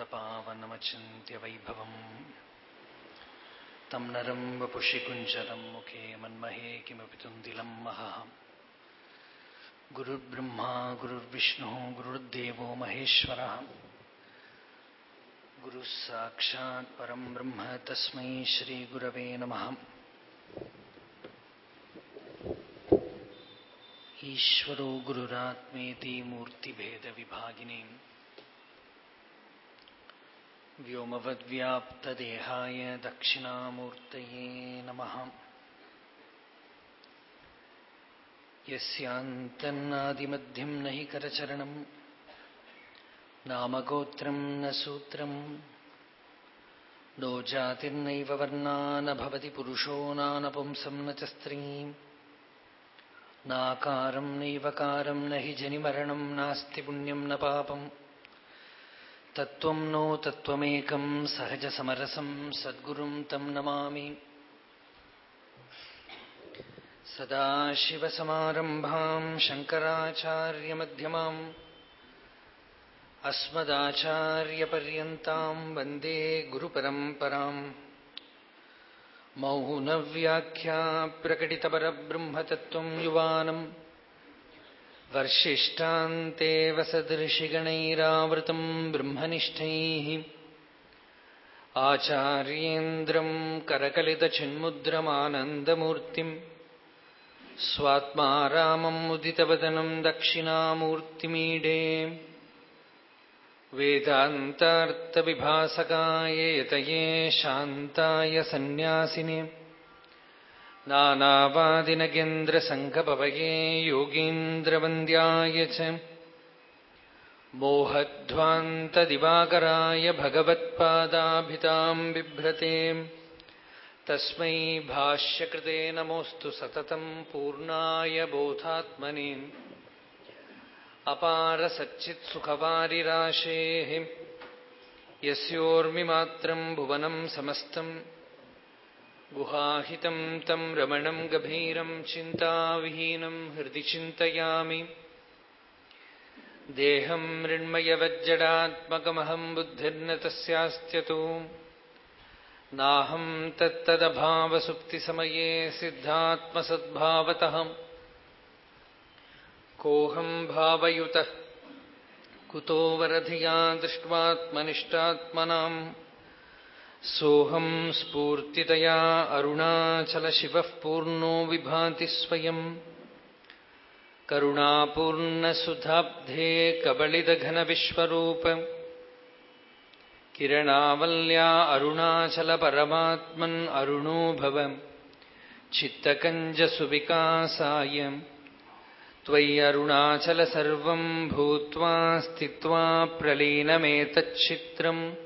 पावनमचिन्त्यवैभवम् तं नरं वपुषि कुञ्जरं मुखे मन्महे किमपि तुन्दिलं महः। गुरुर्ब्रह्मा गुरुर्विष्णुः गुरुर्देवो महेश्वरः। गुरुः साक्षात् परं ब्रह्म तस्मै श्रीगुरवे नमः। ईश्वरो गुरुरात्मेति मूर्तिभेदविभागिने व्योमवद्व्याप्तदेहाय दक्षिणामूर्तये नमः। यस्यान्तन्नादिमध्यं न हि करचरणम् नामगोत्रं न सूत्रम् नो जातिर्नैव वर्णा न भवति पुरुषो नानपुंसं न च स्त्रीम् नाकारं नैवकारं न हि जनिमरणं नास्ति पुण्यं न पापम् तत्त्वं नो तत्त्वमेकं सहजसमरसं सद्गुरुं तं नमामि। सदाशिवसमारम्भां शङ्कराचार्यमध्यमाम् अस्मदाचार्यपर्यन्तां वन्दे गुरुपरम्पराम्। मौनव्याख्या प्रकटितपरब्रह्मतत्त्वं युवानम् वर्षिष्टान्ते वसदृशिगणैरावृतम् ब्रह्मनिष्ठैः। आचार्येन्द्रम् करकलितचिन्मुद्रमानन्दमूर्तिम् स्वात्मा रामम् मुदितवदनम् दक्षिणामूर्तिमीडे। वेदान्तार्थविभासकाय यतये शान्ताय सन्न्यासिने नानावादिनगेन्द्रसङ्घपवये योगीन्द्रवन्द्याय च मोहध्वान्तदिवाकराय भगवत्पादाभिताम् बिभ्रते। तस्मै भाष्यकृते नमोऽस्तु सततम् पूर्णाय बोधात्मने। अपारसच्चित्सुखवारिराशेः यस्योर्मिमात्रम् भुवनम् समस्तम् गुहाहितं तं रमणं गभीरं चिन्ताविहीनं हृदि चिन्तयामि। देहं मृण्मयवज्जडात्मकमहं बुद्धिर्न तस्यास्त्यतु। नाहं तत्तदभावसुप्तिसमये सिद्धात्मसद्भावतः। कोऽहं भावयुतः कुतो वरधिया दृष्ट्वात्मनिष्ठात्मनाम्। सोऽहम् स्फूर्तितया अरुणाचलशिवः पूर्णो विभाति स्वयम् करुणापूर्णसुधाब्धे कबलिदघनविश्वरूप किरणावल्या अरुणाचलपरमात्मन् अरुणो भव। चित्तकञ्जसुविकासाय। त्वय्यरुणाचल सर्वम् भूत्वा स्थित्वा प्रलीनमेतच्चित्रम्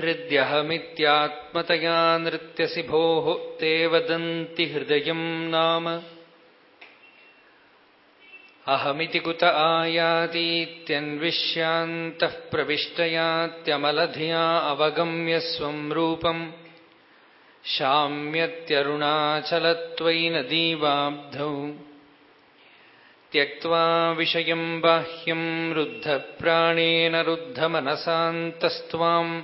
हृद्यहमित्यात्मतया नृत्यसि भोः ते वदन्ति हृदयम् नाम। अहमिति कुत आयातीत्यन्विष्यान्तः प्रविष्टयात्यमलधिया अवगम्य स्वम् रूपम्। शाम्यत्यरुणाचलत्वयि नदीवाब्धौ त्यक्त्वा विषयम् बाह्यम् रुद्धप्राणेन रुद्धमनसान्तस्त्वाम्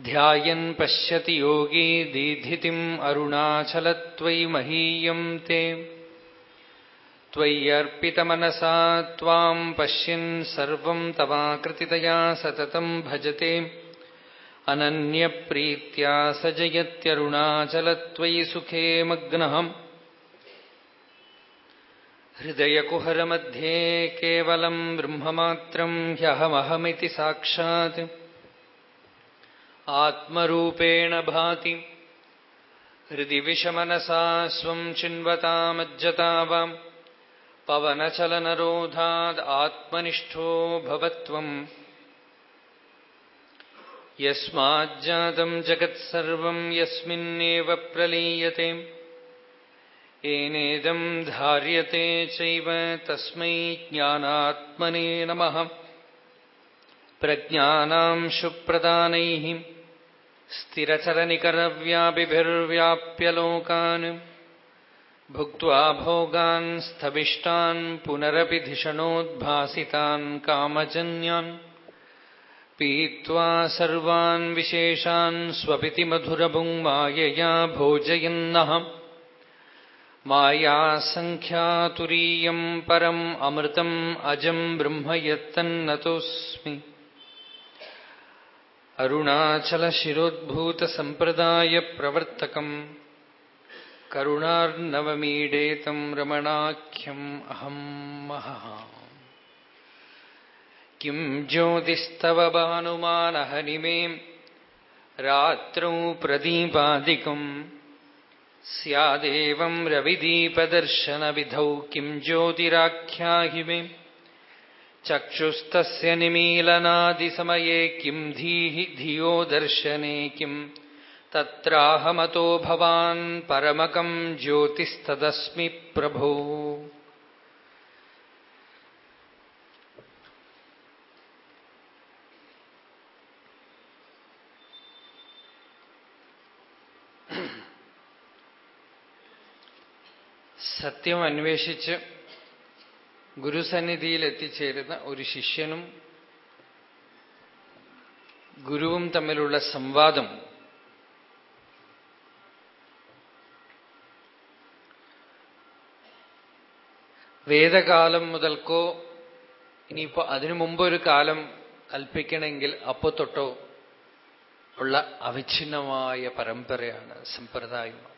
ध्यायन् पश्यति योगी दीधितिम् अरुणाचलत्वयि महीयम् ते। त्वय्यर्पितमनसा त्वाम् तवाकृतितया सततम् भजते। अनन्यप्रीत्या स जयत्यरुणाचलत्वयि सुखे मग्न मग्नः हृदयकुहरमध्ये केवलम् ब्रह्ममात्रम् ह्यहमहमिति साक्षात्। आत्मरूपेण भाति। हृदि विषमनसा स्वम् चिन्वतामज्जतावाम्। पवनचलनरोधादात्मनिष्ठो भवत्वम्। यस्माज्जातम् जगत्सर्वम् यस्मिन्नेव प्रलीयते। येनेदम् धार्यते चैव तस्मै ज्ञानात्मने नमः। प्रज्ञानाम् लोकान् भुक्त्वा भोगान् स्थविष्टान् पुनरपि धिषणोद्भासितान् कामजन्यान् पीत्वा सर्वान् विशेषान् स्वपिति मधुरभुङ् मायया भोजयन्नः। मायासङ्ख्यातुरीयम् परम् अमृतम् अजम् ब्रह्म यत्तन्नतोऽस्मि। अरुणाचलशिरोद्भूतसम्प्रदायप्रवर्तकम् करुणार्नवमीडेतम् रमणाख्यम् अहम् महः किम् ज्योतिस्तव भानुमानहनिमे रात्रौ प्रदीपादिकम् स्यादेवम् रविदीपदर्शनविधौ किम् ज्योतिराख्याहि मे चक्षुस्तस्य निमीलनादिसमये किम् धीः धियो दर्शने किम् तत्राहमतो भवान् परमकम् ज्योतिस्तदस्मि प्रभो സത്യം അന്വേഷിച്ച് ഗുരുസന്നിധിയിൽ എത്തിച്ചേരുന്ന ഒരു ശിഷ്യനും ഗുരുവും തമ്മിലുള്ള സംവാദം വേദകാലം മുതൽക്കോ ഇനിയിപ്പോ അതിനു മുമ്പൊരു കാലം കൽപ്പിക്കണമെങ്കിൽ അപ്പോ തൊട്ടോ ഉള്ള അവിഛിന്നമായ പരമ്പരയാണ് സമ്പ്രദായമാണ്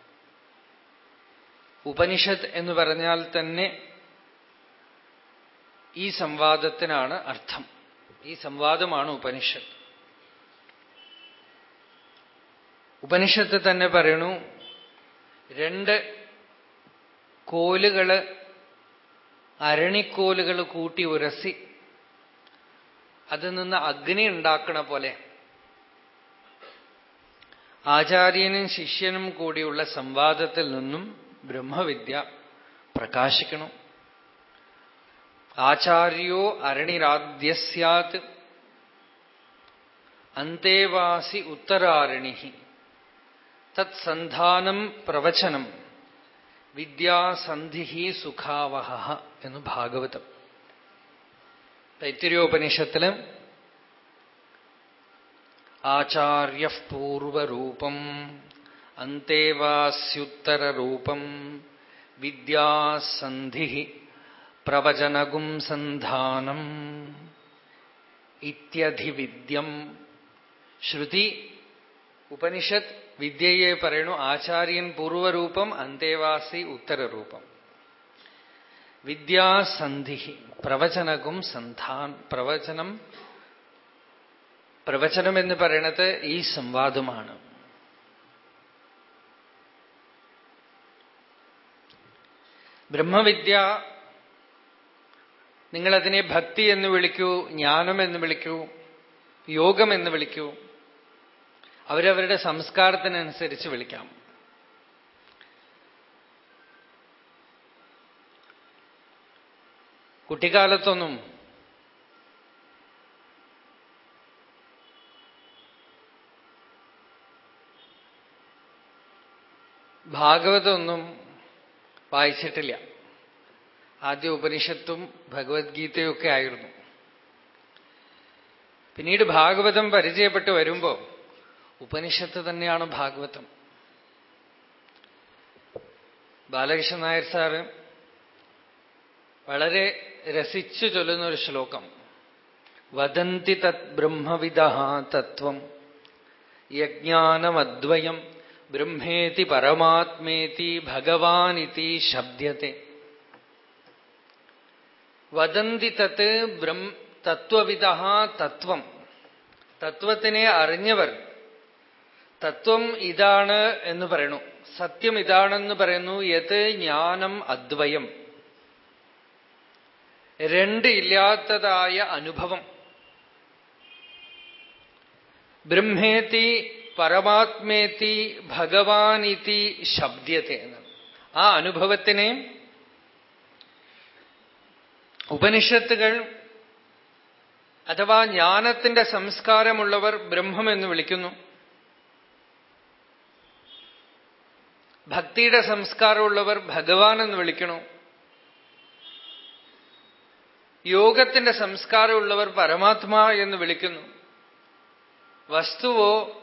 ഉപനിഷത്ത് എന്ന് പറഞ്ഞാൽ തന്നെ ഈ സംവാദത്തിനാണ് അർത്ഥം. ഈ സംവാദമാണ് ഉപനിഷത്ത്. ഉപനിഷത്ത് തന്നെ പറയണു രണ്ട് കോലുകൾ അരണിക്കോലുകൾ കൂട്ടി ഉരസി അതിൽ നിന്ന് അഗ്നി ഉണ്ടാക്കണ പോലെ. ആചാര്യനും ശിഷ്യനും കൂടിയുള്ള സംവാദത്തിൽ നിന്നും ബ്രഹ്മവിദ്യ പ്രകാശിക്കണം. ആചാര്യോ അരണിരാദ്യസ്യാത്. അന്തേവാസി ഉത്തരാരണി. തത്സന്ധാനം പ്രവചനം. വിദ്യാസന്ധി സുഖാവഹ എന്ന് ഭാഗവതം. തൈത്തിരിയോപനിഷത്തിൽ ആചാര്യ പൂർവരൂപം അന്തേവാസ്യുത്തരൂപം വിദ്യാസന്ധി പ്രവചനഗും സന്ധാനം ഇത്യധിവിദ്യം. ശ്രുതി ഉപനിഷത്ത് വിദ്യയെ പറയണു ആചാര്യൻ പൂർവരൂപം അന്തേവാസി ഉത്തരരൂപം. വിദ്യാസന്ധി പ്രവചനകും സന്ധാൻ പ്രവചനം പ്രവചനം എന്ന് പറയണത് ഈ സംവാദമാണ്. ബ്രഹ്മവിദ്യ നിങ്ങളതിനെ ഭക്തി എന്ന് വിളിക്കൂ ജ്ഞാനം എന്ന് വിളിക്കൂ യോഗം എന്ന് വിളിക്കൂ. അവരവരുടെ സംസ്കാരത്തിനനുസരിച്ച് വിളിക്കാം. കുട്ടിക്കാലത്തൊന്നും ഭാഗവതമൊന്നും വായിച്ചിട്ടില്ല. ആദ്യ ഉപനിഷത്തും ഭഗവത്ഗീതയൊക്കെ ആയിരുന്നു. പിന്നീട് ഭാഗവതം പരിചയപ്പെട്ട് വരുമ്പോ ഉപനിഷത്ത് തന്നെയാണ് ഭാഗവതം. ബാലകൃഷ്ണൻ നായർ സാറ് വളരെ രസിച്ചു ചൊല്ലുന്ന ഒരു ശ്ലോകം. വദന്തി തത് ബ്രഹ്മവിദ തത്വം. യജ്ഞാനമദ്വയം ബ്രഹ്മേതി പരമാത്മേതി ഭഗവാനിതി ശബ്ദത്തെ വദന്തി ബ്രഹ്മ തത്വവിദ തത്വം. തത്വത്തിനെ അറിഞ്ഞവർ തത്വം ഇതാണ് എന്ന് പറയുന്നു സത്യം ഇതാണെന്ന് പറയുന്നു. യത് ജ്ഞാനം അദ്വയം. രണ്ട് ഇല്ലാത്തതായ അനുഭവം. ബ്രഹ്മേത്തി പരമാത്മേത്തി ഭഗവാനിതി ശബ്ദത്തെ ആ അനുഭവത്തിനെ ഉപനിഷത്തുകൾ അഥവാ ജ്ഞാനത്തിന്റെ സംസ്കാരമുള്ളവർ ബ്രഹ്മമെന്ന് വിളിക്കുന്നു. ഭക്തിയുടെ സംസ്കാരമുള്ളവർ ഭഗവാൻ എന്ന് വിളിക്കണു യോഗത്തിന്റെ സംസ്കാരമുള്ളവർ പരമാത്മാ എന്ന് വിളിക്കുന്നു. വസ്തുവോ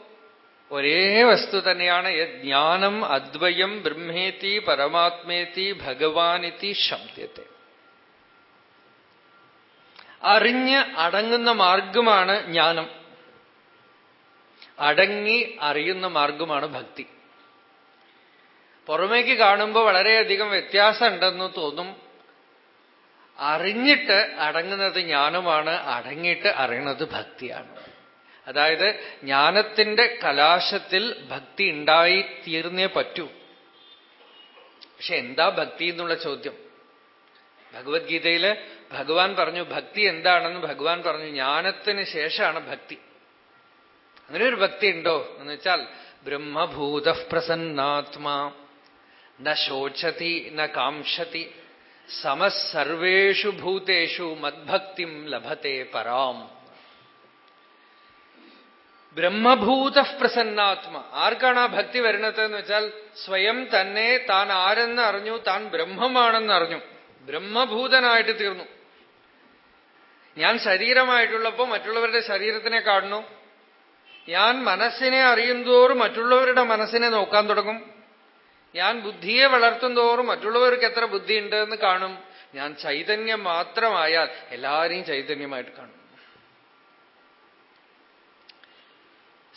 ഒരേ വസ്തു തന്നെയാണ്. ജ്ഞാനം അദ്വയം ബ്രഹ്മേത്തി പരമാത്മേത്തി ഭഗവാനിത്തി ശബ്ദത്തെ അറിഞ്ഞ് അടങ്ങുന്ന മാർഗമാണ് ജ്ഞാനം. അടങ്ങി അറിയുന്ന മാർഗമാണ് ഭക്തി. പുറമേക്ക് കാണുമ്പോൾ വളരെയധികം വ്യത്യാസം ഉണ്ടെന്ന് തോന്നും. അറിഞ്ഞിട്ട് അടങ്ങുന്നത് ജ്ഞാനമാണ് അടങ്ങിയിട്ട് അറിയണത് ഭക്തിയാണ്. അതായത് ജ്ഞാനത്തിന്റെ കലാശത്തിൽ ഭക്തി ഉണ്ടായി തീർന്നേ പറ്റൂ. പക്ഷെ എന്താ ഭക്തി എന്നുള്ള ചോദ്യം? ഭഗവത്ഗീതയിൽ ഭഗവാൻ പറഞ്ഞു ഭക്തി എന്താണെന്ന് ഭഗവാൻ പറഞ്ഞു. ജ്ഞാനത്തിന് ശേഷമാണ് ഭക്തി. അങ്ങനെ ഒരു ഭക്തി ഉണ്ടോ? എന്ന് വെച്ചാൽ ബ്രഹ്മഭൂത പ്രസന്നാത്മാ. ന ശോചതി ന കാംക്ഷതി. സമസർവേഷു ഭൂതേഷു മദ്ഭക്തിം ലഭത്തെ പരാം. ബ്രഹ്മഭൂത പ്രസന്നാത്മ. ആർക്കാണ് ആ ഭക്തി വരുന്നത് എന്ന് വെച്ചാൽ സ്വയം തന്നെ താൻ ആരെന്ന് അറിഞ്ഞു താൻ ബ്രഹ്മമാണെന്ന് അറിഞ്ഞു. ബ്രഹ്മഭൂതനായിട്ട് തീർന്നു. ഞാൻ ശരീരമായിട്ടുള്ളപ്പോ മറ്റുള്ളവരുടെ ശരീരത്തിനെ കാണുന്നു. ഞാൻ മനസ്സിനെ അറിയും തോറും മറ്റുള്ളവരുടെ മനസ്സിനെ നോക്കാൻ തുടങ്ങും. ഞാൻ ബുദ്ധിയെ വളർത്തും തോറും മറ്റുള്ളവർക്ക് എത്ര ബുദ്ധിയുണ്ട് എന്ന് കാണും. ഞാൻ ചൈതന്യം മാത്രമായാൽ എല്ലാവരെയും ചൈതന്യമായിട്ട് കാണും.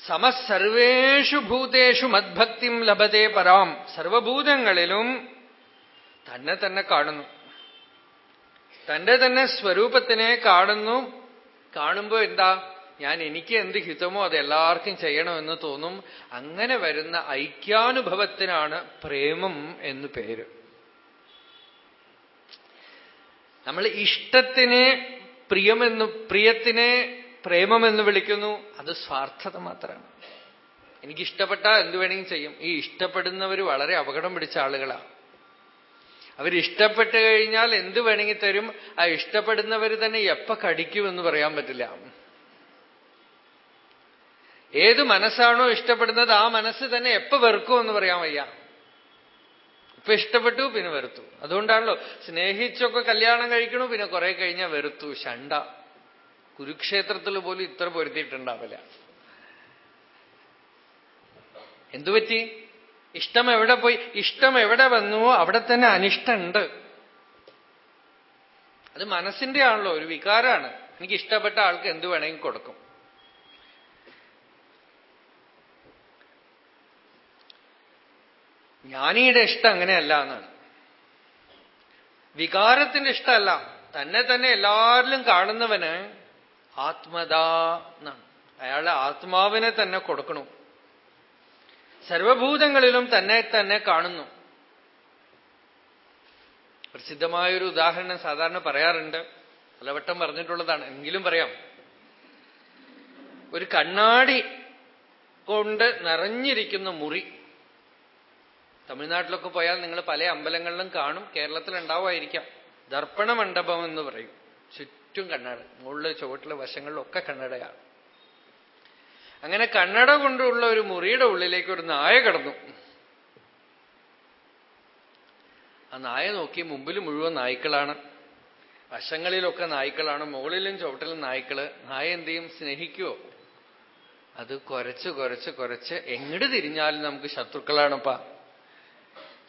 സമസർവേഷു ഭൂതേഷു മദ്ഭക്തിം ലഭത്തെ പരാം. സർവഭൂതങ്ങളിലും തന്നെ തന്നെ കാണുന്നു. തന്റെ തന്നെ സ്വരൂപത്തിനെ കാണുന്നു. കാണുമ്പോ എന്താ? ഞാൻ എനിക്ക് എന്ത് ഹിതമോ അത് എല്ലാവർക്കും ചെയ്യണമെന്ന് തോന്നും. അങ്ങനെ വരുന്ന ഐക്യാനുഭവത്തിനാണ് പ്രേമം എന്ന് പേര്. നമ്മൾ ഇഷ്ടത്തിനെ പ്രിയമെന്ന് പ്രിയത്തിനെ പ്രേമമെന്ന് വിളിക്കുന്നു. അത് സ്വാർത്ഥത മാത്രമാണ്. എനിക്കിഷ്ടപ്പെട്ടാൽ എന്ത് വേണമെങ്കിലും ചെയ്യും. ഈ ഇഷ്ടപ്പെടുന്നവർ വളരെ അപകടം പിടിച്ച ആളുകളാണ് അവരിഷ്ടപ്പെട്ട് കഴിഞ്ഞാൽ എന്ത് വേണമെങ്കിൽ തരും? ആ ഇഷ്ടപ്പെടുന്നവർ തന്നെ എപ്പ കടിക്കുമെന്ന് പറയാൻ പറ്റില്ല. ഏത് മനസ്സാണോ ഇഷ്ടപ്പെടുന്നത് ആ മനസ്സ് തന്നെ എപ്പ വെറുക്കുമെന്ന് പറയാൻ വയ്യ. ഇപ്പൊ ഇഷ്ടപ്പെട്ടു പിന്നെ വെറുത്തു. അതുകൊണ്ടാണല്ലോ സ്നേഹിച്ചൊക്കെ കല്യാണം കഴിക്കണു പിന്നെ കുറെ കഴിഞ്ഞാൽ വെറുത്തു ഷണ്ട കുരുക്ഷേത്രത്തിൽ പോലും ഇത്ര പൊരുത്തിയിട്ടുണ്ടാവില്ല എന്തുപറ്റി ഇഷ്ടം എവിടെ പോയി? ഇഷ്ടം എവിടെ വന്നുവോ അവിടെ തന്നെ അനിഷ്ടമുണ്ട് അത് മനസ്സിന്റെ ആണല്ലോ ഒരു വികാരമാണ്. എനിക്ക് ഇഷ്ടപ്പെട്ട ആൾക്ക് എന്ത് വേണമെങ്കിൽ കൊടുക്കും. ജ്ഞാനിയുടെ ഇഷ്ടം അങ്ങനെയല്ല എന്നാണ്. വികാരത്തിന്റെ ഇഷ്ടമല്ല. തന്നെ തന്നെ എല്ലാവരിലും കാണുന്നവന് ആത്മദാ എന്നാണ്. അയാളെ ആത്മാവിനെ തന്നെ കൊടുക്കണം. സർവഭൂതങ്ങളിലും തന്നെ തന്നെ കാണുന്നു. പ്രസിദ്ധമായൊരു ഉദാഹരണം സാധാരണ പറയാറുണ്ട്. പലവട്ടം പറഞ്ഞിട്ടുള്ളതാണ്. എങ്കിലും പറയാം. ഒരു കണ്ണാടി കൊണ്ട് നിറഞ്ഞിരിക്കുന്ന മുറി. തമിഴ്നാട്ടിലൊക്കെ പോയാൽ നിങ്ങൾ പല അമ്പലങ്ങളിലും കാണും. കേരളത്തിൽ ഉണ്ടാവുമായിരിക്കാം ദർപ്പണ മണ്ഡപം എന്ന് പറയും. ചുറ്റും കണ്ണാട്. മുകളിൽ ചുവട്ടിലെ വശങ്ങളിലൊക്കെ കണ്ണടയാണ് അങ്ങനെ കണ്ണട കൊണ്ടുള്ള ഒരു മുറിയുടെ ഉള്ളിലേക്ക് ഒരു നായ കടന്നു. ആ നായ നോക്കി മുമ്പിൽ മുഴുവൻ നായ്ക്കളാണ്. വശങ്ങളിലൊക്കെ നായ്ക്കളാണ് മുകളിലും ചുവട്ടിലും നായ്ക്കൾ. നായ എന്ത് ചെയ്യും? സ്നേഹിക്കുവോ? അത് കുറച്ച് കുറച്ച് കുറച്ച് എങ്ങട് തിരിഞ്ഞാലും നമുക്ക് ശത്രുക്കളാണപ്പാ.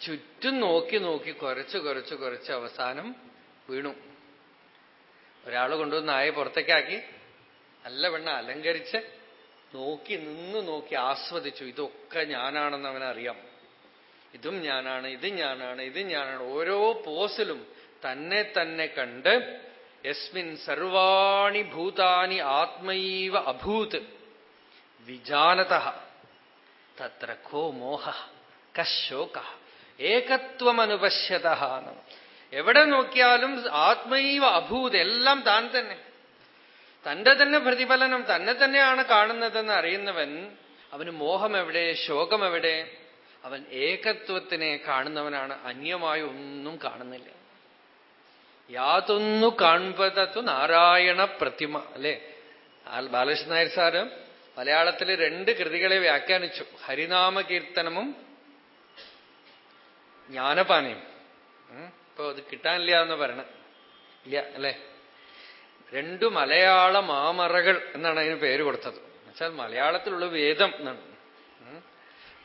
ചുറ്റും നോക്കി നോക്കി കുറച്ച് കുറച്ച് കുറച്ച് അവസാനം വീണു. ഒരാൾ കൊണ്ടുവന്ന് നായ പുറത്തേക്കാക്കി. നല്ല അലങ്കരിച്ച് നോക്കി നിന്ന് നോക്കി ആസ്വദിച്ചു ഇതൊക്കെ ഞാനാണെന്ന് അവനറിയാം ഇതും ഞാനാണ് ഇത് ഞാനാണ് ഇത് ഞാനാണ്. ഓരോ പോസിലും തന്നെ തന്നെ കണ്ട് യസ്മിൻ സർവാണി ഭൂതാനി ആത്മൈവ അഭൂത് വിജാനത തത്ര കോ മോഹ കശോക ഏകത്വമനുപശ്യത. എവിടെ നോക്കിയാലും ആത്മൈവ അഭൂത് എല്ലാം താൻ തന്നെ. തന്റെ തന്നെ പ്രതിഫലനം തന്നെ തന്നെയാണ് കാണുന്നതെന്ന് അറിയുന്നവൻ അവന് മോഹം എവിടെ ശോകം എവിടെ? അവൻ ഏകത്വത്തിനെ കാണുന്നവനാണ് അന്യമായി ഒന്നും കാണുന്നില്ല. യാതൊന്നു കാൺപതത്തു നാരായണ പ്രതിമ അല്ലെ? ബാലകൃഷ്ണൻ നായർ സാറ് മലയാളത്തിലെ രണ്ട് കൃതികളെ വ്യാഖ്യാനിച്ചു. ഹരിനാമ കീർത്തനമും ജ്ഞാനപാനയും ഇപ്പൊ അത് കിട്ടാനില്ല എന്ന് പറയണം. ഇല്ല അല്ലേ? രണ്ടു മലയാള മാമറകൾ എന്നാണ് അതിന് പേര് കൊടുത്തത്. എന്നുവെച്ചാൽ മലയാളത്തിലുള്ള വേദം എന്നാണ്.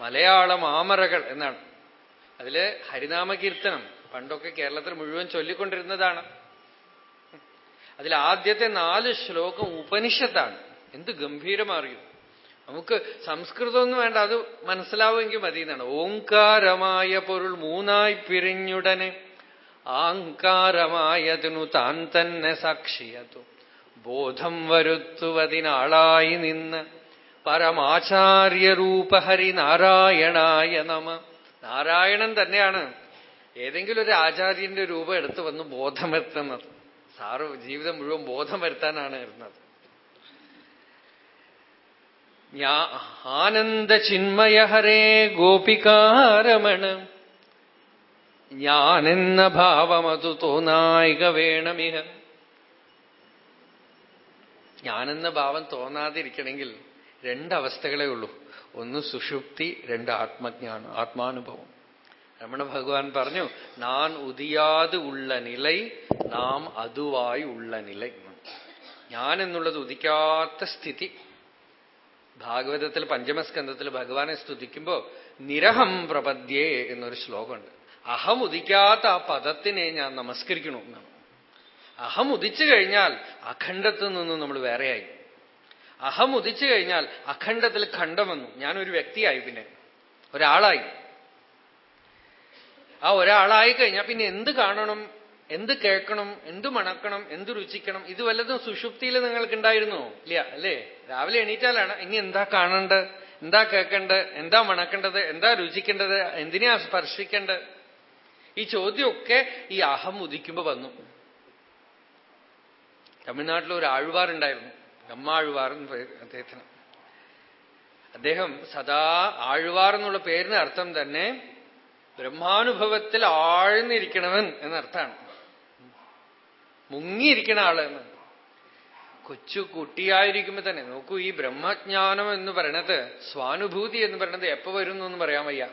മലയാള മാമറകൾ എന്നാണ്. അതിൽ ഹരിനാമ കീർത്തനം പണ്ടൊക്കെ കേരളത്തിൽ മുഴുവൻ ചൊല്ലിക്കൊണ്ടിരുന്നതാണ്. അതിൽ ആദ്യത്തെ നാല് ശ്ലോകം ഉപനിഷത്താണ്. എന്ത് ഗംഭീരമറിയും. നമുക്ക് സംസ്കൃതമൊന്നും വേണ്ട അത് മനസ്സിലാവുമെങ്കിൽ മതി എന്നാണ് ഓംകാരമായ പൊരുൾ മൂന്നായി പിരിഞ്ഞുടനെ. ആങ്കാരമായതിനു താൻ തന്നെ സാക്ഷിയതു. ബോധം വരുത്തുവതിനാളായി നിന്ന് പരമാചാര്യരൂപഹരി നാരായണായ നമ. നാരായണൻ തന്നെയാണ്. ഏതെങ്കിലും ഒരു ആചാര്യന്റെ രൂപം എടുത്തു വന്ന് ബോധം വരുത്തുന്നത്. സാറ് ജീവിതം മുഴുവൻ ബോധം വരുത്താനാണ് ഇരുന്നത്. ആനന്ദ ചിന്മയഹരേ ഗോപികാരമണ. ഞാനെന്ന ഭാവമതു തോന്നായിക വേണമിഹ. ഞാനെന്ന ഭാവം തോന്നാതിരിക്കണമെങ്കിൽ രണ്ടവസ്ഥകളേ ഉള്ളൂ. ഒന്ന് സുഷുപ്തി രണ്ട് ആത്മജ്ഞാനം ആത്മാനുഭവം. രമണ ഭഗവാൻ പറഞ്ഞു നാൻ ഉദിയാത് ഉള്ള നില നാം അതുവായി ഉള്ള നില. ഞാൻ എന്നുള്ളത് ഉദിക്കാത്ത സ്ഥിതി. ഭാഗവതത്തിൽ പഞ്ചമസ്കന്ധത്തിൽ ഭഗവാനെ സ്തുതിക്കുമ്പോ നിരഹം പ്രപദ്യേ എന്നൊരു ശ്ലോകമുണ്ട്. അഹം ഉദിക്കാത്ത ആ പദത്തിനെ ഞാൻ നമസ്കരിക്കണം എന്നാണ്. അഹം ഉദിച്ചു കഴിഞ്ഞാൽ അഖണ്ഡത്തിൽ നിന്നും നമ്മൾ വേറെയായി. അഹം ഉദിച്ചു കഴിഞ്ഞാൽ അഖണ്ഡത്തിൽ ഖണ്ഡം വന്നു. ഞാനൊരു വ്യക്തിയായി പിന്നെ. ഒരാളായി. ആ ഒരാളായി കഴിഞ്ഞാൽ പിന്നെ എന്ത് കാണണം? എന്ത് കേൾക്കണം? എന്ത് മണക്കണം? എന്ത് രുചിക്കണം? ഇത് വല്ലതും സുഷുപ്തിയിൽ നിങ്ങൾക്ക് ഉണ്ടായിരുന്നോ? ഇല്ല അല്ലേ? രാവിലെ എണീറ്റാലാണ് ഇനി എന്താ കാണേണ്ടത് എന്താ കേൾക്കേണ്ടത് എന്താ മണക്കേണ്ടത്? എന്താ രുചിക്കേണ്ടത്? എന്തിനാ സ്പർശിക്കേണ്ടത്? ഈ ചോദ്യമൊക്കെ ഈ അഹം ഉദിക്കുമ്പോ വന്നു. തമിഴ്നാട്ടിൽ ഒരു ആഴ്വാറുണ്ടായിരുന്നു. ഗമ്മാഴ്വാർ എന്ന് പേര് അദ്ദേഹത്തിന്. അദ്ദേഹം സദാ ആഴ്വാർ എന്നുള്ള പേരിന് അർത്ഥം തന്നെ ബ്രഹ്മാനുഭവത്തിൽ ആഴ്ന്നിരിക്കണവൻ എന്നർത്ഥാണ് മുങ്ങിയിരിക്കണ ആൾ എന്ന്. കൊച്ചു കുട്ടിയായിരിക്കുമ്പോ തന്നെ. നോക്കൂ ഈ ബ്രഹ്മജ്ഞാനം എന്ന് പറയണത് സ്വാനുഭൂതി എന്ന് പറയണത് എപ്പോ വരുന്നു എന്ന് പറയാൻ വയ്യ.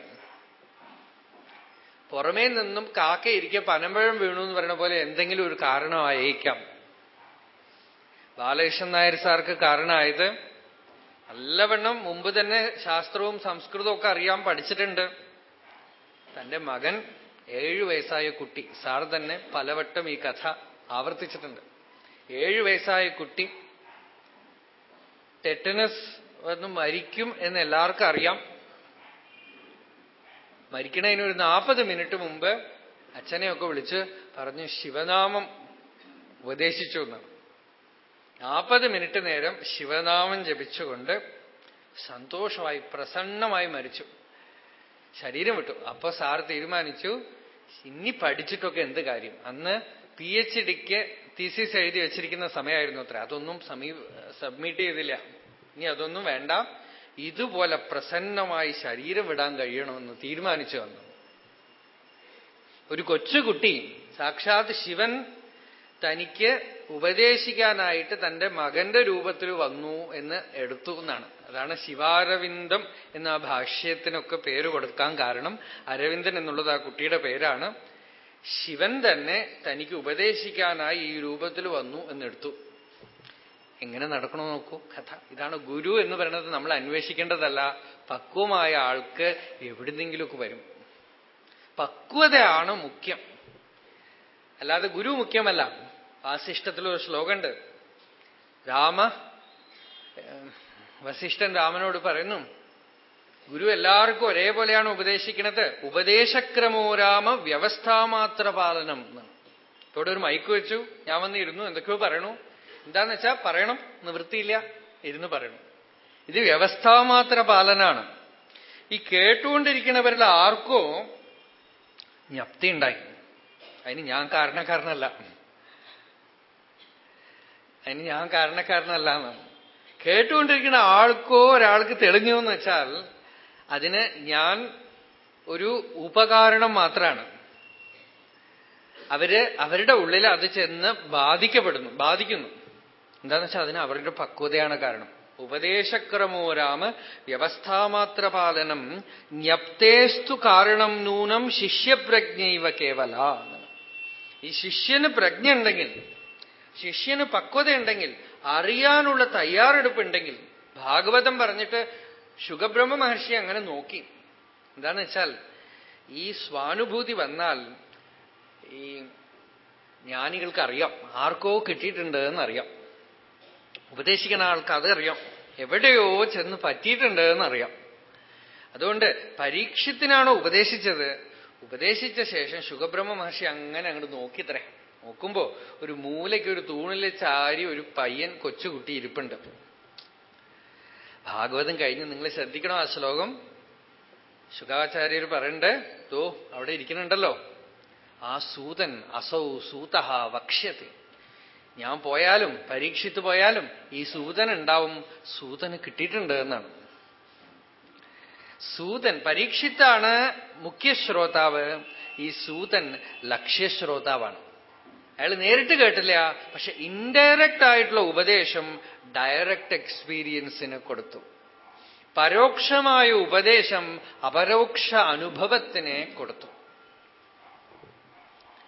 പുറമേ നിന്നും കാക്ക ഇരിക്കെ പനമ്പഴം വീണു എന്ന് പറയുന്ന പോലെ എന്തെങ്കിലും ഒരു കാരണമായേക്കാം. ബാലകൃഷ്ണൻ നായർ സാർക്ക് കാരണമായത് നല്ലവണ്ണം മുമ്പ് തന്നെ ശാസ്ത്രവും സംസ്കൃതവും ഒക്കെ അറിയാൻ പഠിച്ചിട്ടുണ്ട്. തന്റെ മകൻ ഏഴു വയസ്സായ കുട്ടി സാർ തന്നെ പലവട്ടം ഈ കഥ ആവർത്തിച്ചിട്ടുണ്ട്. ഏഴു വയസ്സായ കുട്ടി ടെറ്റനസ് വന്ന് മരിക്കും എന്ന് എല്ലാവർക്കും അറിയാം. മരിക്കണതിന് ഒരു നാൽപ്പത് മിനിറ്റ് മുമ്പ് അച്ഛനെയൊക്കെ വിളിച്ച് പറഞ്ഞു ശിവനാമം ഉപദേശിച്ചു എന്നാണ് നാൽപ്പത് മിനിറ്റ് നേരം ശിവനാമം ജപിച്ചുകൊണ്ട് സന്തോഷമായി പ്രസന്നമായി മരിച്ചു. ശരീരം വിട്ടു. അപ്പൊ സാർ തീരുമാനിച്ചു ഇനി പഠിച്ചിട്ടൊക്കെ എന്ത് കാര്യം? അന്ന് പി എച്ച് ഡിക്ക് തീസിസ് എഴുതി വെച്ചിരിക്കുന്ന സമയമായിരുന്നു അത്ര. അതൊന്നും സബ്മിറ്റ് ചെയ്തില്ല. ഇനി അതൊന്നും വേണ്ട. ഇതുപോലെ പ്രസന്നമായി ശരീരം വിടാൻ കഴിയണമെന്ന് തീരുമാനിച്ചു വന്നു. ഒരു കൊച്ചുകുട്ടി സാക്ഷാത് ശിവൻ തനിക്ക് ഉപദേശിക്കാനായിട്ട് തന്റെ മകന്റെ രൂപത്തിൽ വന്നു എന്ന് എടുത്തു എന്നാണ്. അതാണ് ശിവാരവിന്ദം എന്ന ആ ഭാഷ്യത്തിനൊക്കെ പേര് കൊടുക്കാൻ കാരണം. അരവിന്ദൻ എന്നുള്ളത് ആ കുട്ടിയുടെ പേരാണ്. ശിവൻ തന്നെ തനിക്ക് ഉപദേശിക്കാനായി ഈ രൂപത്തിൽ വന്നു എന്നെടുത്തു. എങ്ങനെ നടക്കണോ നോക്കൂ. കഥ. ഇതാണ് ഗുരു എന്ന് പറയുന്നത് നമ്മൾ അന്വേഷിക്കേണ്ടതല്ല. പക്വമായ ആൾക്ക് എവിടുന്നെങ്കിലുമൊക്കെ വരും. പക്വതയാണ് മുഖ്യം. അല്ലാതെ ഗുരു മുഖ്യമല്ല. വാസിഷ്ടത്തിലൊരു ശ്ലോകമുണ്ട്. രാമ വസിഷ്ഠൻ രാമനോട് പറയുന്നു ഗുരു എല്ലാവർക്കും ഒരേപോലെയാണ് ഉപദേശിക്കുന്നത് ഉപദേശക്രമോ രാമ വ്യവസ്ഥാമാത്ര പാലനം ഇവിടെ ഒരു മൈക്ക് വെച്ചു. ഞാൻ വന്നിരുന്നു. എന്തൊക്കെയോ പറയണു എന്താന്ന് വെച്ചാ പറയണം നിവൃത്തിയില്ല ഇരുന്ന് പറയണം. ഇത് വ്യവസ്ഥാമാത്ര പാലനാണ്. ഈ കേട്ടുകൊണ്ടിരിക്കുന്നവരിൽ ആർക്കോ ജ്ഞപ്തി ഉണ്ടായി. അതിന് ഞാൻ കാരണക്കാരനല്ല. അതിന് ഞാൻ കാരണക്കാരനല്ല എന്നാണ് കേട്ടുകൊണ്ടിരിക്കുന്ന ആൾക്കോ ഒരാൾക്ക് തെളിഞ്ഞു എന്ന് വെച്ചാൽ അതിന് ഞാൻ ഒരു ഉപകാരണം മാത്രമാണ് അവർ അവരുടെ ഉള്ളിൽ അത് ചെന്ന് ബാധിക്കപ്പെടുന്നു ബാധിക്കുന്നു. എന്താന്ന് വെച്ചാൽ അതിന് അവരുടെ പക്വതയാണ് കാരണം. ഉപദേശക്രമോ രാമ വ്യവസ്ഥാമാത്രപാലനം ജ്ഞപ്തേസ്തു കാരണം നൂനം ശിഷ്യപ്രജ്ഞൈവ കേവല. ഈ ശിഷ്യന് പ്രജ്ഞ ഉണ്ടെങ്കിൽ ശിഷ്യന് പക്വതയുണ്ടെങ്കിൽ അറിയാനുള്ള തയ്യാറെടുപ്പുണ്ടെങ്കിൽ ഭാഗവതം പറഞ്ഞിട്ട് ശുഖബ്രഹ്മ മഹർഷി അങ്ങനെ നോക്കി. എന്താന്ന് വെച്ചാൽ ഈ സ്വാനുഭൂതി വന്നാൽ ഈ ജ്ഞാനികൾക്ക് അറിയാം ആർക്കോ കിട്ടിയിട്ടുണ്ട് എന്നറിയാം ഉപദേശിക്കുന്ന ആൾക്ക് അതറിയാം. എവിടെയോ ചെന്ന് പറ്റിയിട്ടുണ്ട് എന്നറിയാം അതുകൊണ്ട് പരീക്ഷത്തിനാണോ ഉപദേശിച്ചത്? ഉപദേശിച്ച ശേഷം ശുഖബ്രഹ്മ മഹർഷി അങ്ങനെ അങ്ങോട്ട് നോക്കിത്രേ. നോക്കുമ്പോ ഒരു മൂലയ്ക്ക് ഒരു തൂണിലെ ചാരി ഒരു പയ്യൻ കൊച്ചുകുട്ടി ഇരിപ്പുണ്ട്. ഭാഗവതം കഴിഞ്ഞ് നിങ്ങൾ ശ്രദ്ധിക്കണം ആ ശ്ലോകം? ശുഖാചാര്യർ പറയണ്ട് തോ അവിടെ ഇരിക്കുന്നുണ്ടല്ലോ. ആ സൂതൻ അസൗ സൂതഹ വക്ഷ്യത്തെ. ഞാൻ പോയാലും പരീക്ഷിത്ത് പോയാലും ഈ സൂതൻ ഉണ്ടാവും. സൂതന് കിട്ടിയിട്ടുണ്ട് എന്നാണ്. സൂതൻ പരീക്ഷിത്താണ് മുഖ്യ ശ്രോതാവ്. ഈ സൂതൻ ലക്ഷ്യശ്രോതാവാണ് അയാൾ നേരിട്ട് കേട്ടില്ല പക്ഷെ ഇൻഡയറക്റ്റ് ആയിട്ടുള്ള ഉപദേശം ഡയറക്റ്റ് എക്സ്പീരിയൻസിന് കൊടുത്തു. പരോക്ഷമായ ഉപദേശം അപരോക്ഷ അനുഭവത്തിനെ കൊടുത്തു.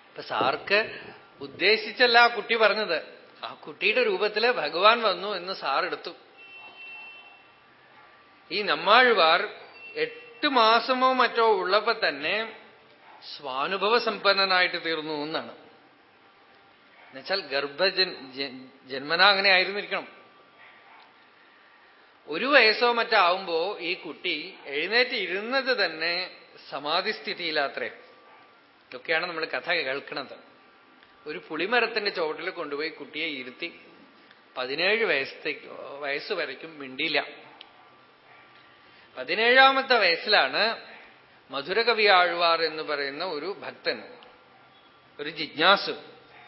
ഇപ്പൊ സാർക്ക് ഉദ്ദേശിച്ചല്ല ആ കുട്ടി പറഞ്ഞത്. ആ കുട്ടിയുടെ രൂപത്തിൽ ഭഗവാൻ വന്നു എന്ന് സാറെടുത്തു ഈ നമ്മാഴ്വാർ എട്ട് മാസമോ മറ്റോ ഉള്ളപ്പോ തന്നെ സ്വാനുഭവ സമ്പന്നനായിട്ട് തീർന്നു എന്നാണ്. എന്നുവെച്ചാൽ ഗർഭജൻ ജന്മന അങ്ങനെ ആയിരുന്നിരിക്കണം. ഒരു വയസ്സോ മറ്റാവുമ്പോ ഈ കുട്ടി എഴുന്നേറ്റ് ഇരുന്നത് തന്നെ സമാധിസ്ഥിതിയിലാത്രേ. ഇതൊക്കെയാണ് നമ്മൾ കഥ കേൾക്കുന്നത്. ഒരു പുളിമരത്തിന്റെ ചുവട്ടിൽ കൊണ്ടുപോയി കുട്ടിയെ ഇരുത്തി പതിനേഴ് വയസ്സേക്ക് വയസ്സ് വരയ്ക്കും മിണ്ടിയില്ല. പതിനേഴാമത്തെ വയസ്സിലാണ് മധുരകവി ആഴ്വാർ എന്ന് പറയുന്ന ഒരു ഭക്തൻ ഒരു ജിജ്ഞാസു.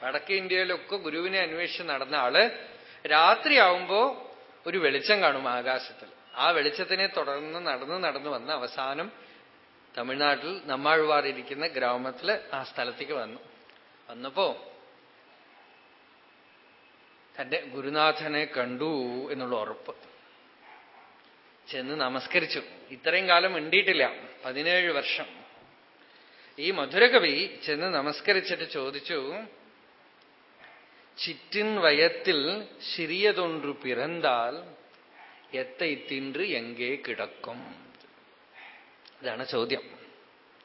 വടക്കേ ഇന്ത്യയിലൊക്കെ ഗുരുവിനെ അന്വേഷിച്ച് നടന്ന ആൾ രാത്രിയാവുമ്പോ ഒരു വെളിച്ചം കാണും ആകാശത്തിൽ. ആ വെളിച്ചത്തിനെ തുടർന്ന് നടന്ന് നടന്നു വന്ന് അവസാനം തമിഴ്നാട്ടിൽ നമ്മാഴ്വാർ ഇരിക്കുന്ന ഗ്രാമത്തിൽ ആ സ്ഥലത്തേക്ക് വന്നു. വന്നപ്പോ തന്റെ ഗുരുനാഥനെ കണ്ടു എന്നുള്ള ഉറപ്പ്. ചെന്ന് നമസ്കരിച്ചു. ഇത്രയും കാലം ഉണ്ടിയിട്ടില്ല പതിനേഴ് വർഷം. ഈ മധുരകവി ചെന്ന് നമസ്കരിച്ചിട്ട് ചോദിച്ചു ചിറ്റിൻ വയത്തിൽ ശിരിയതൊണ്ടു പിറന്താൽ എത്തൈ തിன்று എങ്കേ കിടക്കും. ഇതാണ് ചോദ്യം.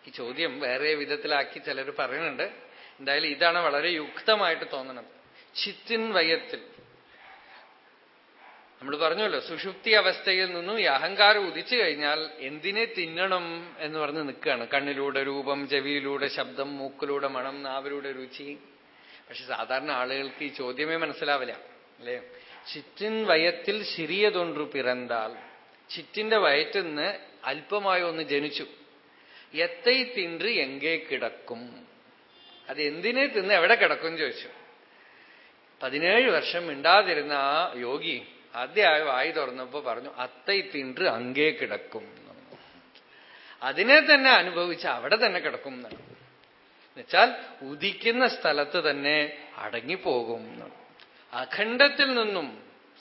ഈ ചോദ്യം വേറെ വിധത്തിലാക്കി ചിലർ പറയുന്നുണ്ട്. എന്തായാലും ഇതാണ് വളരെ യുക്തമായിട്ട് തോന്നുന്നത് ചിത്തിൻ വയത്തിൽ നമ്മൾ പറഞ്ഞല്ലോ സുഷുപ്തി അവസ്ഥയിൽ നിന്നും ഈ അഹങ്കാരം ഉദിച്ചു കഴിഞ്ഞാൽ എന്തിനെ തിന്നണം എന്ന് പറഞ്ഞ് നിൽക്കുകയാണ്. കണ്ണിലൂടെ രൂപം ചെവിയിലൂടെ ശബ്ദം മൂക്കിലൂടെ മണം നാവിലൂടെ രുചി. പക്ഷെ സാധാരണ ആളുകൾക്ക് ഈ ചോദ്യമേ മനസ്സിലാവില്ല അല്ലേ? ചിറ്റിൻ വയത്തിൽ ശിരിയതൊണ്ടു പിറന്താൽ ചിറ്റിന്റെ വയറ്റിൽ നിന്ന് അല്പമായി ഒന്ന് ജനിച്ചു. എത്തൈ തിന്റ് എങ്കേ കിടക്കും. അത് എന്തിനെ തിന്ന് എവിടെ കിടക്കും ചോദിച്ചു. പതിനേഴ് വർഷം മിണ്ടാതിരുന്ന ആ യോഗി ആദ്യമായി വായി തുറന്നപ്പോ പറഞ്ഞു അത്തൈ തിണ്ട് അങ്കേ കിടക്കും. അതിനെ തന്നെ അനുഭവിച്ച് അവിടെ തന്നെ കിടക്കും എന്നാണ്. എന്നുവെച്ചാൽ ഉദിക്കുന്ന സ്ഥലത്ത് തന്നെ അടങ്ങിപ്പോകും അഖണ്ഡത്തിൽ നിന്നും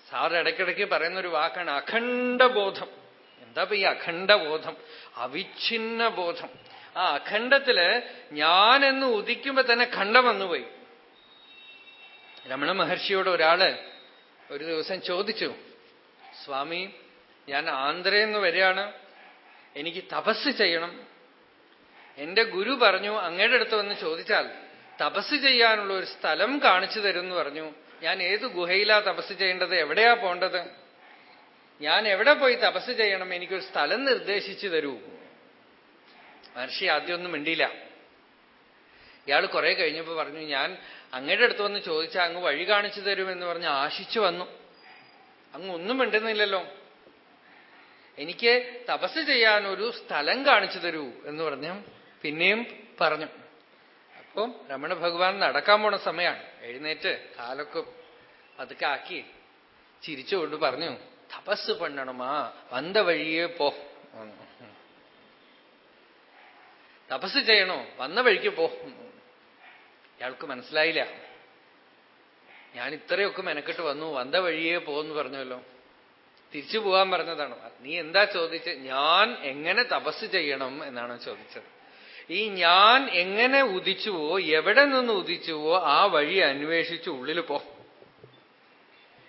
സാർ ഇടയ്ക്കിടയ്ക്ക് പറയുന്ന ഒരു വാക്കാണ് അഖണ്ഡ ബോധം എന്താ ഈ അഖണ്ഡ ബോധം അവിഛിന്ന ബോധം ആ അഖണ്ഡത്തിൽ ഞാനെന്ന് ഉദിക്കുമ്പോ തന്നെ ഖണ്ഡം വന്നുപോയി. രമണ മഹർഷിയോട് ഒരാൾ ഒരു ദിവസം ചോദിച്ചു സ്വാമി ഞാൻ ആന്ധ്രയെന്ന് വരികയാണ്. എനിക്ക് തപസ് ചെയ്യണം. എന്റെ ഗുരു പറഞ്ഞു അങ്ങയുടെ അടുത്ത് വന്ന് ചോദിച്ചാൽ തപസ് ചെയ്യാനുള്ള ഒരു സ്ഥലം കാണിച്ചു തരുമെന്ന് പറഞ്ഞു. ഞാൻ ഏത് ഗുഹയിലാ തപസ് ചെയ്യേണ്ടത്? എവിടെയാ പോണ്ടത് ഞാൻ എവിടെ പോയി തപസ് ചെയ്യണം? എനിക്കൊരു സ്ഥലം നിർദ്ദേശിച്ചു തരൂ. മഹർഷി ആദ്യമൊന്നും മിണ്ടിയില്ല. ഇയാൾ കുറെ കഴിഞ്ഞപ്പോൾ പറഞ്ഞു ഞാൻ അങ്ങയുടെ അടുത്ത് വന്ന് ചോദിച്ചാൽ അങ്ങ് വഴി കാണിച്ചു തരുമെന്ന് പറഞ്ഞ് ആശിച്ചു വന്നു. അങ്ങ് ഒന്നും മിണ്ടുന്നില്ലല്ലോ. എനിക്ക് തപസ് ചെയ്യാൻ ഒരു സ്ഥലം കാണിച്ചു തരൂ എന്ന് പറഞ്ഞു പിന്നെയും പറഞ്ഞു. അപ്പം രമണ ഭഗവാൻ നടക്കാൻ പോണ സമയമാണ് എഴുന്നേറ്റ് കാലൊക്കെ പതുക്കെ ആക്കി ചിരിച്ചുകൊണ്ട് പറഞ്ഞു തപസ് പണ്ണണമാ വந்த വഴിയേ പോ. തപസ് ചെയ്യണോ? വന്ന വഴിക്ക് പോ. ഇയാൾക്ക് മനസ്സിലായില്ല. ഞാൻ ഇത്രയൊക്കെ മെനക്കെട്ട് വന്നു വന്ന വഴിയേ പോന്ന് പറഞ്ഞല്ലോ. തിരിച്ചു പോകാൻ പറഞ്ഞതാണ്. നീ എന്താ ചോദിച്ചത് ഞാൻ എങ്ങനെ തപസ് ചെയ്യണം എന്നാണ് ചോദിച്ചത്. ഈ ഞാൻ എങ്ങനെ ഉദിച്ചുവോ എവിടെ നിന്ന് ഉദിച്ചുവോ ആ വഴി അന്വേഷിച്ച് ഉള്ളിൽ പോ.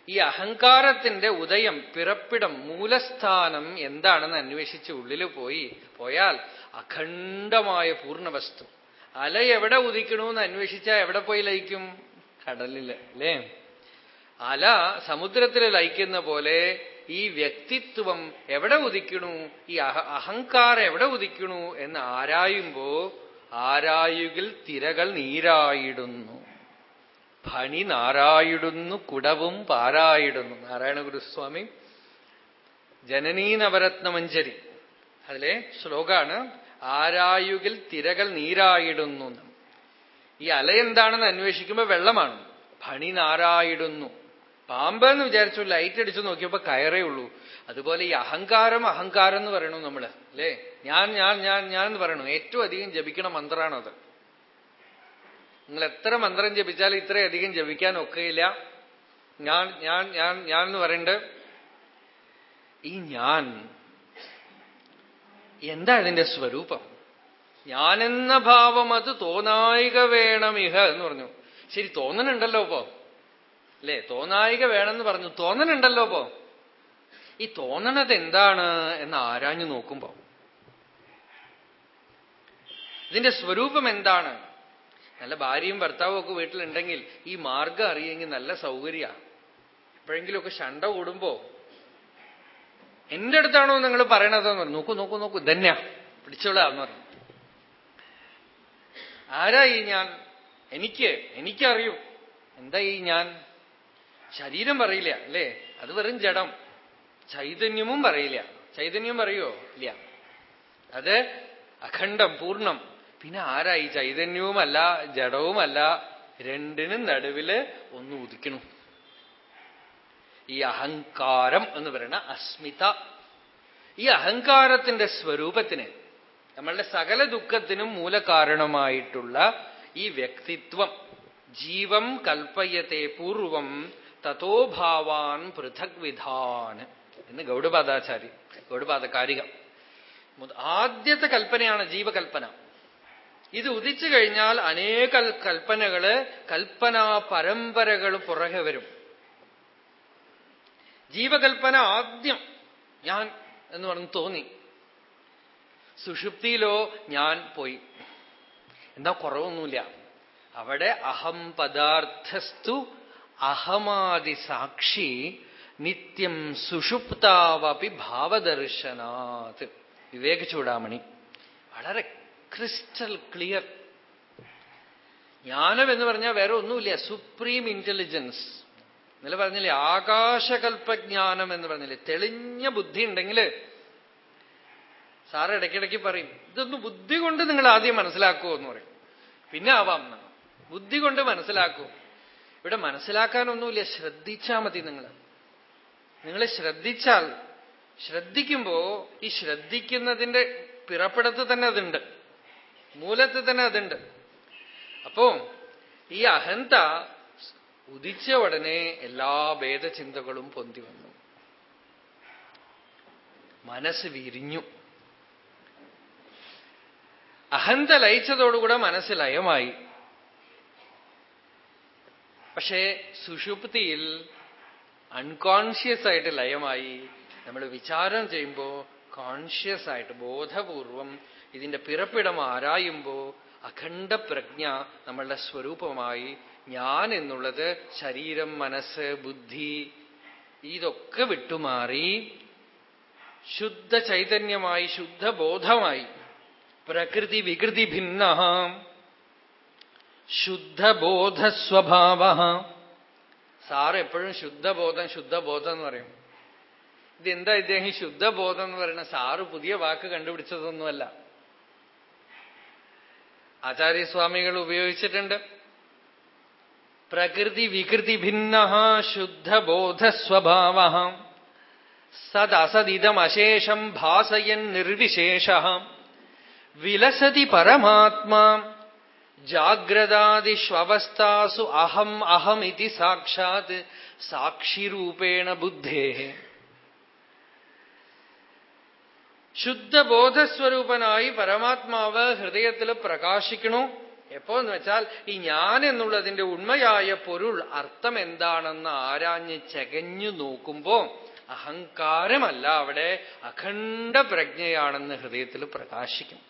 ഈ അഹങ്കാരത്തിന്റെ ഉദയം പിറപ്പിടം മൂലസ്ഥാനം എന്താണെന്ന് അന്വേഷിച്ച് ഉള്ളിൽ പോയി പോയാൽ അഖണ്ഡമായ പൂർണവസ്തു. അല എവിടെ ഉദിക്കണമെന്ന് അന്വേഷിച്ചാൽ എവിടെ പോയി ലയിക്കും? കടലിൽ അല്ലേ? അല സമുദ്രത്തിൽ ലയിക്കുന്ന പോലെ ഈ വ്യക്തിത്വം എവിടെ ഉദിക്കണു? ഈ അഹ അഹങ്കാരം എവിടെ ഉദിക്കണു എന്ന് ആരായുമ്പോ ആരായുകിൽ തിരകൾ നീരായിടുന്നു. ഭണി നാരായിടുന്നു കുടവും പാരായിടുന്നു. നാരായണ ഗുരുസ്വാമി ജനനീ അതിലെ ശ്ലോകാണ് ആരായുകിൽ തിരകൾ നീരായിടുന്നു ഈ അല എന്താണെന്ന് അന്വേഷിക്കുമ്പോൾ വെള്ളമാണ്. ഭണി നാരായിടുന്നു. പാമ്പ് എന്ന് വിചാരിച്ചു ലൈറ്റ് അടിച്ചു നോക്കിയപ്പോ കയറേ ഉള്ളൂ. അതുപോലെ ഈ അഹങ്കാരം അഹങ്കാരം എന്ന് പറയണു നമ്മൾ അല്ലേ? ഞാൻ ഞാൻ ഞാൻ ഞാൻ എന്ന് പറയണു. ഏറ്റവും അധികം ജപിക്കണ അത്? നിങ്ങൾ എത്ര മന്ത്രം ജപിച്ചാലും ഇത്രയധികം ജപിക്കാൻ ഒക്കെയില്ല. ഞാൻ ഞാൻ ഞാൻ ഞാൻ എന്ന് പറയണ്ട് ഈ ഞാൻ എന്താ ഇതിന്റെ സ്വരൂപം? ഞാനെന്ന ഭാവം അത് തോന്നായിക വേണമിഹ എന്ന് പറഞ്ഞു. ശരി തോന്നനുണ്ടല്ലോ ഇപ്പോ. അല്ലേ? തോന്നായിക വേണമെന്ന് പറഞ്ഞു. തോന്നനുണ്ടല്ലോ ഇപ്പോ. ഈ തോന്നണത് എന്താണ് എന്ന് ആരാഞ്ഞു നോക്കുമ്പോ. ഇതിന്റെ സ്വരൂപം എന്താണ്? നല്ല ഭാര്യയും ഭർത്താവും ഒക്കെ വീട്ടിലുണ്ടെങ്കിൽ ഈ മാർഗം അറിയെങ്കിൽ നല്ല സൗകര്യ. എപ്പോഴെങ്കിലുമൊക്കെ ശണ്ട കൂടുമ്പോ എന്റെ അടുത്താണോ നിങ്ങൾ പറയണതെന്ന് പറഞ്ഞു. നോക്കൂ നോക്കൂ നോക്കൂ. ധന്യ പിടിച്ചോളാന്ന് പറഞ്ഞു. ആരായി ഞാൻ? എനിക്ക് എനിക്കറിയൂ. എന്താ ഈ ഞാൻ? ശരീരം പറയില്ല അല്ലേ? അത് വെറും ജഡം. ചൈതന്യവും പറയില്ല. ചൈതന്യം പറയോ? ഇല്ല. അത് അഖണ്ഡം പൂർണം. പിന്നെ ആരായി ചൈതന്യവുമല്ല ജഡവുമല്ല? രണ്ടിനും നടുവിൽ ഒന്ന് ഉദിക്കണു. ഈ അഹങ്കാരം എന്ന് പറയുന്ന അസ്മിത. ഈ അഹങ്കാരത്തിന്റെ സ്വരൂപത്തിന് നമ്മളുടെ സകല ദുഃഖത്തിനും മൂലകാരണമായിട്ടുള്ള ഈ വ്യക്തിത്വം ജീവം കൽപ്പയത്തെ പൂർവം തഥോഭാവാൻ പൃഥക് വിധാൻ എന്ന് ഗൗഡപാദാചാരി ഗൗഡപാദകാരിക. ആദ്യത്തെ കൽപ്പനയാണ് ജീവകൽപ്പന. ഇത് ഉദിച്ചു കഴിഞ്ഞാൽ അനേക കൽപ്പനകൾ കൽപ്പനാ പരമ്പരകൾ പുറകെ വരും. ജീവകൽപ്പന ആദ്യം ഞാൻ എന്ന് പറഞ്ഞ് തോന്നി. സുഷുപ്തിയിലോ ഞാൻ പോയി. എന്താ കുറവൊന്നുമില്ല. അവിടെ അഹം പദാർത്ഥസ്തു അഹമാദി സാക്ഷി നിത്യം സുഷുപ്താവപി ഭാവദർശനാത്. വിവേക ചൂടാമണി. വളരെ ക്രിസ്റ്റൽ ക്ലിയർ. ജ്ഞാനം എന്ന് പറഞ്ഞാൽ വേറെ ഒന്നുമില്ല. സുപ്രീം ഇന്റലിജൻസ് ഇന്നലെ പറഞ്ഞില്ലേ ആകാശകൽപ്പജ്ഞാനം എന്ന് പറഞ്ഞില്ലേ തെളിഞ്ഞ ബുദ്ധി ഉണ്ടെങ്കിൽ സാറ് ഇടയ്ക്കിടയ്ക്ക് പറയും ഇതൊന്ന് ബുദ്ധി കൊണ്ട് നിങ്ങൾ ആദ്യം മനസ്സിലാക്കുമോ എന്ന് പറയും. പിന്നെ ആവാം ബുദ്ധി കൊണ്ട് മനസ്സിലാക്കൂ. ഇവിടെ മനസ്സിലാക്കാനൊന്നുമില്ല ശ്രദ്ധിച്ചാൽ മതി നിങ്ങൾ നിങ്ങൾ ശ്രദ്ധിച്ചാൽ ശ്രദ്ധിക്കുമ്പോ ഈ ശ്രദ്ധിക്കുന്നതിന്റെ പിറപ്പിടത്ത് തന്നെ അതുണ്ട്. മൂലത്ത് തന്നെ അതുണ്ട്. അപ്പോ ഈ അഹന്ത ഉദിച്ച ഉടനെ എല്ലാ ഭേദചിന്തകളും പൊന്തി വന്നു. മനസ്സ് വിരിഞ്ഞു. അഹന്ത ലയിച്ചതോടുകൂടെ മനസ്സ് ലയമായി. പക്ഷേ സുഷുപ്തിയിൽ അൺകോൺഷ്യസ് ആയിട്ട് ലയമായി. നമ്മൾ വിചാരം ചെയ്യുമ്പോൾ കോൺഷ്യസ് ആയിട്ട് ബോധപൂർവം ഇതിന്റെ പിറപ്പിടം ആരായുമ്പോ അഖണ്ഡ പ്രജ്ഞ നമ്മളുടെ സ്വരൂപമായി ഞാൻ എന്നുള്ളത് ശരീരം മനസ്സ് ബുദ്ധി ഇതൊക്കെ വിട്ടുമാറി ശുദ്ധ ചൈതന്യമായി ശുദ്ധ ബോധമായി പ്രകൃതി വികൃതി ഭിന്ന ശുദ്ധബോധസ്വഭാവ സാർ എപ്പോഴും ശുദ്ധബോധം ശുദ്ധബോധം എന്ന് പറയും. ഇതെന്താ ഇദ്ദേഹം ശുദ്ധബോധം എന്ന് പറയുന്ന സാറ് പുതിയ വാക്ക് കണ്ടുപിടിച്ചതൊന്നുമല്ല. ആചാര്യസ്വാമികൾ ഉപയോഗിച്ചിട്ടുണ്ട് പ്രകൃതി വികൃതി ഭിന്ന ശുദ്ധബോധസ്വഭാവ. സദസദിതമശേഷം ഭാസയൻ നിർവിശേഷ. വിലസതി പരമാത്മാ. ജാഗ്രതാദിഷ്വവസ്ഥാസു അഹം അഹമിതി സാക്ഷാത് സാക്ഷിരൂപേണ ബുദ്ധേ. ശുദ്ധബോധസ്വരൂപനായി പരമാത്മാവ് ഹൃദയത്തിൽ പ്രകാശിക്കണു. എപ്പോന്ന് വെച്ചാൽ ഈ ഞാൻ എന്നുള്ളതിന്റെ ഉണ്മയായ പൊരുൾ അർത്ഥം എന്താണെന്ന് ആരാഞ്ഞ് ചകഞ്ഞു നോക്കുമ്പോ അഹങ്കാരമല്ല അവിടെ അഖണ്ഡ പ്രജ്ഞയാണെന്ന് ഹൃദയത്തിൽ പ്രകാശിക്കും.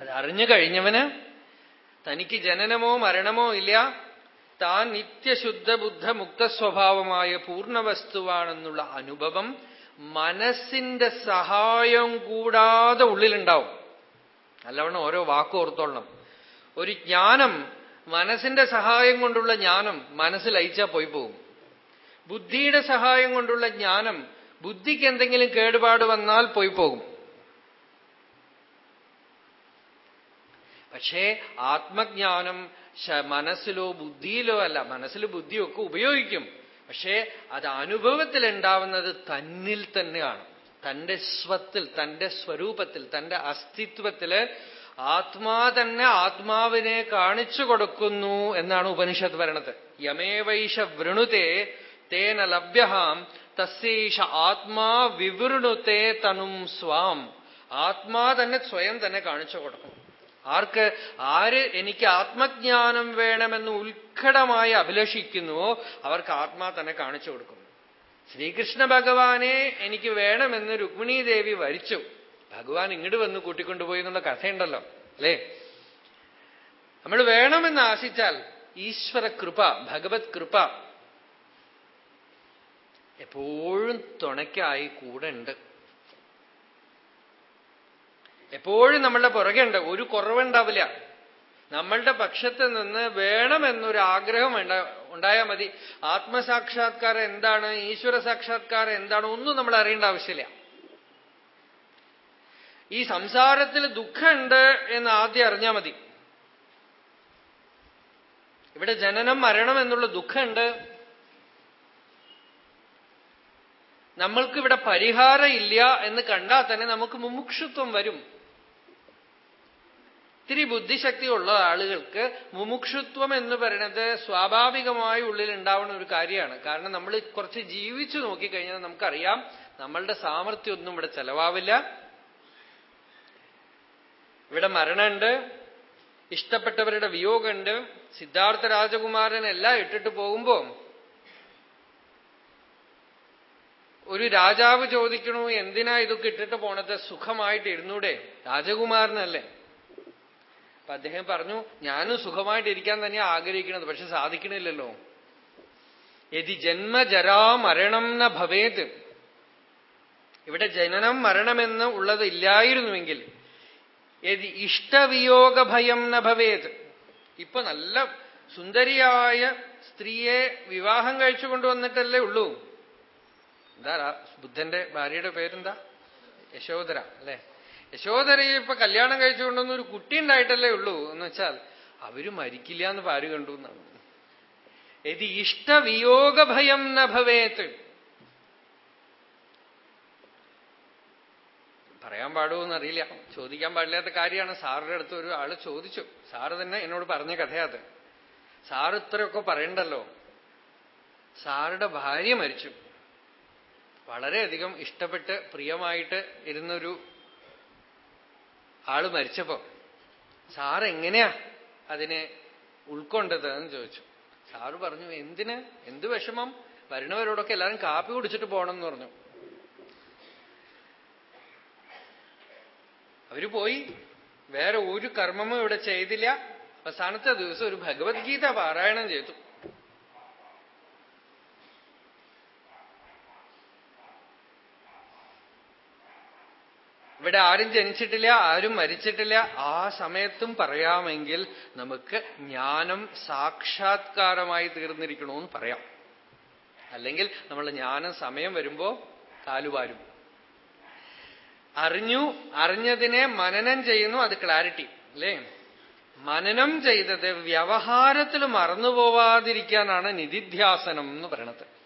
അത് അറിഞ്ഞു കഴിഞ്ഞവന് തനിക്ക് ജനനമോ മരണമോ ഇല്ല. താൻ നിത്യശുദ്ധ ബുദ്ധ മുക്ത സ്വഭാവമായ പൂർണവസ്തുവാണെന്നുള്ള അനുഭവം മനസ്സിന്റെ സഹായം കൂടാതെ ഉള്ളിലുണ്ടാവും. നല്ലവണ്ണം ഓരോ വാക്കും ഓർത്തോളണം. ഒരു ജ്ഞാനം മനസ്സിന്റെ സഹായം കൊണ്ടുള്ള ജ്ഞാനം മനസ്സിൽ അയച്ചാൽ പോയി പോകും. ബുദ്ധിയുടെ സഹായം കൊണ്ടുള്ള ജ്ഞാനം ബുദ്ധിക്ക് എന്തെങ്കിലും കേടുപാട് വന്നാൽ പോയി പോകും. പക്ഷേ ആത്മജ്ഞാനം മനസ്സിലോ ബുദ്ധിയിലോ അല്ല മനസ്സിൽ ബുദ്ധിയൊക്കെ ഉപയോഗിക്കും. പക്ഷേ അത് അനുഭവത്തിൽ ഉണ്ടാവുന്നത് തന്നിൽ തന്നെയാണ് തന്റെ സ്വത്തിൽ തന്റെ സ്വരൂപത്തിൽ തന്റെ അസ്തിത്വത്തിൽ ആത്മാ തന്നെ ആത്മാവിനെ കാണിച്ചു കൊടുക്കുന്നു എന്നാണ് ഉപനിഷത്ത് വരണത് യമേവൈഷ വൃണുതേ തേന ലഭ്യഹാം തസ്യേഷ ആത്മാ വിവൃണുത്തെ തനും സ്വാം. ആത്മാ തന്നെ സ്വയം തന്നെ കാണിച്ചു കൊടുക്കും ആർക്ക് ആര് എനിക്ക് ആത്മജ്ഞാനം വേണമെന്ന് ഉത്കടമായി അഭിലഷിക്കുന്നുവോ അവർക്ക് ആത്മാ തന്നെ കാണിച്ചു കൊടുക്കും ശ്രീകൃഷ്ണ ഭഗവാനെ എനിക്ക് വേണമെന്ന് രുക്മിണീ ദേവി വരിച്ചു. ഭഗവാൻ ഇങ്ങോട്ട് വന്ന് കൂട്ടിക്കൊണ്ടുപോയി എന്നുള്ള കഥയുണ്ടല്ലോ അല്ലേ? നമ്മൾ വേണമെന്ന് ആശിച്ചാൽ ഈശ്വര കൃപ ഭഗവത് കൃപ എപ്പോഴും തുണയ്ക്കായി കൂടെ ഉണ്ട്. എപ്പോഴും നമ്മളുടെ പുറകെ ഉണ്ട് ഒരു കുറവുണ്ടാവില്ല. നമ്മളുടെ പക്ഷത്ത് നിന്ന് വേണമെന്നൊരു ആഗ്രഹം ഉണ്ടായാൽ മതി. ആത്മസാക്ഷാത്കാരം എന്താണ്? ഈശ്വര സാക്ഷാത്കാരം എന്താണ്? ഒന്നും നമ്മൾ അറിയേണ്ട ആവശ്യമില്ല. ഈ സംസാരത്തിൽ ദുഃഖമുണ്ട് എന്ന് ആദ്യം അറിഞ്ഞാൽ മതി. ഇവിടെ ജനനം മരണം എന്നുള്ള ദുഃഖമുണ്ട്. നമ്മൾക്കിവിടെ പരിഹാരം ഇല്ല എന്ന് കണ്ടാൽ തന്നെ നമുക്ക് മുമുക്ഷുത്വം വരും. ഇത്തിരി ബുദ്ധിശക്തിയുള്ള ആളുകൾക്ക് മുമുക്ഷുത്വം എന്ന് പറയുന്നത് സ്വാഭാവികമായി ഉള്ളിൽ ഉണ്ടാവുന്ന ഒരു കാര്യമാണ്. കാരണം നമ്മൾ കുറച്ച് ജീവിച്ചു നോക്കിക്കഴിഞ്ഞാൽ നമുക്കറിയാം നമ്മളുടെ സാമർഥ്യമൊന്നും ഇവിടെ ചെലവാവില്ല. ഇവിടെ മരണമുണ്ട്. ഇഷ്ടപ്പെട്ടവരുടെ വിയോഗമുണ്ട്. സിദ്ധാർത്ഥ രാജകുമാരനെല്ലാം ഇട്ടിട്ട് പോകുമ്പോ ഒരു രാജാവ് ചോദിക്കണു എന്തിനാ ഇതൊക്കെ ഇട്ടിട്ട് പോണത്? സുഖമായിട്ട് ഇരുന്നൂടെ? രാജകുമാരനല്ലേ? അപ്പൊ അദ്ദേഹം പറഞ്ഞു ഞാനും സുഖമായിട്ടിരിക്കാൻ തന്നെ ആഗ്രഹിക്കുന്നത് പക്ഷെ സാധിക്കണില്ലല്ലോ. യതി ജന്മജരാ മരണം ന ഭവേത്. ഇവിടെ ജനനം മരണമെന്ന് ഉള്ളത് ഇല്ലായിരുന്നുവെങ്കിൽ യതി ഇഷ്ടവിയോഗ ഭയം ന ഭവേത്. ഇപ്പൊ നല്ല സുന്ദരിയായ സ്ത്രീയെ വിവാഹം കഴിച്ചു കൊണ്ടുവന്നിട്ടല്ലേ ഉള്ളൂ. എന്താ ബുദ്ധന്റെ ഭാര്യയുടെ പേരെന്താ? യശോധര അല്ലേ? യശോധരയെ ഇപ്പൊ കല്യാണം കഴിച്ചുകൊണ്ടൊന്നും ഒരു കുട്ടി ഉണ്ടായിട്ടല്ലേ ഉള്ളൂ എന്ന് വെച്ചാൽ അവർ മരിക്കില്ല എന്ന് പാര് കണ്ടു എന്നാണ്. ഇത് ഇഷ്ടവിയോഗഭയം ന പറയാൻ പാടുമെന്നറിയില്ല ചോദിക്കാൻ പാടില്ലാത്ത കാര്യമാണ്. സാറിന്റെ അടുത്ത് ഒരു ആൾ ചോദിച്ചു. സാറ് തന്നെ എന്നോട് പറഞ്ഞ കഥയാത്. സാറ് ഇത്രയൊക്കെ പറയണ്ടല്ലോ. സാറുടെ ഭാര്യ മരിച്ചു. വളരെയധികം ഇഷ്ടപ്പെട്ട് പ്രിയമായിട്ട് ഇരുന്നൊരു ആൾ മരിച്ചപ്പോ സാറെങ്ങനെയാ അതിനെ ഉൾക്കൊണ്ടത്? എന്ന് ചോദിച്ചു. സാറ് പറഞ്ഞു എന്തിന്? എന്ത് വിഷമം? വരുന്നവരോടൊക്കെ എല്ലാവരും കാപ്പി കുടിച്ചിട്ട് പോകണം എന്ന് പറഞ്ഞു. അവർ പോയി. വേറെ ഒരു കർമ്മമോ ഇവിടെ ചെയ്തില്ല. അവസാനത്തെ ദിവസം ഒരു ഭഗവത്ഗീത പാരായണം ചെയ്തു. ഇവിടെ ആരും ജനിച്ചിട്ടില്ല ആരും മരിച്ചിട്ടില്ല. ആ സമയത്തും പറയാമെങ്കിൽ നമുക്ക് ജ്ഞാനം സാക്ഷാത്കാരമായി തീർന്നിരിക്കണമെന്ന് പറയാം. അല്ലെങ്കിൽ നമ്മൾ ജ്ഞാനം സമയം വരുമ്പോ കാലുവാരും. അറിഞ്ഞു അറിഞ്ഞതിനെ മനനം ചെയ്യുന്നു അത് ക്ലാരിറ്റി അല്ലേ? മനനം ചെയ്തത് വ്യവഹാരത്തിൽ മറന്നുപോവാതിരിക്കാനാണ് നിധിധ്യാസനം എന്ന് പറയണത്.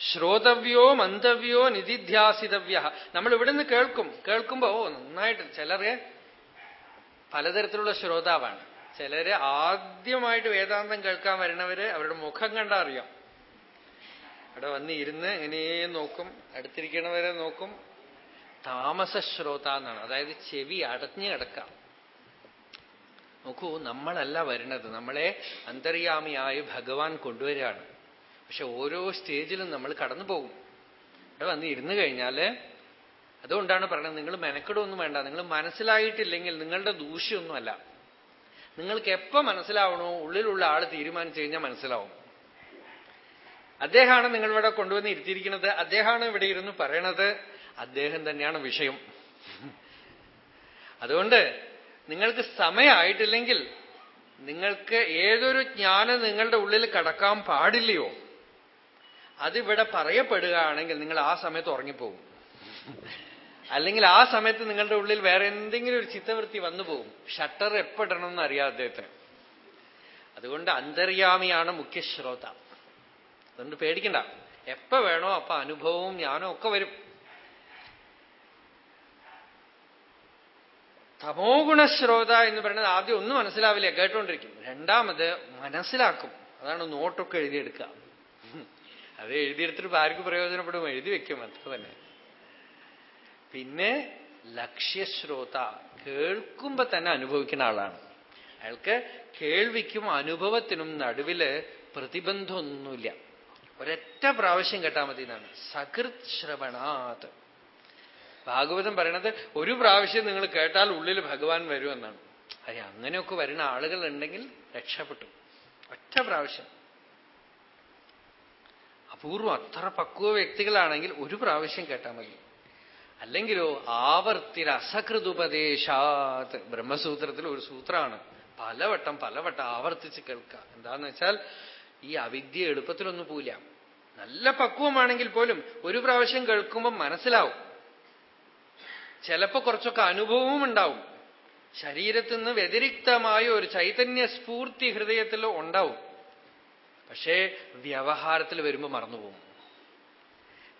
ശ്രോതവ്യോ മന്തവ്യോ നിധിധ്യാസിതവ്യ നമ്മൾ ഇവിടുന്ന് കേൾക്കും. കേൾക്കുമ്പോ നന്നായിട്ട്. ചിലര് പലതരത്തിലുള്ള ശ്രോതാവാണ്. ചിലര് ആദ്യമായിട്ട് വേദാന്തം കേൾക്കാൻ വരുന്നവര് അവരുടെ മുഖം കണ്ടാ അറിയാം. അവിടെ വന്ന് ഇരുന്ന് ഇങ്ങനെയേ നോക്കും. അടുത്തിരിക്കണവരെ നോക്കും. താമസ ശ്രോത എന്നാണ്. അതായത് ചെവി അടഞ്ഞു കിടക്കാം. നോക്കൂ നമ്മളല്ല വരുന്നത്. നമ്മളെ അന്തര്യാമിയായി ഭഗവാൻ കൊണ്ടുവരികയാണ്. പക്ഷെ ഓരോ സ്റ്റേജിലും നമ്മൾ കടന്നു പോകും. ഇവിടെ വന്ന് ഇരുന്ന് കഴിഞ്ഞാൽ അതുകൊണ്ടാണ് പറയുന്നത് നിങ്ങൾ മെനക്കെടൊന്നും വേണ്ട നിങ്ങൾ മനസ്സിലായിട്ടില്ലെങ്കിൽ നിങ്ങളുടെ ദൂഷ്യമൊന്നുമല്ല നിങ്ങൾക്ക് എപ്പോ മനസ്സിലാവണോ ഉള്ളിലുള്ള ആൾ തീരുമാനിച്ചു കഴിഞ്ഞാൽ മനസ്സിലാവും. അദ്ദേഹമാണ് നിങ്ങളിവിടെ കൊണ്ടുവന്ന് ഇരുത്തിയിരിക്കുന്നത് അദ്ദേഹമാണ് ഇവിടെ ഇരുന്ന് പറയണത് അദ്ദേഹം തന്നെയാണ് വിഷയം. അതുകൊണ്ട് നിങ്ങൾക്ക് സമയമായിട്ടില്ലെങ്കിൽ നിങ്ങൾക്ക് ഏതൊരു ജ്ഞാനം നിങ്ങളുടെ ഉള്ളിൽ കടക്കാൻ പാടില്ലയോ? അതിവിടെ പറയപ്പെടുകയാണെങ്കിൽ നിങ്ങൾ ആ സമയത്ത് ഉറങ്ങിപ്പോകും അല്ലെങ്കിൽ ആ സമയത്ത് നിങ്ങളുടെ ഉള്ളിൽ വേറെ എന്തെങ്കിലും ഒരു ചിത്തവൃത്തി വന്നു പോകും ഷട്ടർ എപ്പിടണമെന്ന് അറിയാം അദ്ദേഹത്തിന്. അതുകൊണ്ട് അന്തര്യാമിയാണ് മുഖ്യ ശ്രോത. അതുകൊണ്ട് പേടിക്കണ്ട. എപ്പോ വേണോ അപ്പൊ അനുഭവവും ജ്ഞാനവും ഒക്കെ വരും. തമോ ഗുണശ്രോത എന്ന് പറയുന്നത് ആദ്യം ഒന്നും മനസ്സിലാവില്ല. കേട്ടോണ്ടിരിക്കും. രണ്ടാമത് മനസ്സിലാക്കും. അതാണ് നോട്ടൊക്കെ എഴുതിയെടുക്കുക. അത് എഴുതിയെടുത്തിട്ട് ആർക്ക് പ്രയോജനപ്പെടും. എഴുതി വെക്കും അത്ര തന്നെ. പിന്നെ ലക്ഷ്യശ്രോത കേൾക്കുമ്പോ തന്നെ അനുഭവിക്കുന്ന ആളാണ്. അയാൾക്ക് കേൾവിക്കും അനുഭവത്തിനും നടുവിൽ പ്രതിബന്ധമൊന്നുമില്ല. ഒരൊറ്റ പ്രാവശ്യം കേട്ടാൽ മതി എന്നാണ് സകൃത് ശ്രവണാത്. ഭാഗവതം പറയണത് ഒരു പ്രാവശ്യം നിങ്ങൾ കേട്ടാൽ ഉള്ളിൽ ഭഗവാൻ വരുമെന്നാണ്. അതെ അങ്ങനെയൊക്കെ വരുന്ന ആളുകൾ ഉണ്ടെങ്കിൽ രക്ഷപ്പെട്ടു. ഒറ്റ പ്രാവശ്യം. അപൂർവം അത്ര പക്വ വ്യക്തികളാണെങ്കിൽ ഒരു പ്രാവശ്യം കേട്ടാൽ മതി. അല്ലെങ്കിലോ ആവർത്തിര അസകൃതുപദേശാത്. ബ്രഹ്മസൂത്രത്തിൽ ഒരു സൂത്രമാണ് പലവട്ടം പലവട്ടം ആവർത്തിച്ച് കേൾക്കുക എന്താന്ന് വെച്ചാൽ ഈ അവിദ്യ എളുപ്പത്തിലൊന്നും പോല നല്ല പക്വമാണെങ്കിൽ പോലും ഒരു പ്രാവശ്യം കേൾക്കുമ്പോൾ മനസ്സിലാവും. ചിലപ്പോ കുറച്ചൊക്കെ അനുഭവവും ഉണ്ടാവും. ശരീരത്തിൽ നിന്ന് വ്യതിരിക്തമായ ഒരു ചൈതന്യ സ്ഫൂർത്തി ഹൃദയത്തിൽ ഉണ്ടാവും. പക്ഷേ വ്യവഹാരത്തിൽ വരുമ്പോൾ മറന്നുപോകും.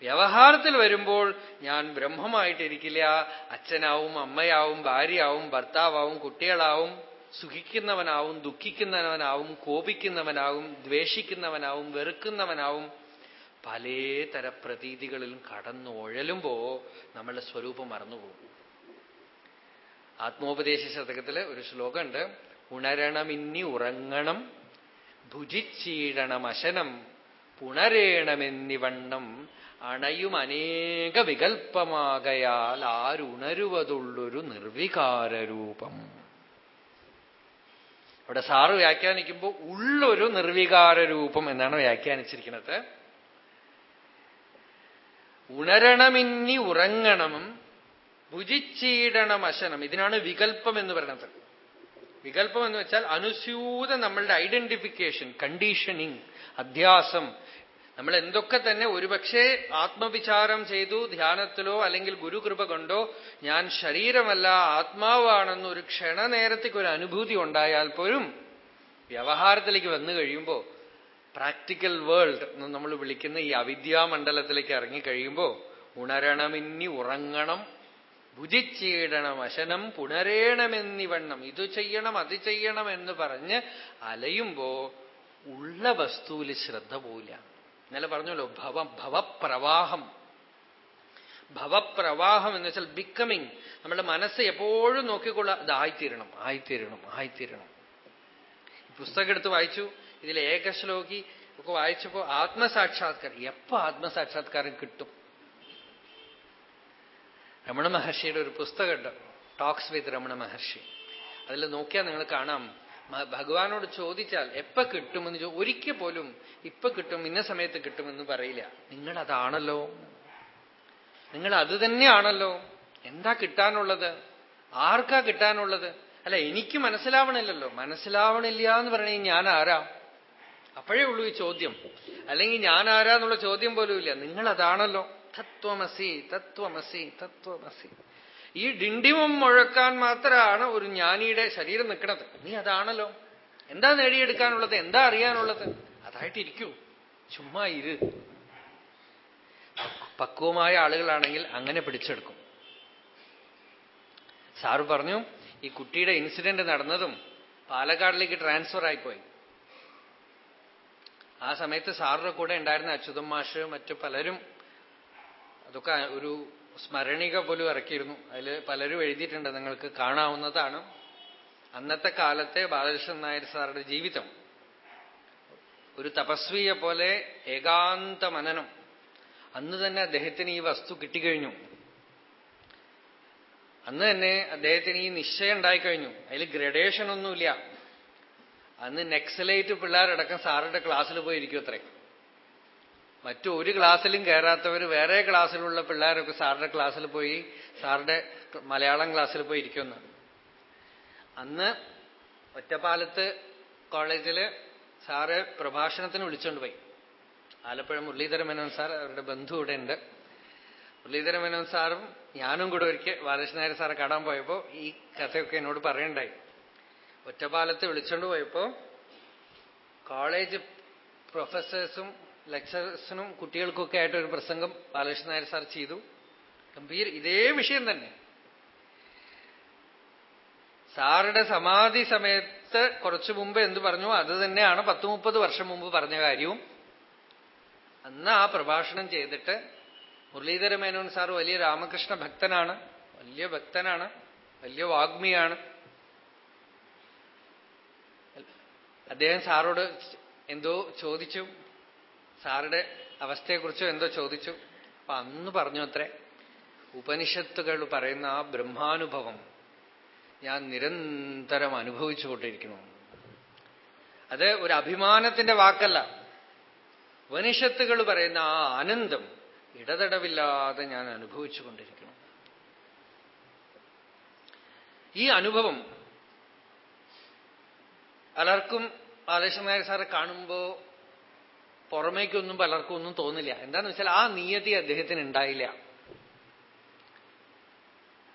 വ്യവഹാരത്തിൽ വരുമ്പോൾ ഞാൻ ബ്രഹ്മമായിട്ടിരിക്കില്ല. അച്ഛനാവും അമ്മയാവും ഭാര്യയാവും ഭർത്താവും കുട്ടികളാവും സുഖിക്കുന്നവനാവും ദുഃഖിക്കുന്നവനാവും കോപിക്കുന്നവനാവും ദ്വേഷിക്കുന്നവനാവും വെറുക്കുന്നവനാവും. പലതര പ്രതീതികളിലും കടന്നുഴലുമ്പോ നമ്മളുടെ സ്വരൂപം മറന്നുപോകും. ആത്മോപദേശ ശതകത്തിലെ ഒരു ശ്ലോകമുണ്ട്. ഉണരണമിന്നി ഉറങ്ങണം. ഭുജിച്ചീടണം അശനം പുണരേണമെന്നിവണ്ണം അണയും അനേക വികൽപ്പമാകയാൽ ആരുണരുവതുള്ളൊരു നിർവികാരൂപം അവിടെ സാറ് വ്യാഖ്യാനിക്കുമ്പോൾ ഉള്ളൊരു നിർവികാരൂപം എന്നാണ് വ്യാഖ്യാനിച്ചിരിക്കുന്നത്. ഉണരണമിന്നി ഉറങ്ങണം ഭുജിച്ചീടണം അശനം ഇതിനാണ് വികൽപ്പം എന്ന് പറയുന്നത്. വികല്പം എന്ന് വെച്ചാൽ അനുസ്യൂത നമ്മളുടെ ഐഡന്റിഫിക്കേഷൻ കണ്ടീഷനിങ് അധ്യാസം. നമ്മൾ എന്തൊക്കെ തന്നെ ഒരുപക്ഷെ ആത്മവിചാരം ചെയ്തു ധ്യാനത്തിലോ അല്ലെങ്കിൽ ഗുരുകൃപ കൊണ്ടോ ഞാൻ ശരീരമല്ല ആത്മാവാണെന്ന് ഒരു ക്ഷണനേരത്തേക്ക് ഒരു അനുഭൂതി ഉണ്ടായാൽ പോലും വ്യവഹാരത്തിലേക്ക് വന്നു കഴിയുമ്പോൾ പ്രാക്ടിക്കൽ വേൾഡ് എന്ന് നമ്മൾ വിളിക്കുന്ന ഈ അവിദ്യാമണ്ഡലത്തിലേക്ക് ഇറങ്ങിക്കഴിയുമ്പോൾ ഉണരണമിന്നി ഉറങ്ങണം ഭുജിച്ചിടണം അശനം പുണരേണമെന്നിവണ്ണം ഇത് ചെയ്യണം അത് ചെയ്യണം എന്ന് പറഞ്ഞ് അലയുമ്പോ ഉള്ള വസ്തുവിൽ ശ്രദ്ധ പോയില്ല ഇന്നലെ പറഞ്ഞല്ലോ ഭവ ഭവപ്രവാഹം. ഭവപ്രവാഹം എന്ന് വെച്ചാൽ ബിക്കമിങ് നമ്മുടെ മനസ്സ് എപ്പോഴും നോക്കിക്കൊള്ള ഇത് ആയിത്തീരണം ആയിത്തീരണം. ആയിത്തീരണം പുസ്തകം എടുത്ത് വായിച്ചു ഇതിൽ ഏകശ്ലോകി ഒക്കെ വായിച്ചപ്പോ ആത്മസാക്ഷാത്കാരം. എപ്പോ ആത്മസാക്ഷാത്കാരം കിട്ടും? രമണ മഹർഷിയുടെ ഒരു പുസ്തകമുണ്ട് ടോക്സ് വിത്ത് രമണ മഹർഷി. അതിൽ നോക്കിയാൽ നിങ്ങൾ കാണാം ഭഗവാനോട് ചോദിച്ചാൽ എപ്പ കിട്ടുമെന്ന് ചോ ഒരിക്കൽ പോലും ഇപ്പൊ കിട്ടും ഇന്ന സമയത്ത് കിട്ടുമെന്ന് പറയില്ല. നിങ്ങൾ അതാണല്ലോ നിങ്ങൾ അത് തന്നെയാണല്ലോ എന്താ കിട്ടാനുള്ളത്? ആർക്കാ കിട്ടാനുള്ളത്? അല്ല എനിക്ക് മനസ്സിലാവണില്ലല്ലോ. മനസ്സിലാവണില്ല എന്ന് പറഞ്ഞാൽ ഞാൻ ആരാ അപ്പോഴേ ഉള്ളൂ ഈ ചോദ്യം. അല്ലെങ്കിൽ ഞാൻ ആരാന്നുള്ള ചോദ്യം പോലും ഇല്ല നിങ്ങൾ അതാണല്ലോ തത്വമസി തത്വമസി തത്വമസി. ഈ ഡിണ്ടിമം മുഴക്കാൻ മാത്രമാണ് ഒരു ജ്ഞാനിയുടെ ശരീരം നിൽക്കുന്നത്. നീ അതാണല്ലോ. എന്താ നേടിയെടുക്കാനുള്ളത്? എന്താ അറിയാനുള്ളത്? അതായിട്ടിരിക്കൂ. ചുമ്മാ ഇരു. പക്വമായ ആളുകളാണെങ്കിൽ അങ്ങനെ പിടിച്ചെടുക്കും. സാറ് പറഞ്ഞു ഈ കുട്ടിയുടെ ഇൻസിഡന്റ് നടന്നതും പാലക്കാടിലേക്ക് ട്രാൻസ്ഫർ ആയിപ്പോയി. ആ സമയത്ത് സാറിന്റെ കൂടെ ഉണ്ടായിരുന്ന അച്യുതം മാഷ് മറ്റു പലരും അതൊക്കെ ഒരു സ്മരണിക പോലും ഇറക്കിയിരുന്നു. അതിൽ പലരും എഴുതിയിട്ടുണ്ട് നിങ്ങൾക്ക് കാണാവുന്നതാണ്. അന്നത്തെ കാലത്തെ ബാലകൃഷ്ണൻ നായർ സാറുടെ ജീവിതം. ഒരു തപസ്വിയെ പോലെ ഏകാന്ത മനനം. അന്ന് തന്നെ അദ്ദേഹത്തിന് ഈ വസ്തു കിട്ടിക്കഴിഞ്ഞു. അന്ന് തന്നെ അദ്ദേഹത്തിന് ഈ നിശ്ചയം ഉണ്ടായിക്കഴിഞ്ഞു. അതിൽ ഗ്രഡേഷൻ ഒന്നുമില്ല. അന്ന് നെക്സലൈറ്റ് പിള്ളേരടക്കം സാറിന്റെ ക്ലാസ്സിൽ പോയിരിക്കും അത്രയും അത്രേ. മറ്റു ഒരു ക്ലാസ്സിലും കയറാത്തവർ വേറെ ക്ലാസ്സിലുള്ള പിള്ളേരൊക്കെ സാറിന്റെ ക്ലാസ്സിൽ പോയി സാറിന്റെ മലയാളം ക്ലാസ്സിൽ പോയി ഇരിക്കുന്നു. അന്ന് ഒറ്റപ്പാലത്ത് കോളേജിൽ സാറ് പ്രഭാഷണത്തിന് വിളിച്ചുകൊണ്ട് പോയി. ആലപ്പുഴ മുരളീധര മേനോൻ സാർ അവരുടെ ബന്ധു ഇവിടെ ഉണ്ട് മുരളീധര മേനോൻ സാറും ഞാനും കൂടെ ഒരിക്കൽ ബാലകൃഷ്ണനായർ സാറെ കാണാൻ പോയപ്പോ ഈ കഥയൊക്കെ എന്നോട് പറയണ്ടായി. ഒറ്റപ്പാലത്ത് വിളിച്ചുകൊണ്ട് പോയപ്പോ കോളേജ് പ്രൊഫസേഴ്സും ലെക്ചറേഴ്സിനും കുട്ടികൾക്കൊക്കെ ആയിട്ട് ഒരു പ്രസംഗം ബാലകൃഷ്ണൻ നായർ സാർ ചെയ്തു. ഗംഭീർ ഇതേ വിഷയം തന്നെ. സാറുടെ സമാധി സമയത്ത് കുറച്ചു മുമ്പ് എന്ത് പറഞ്ഞു? അത് തന്നെയാണ് പത്ത് മുപ്പത് വർഷം മുമ്പ് പറഞ്ഞ കാര്യവും. അന്ന് ആ പ്രഭാഷണം ചെയ്തിട്ട് മുരളീധര മേനോൻ സാർ വലിയ രാമകൃഷ്ണ ഭക്തനാണ്. വലിയ ഭക്തനാണ്. വലിയ വാഗ്മിയാണ്. അദ്ദേഹം സാറോട് എന്തോ ചോദിച്ചു. സാറുടെ അവസ്ഥയെക്കുറിച്ചോ എന്തോ ചോദിച്ചു. അപ്പൊ അന്ന് പറഞ്ഞു അത്രേ. ഉപനിഷത്തുകൾ പറയുന്ന ആ ബ്രഹ്മാനുഭവം ഞാൻ നിരന്തരം അനുഭവിച്ചുകൊണ്ടിരിക്കുന്നു അത് ഒരു അഭിമാനത്തിന്റെ വാക്കല്ല. ഉപനിഷത്തുകൾ പറയുന്ന ആ ആനന്ദം ഇടതടവില്ലാതെ ഞാൻ അനുഭവിച്ചുകൊണ്ടിരിക്കുന്നു ഈ അനുഭവം പലർക്കും ബാലകൃഷ്ണൻ നായർ സാറെ കാണുമ്പോ പുറമേക്കൊന്നും പലർക്കും ഒന്നും തോന്നില്ല. എന്താന്ന് വെച്ചാൽ ആ നിയതി അദ്ദേഹത്തിന് ഉണ്ടായില്ല.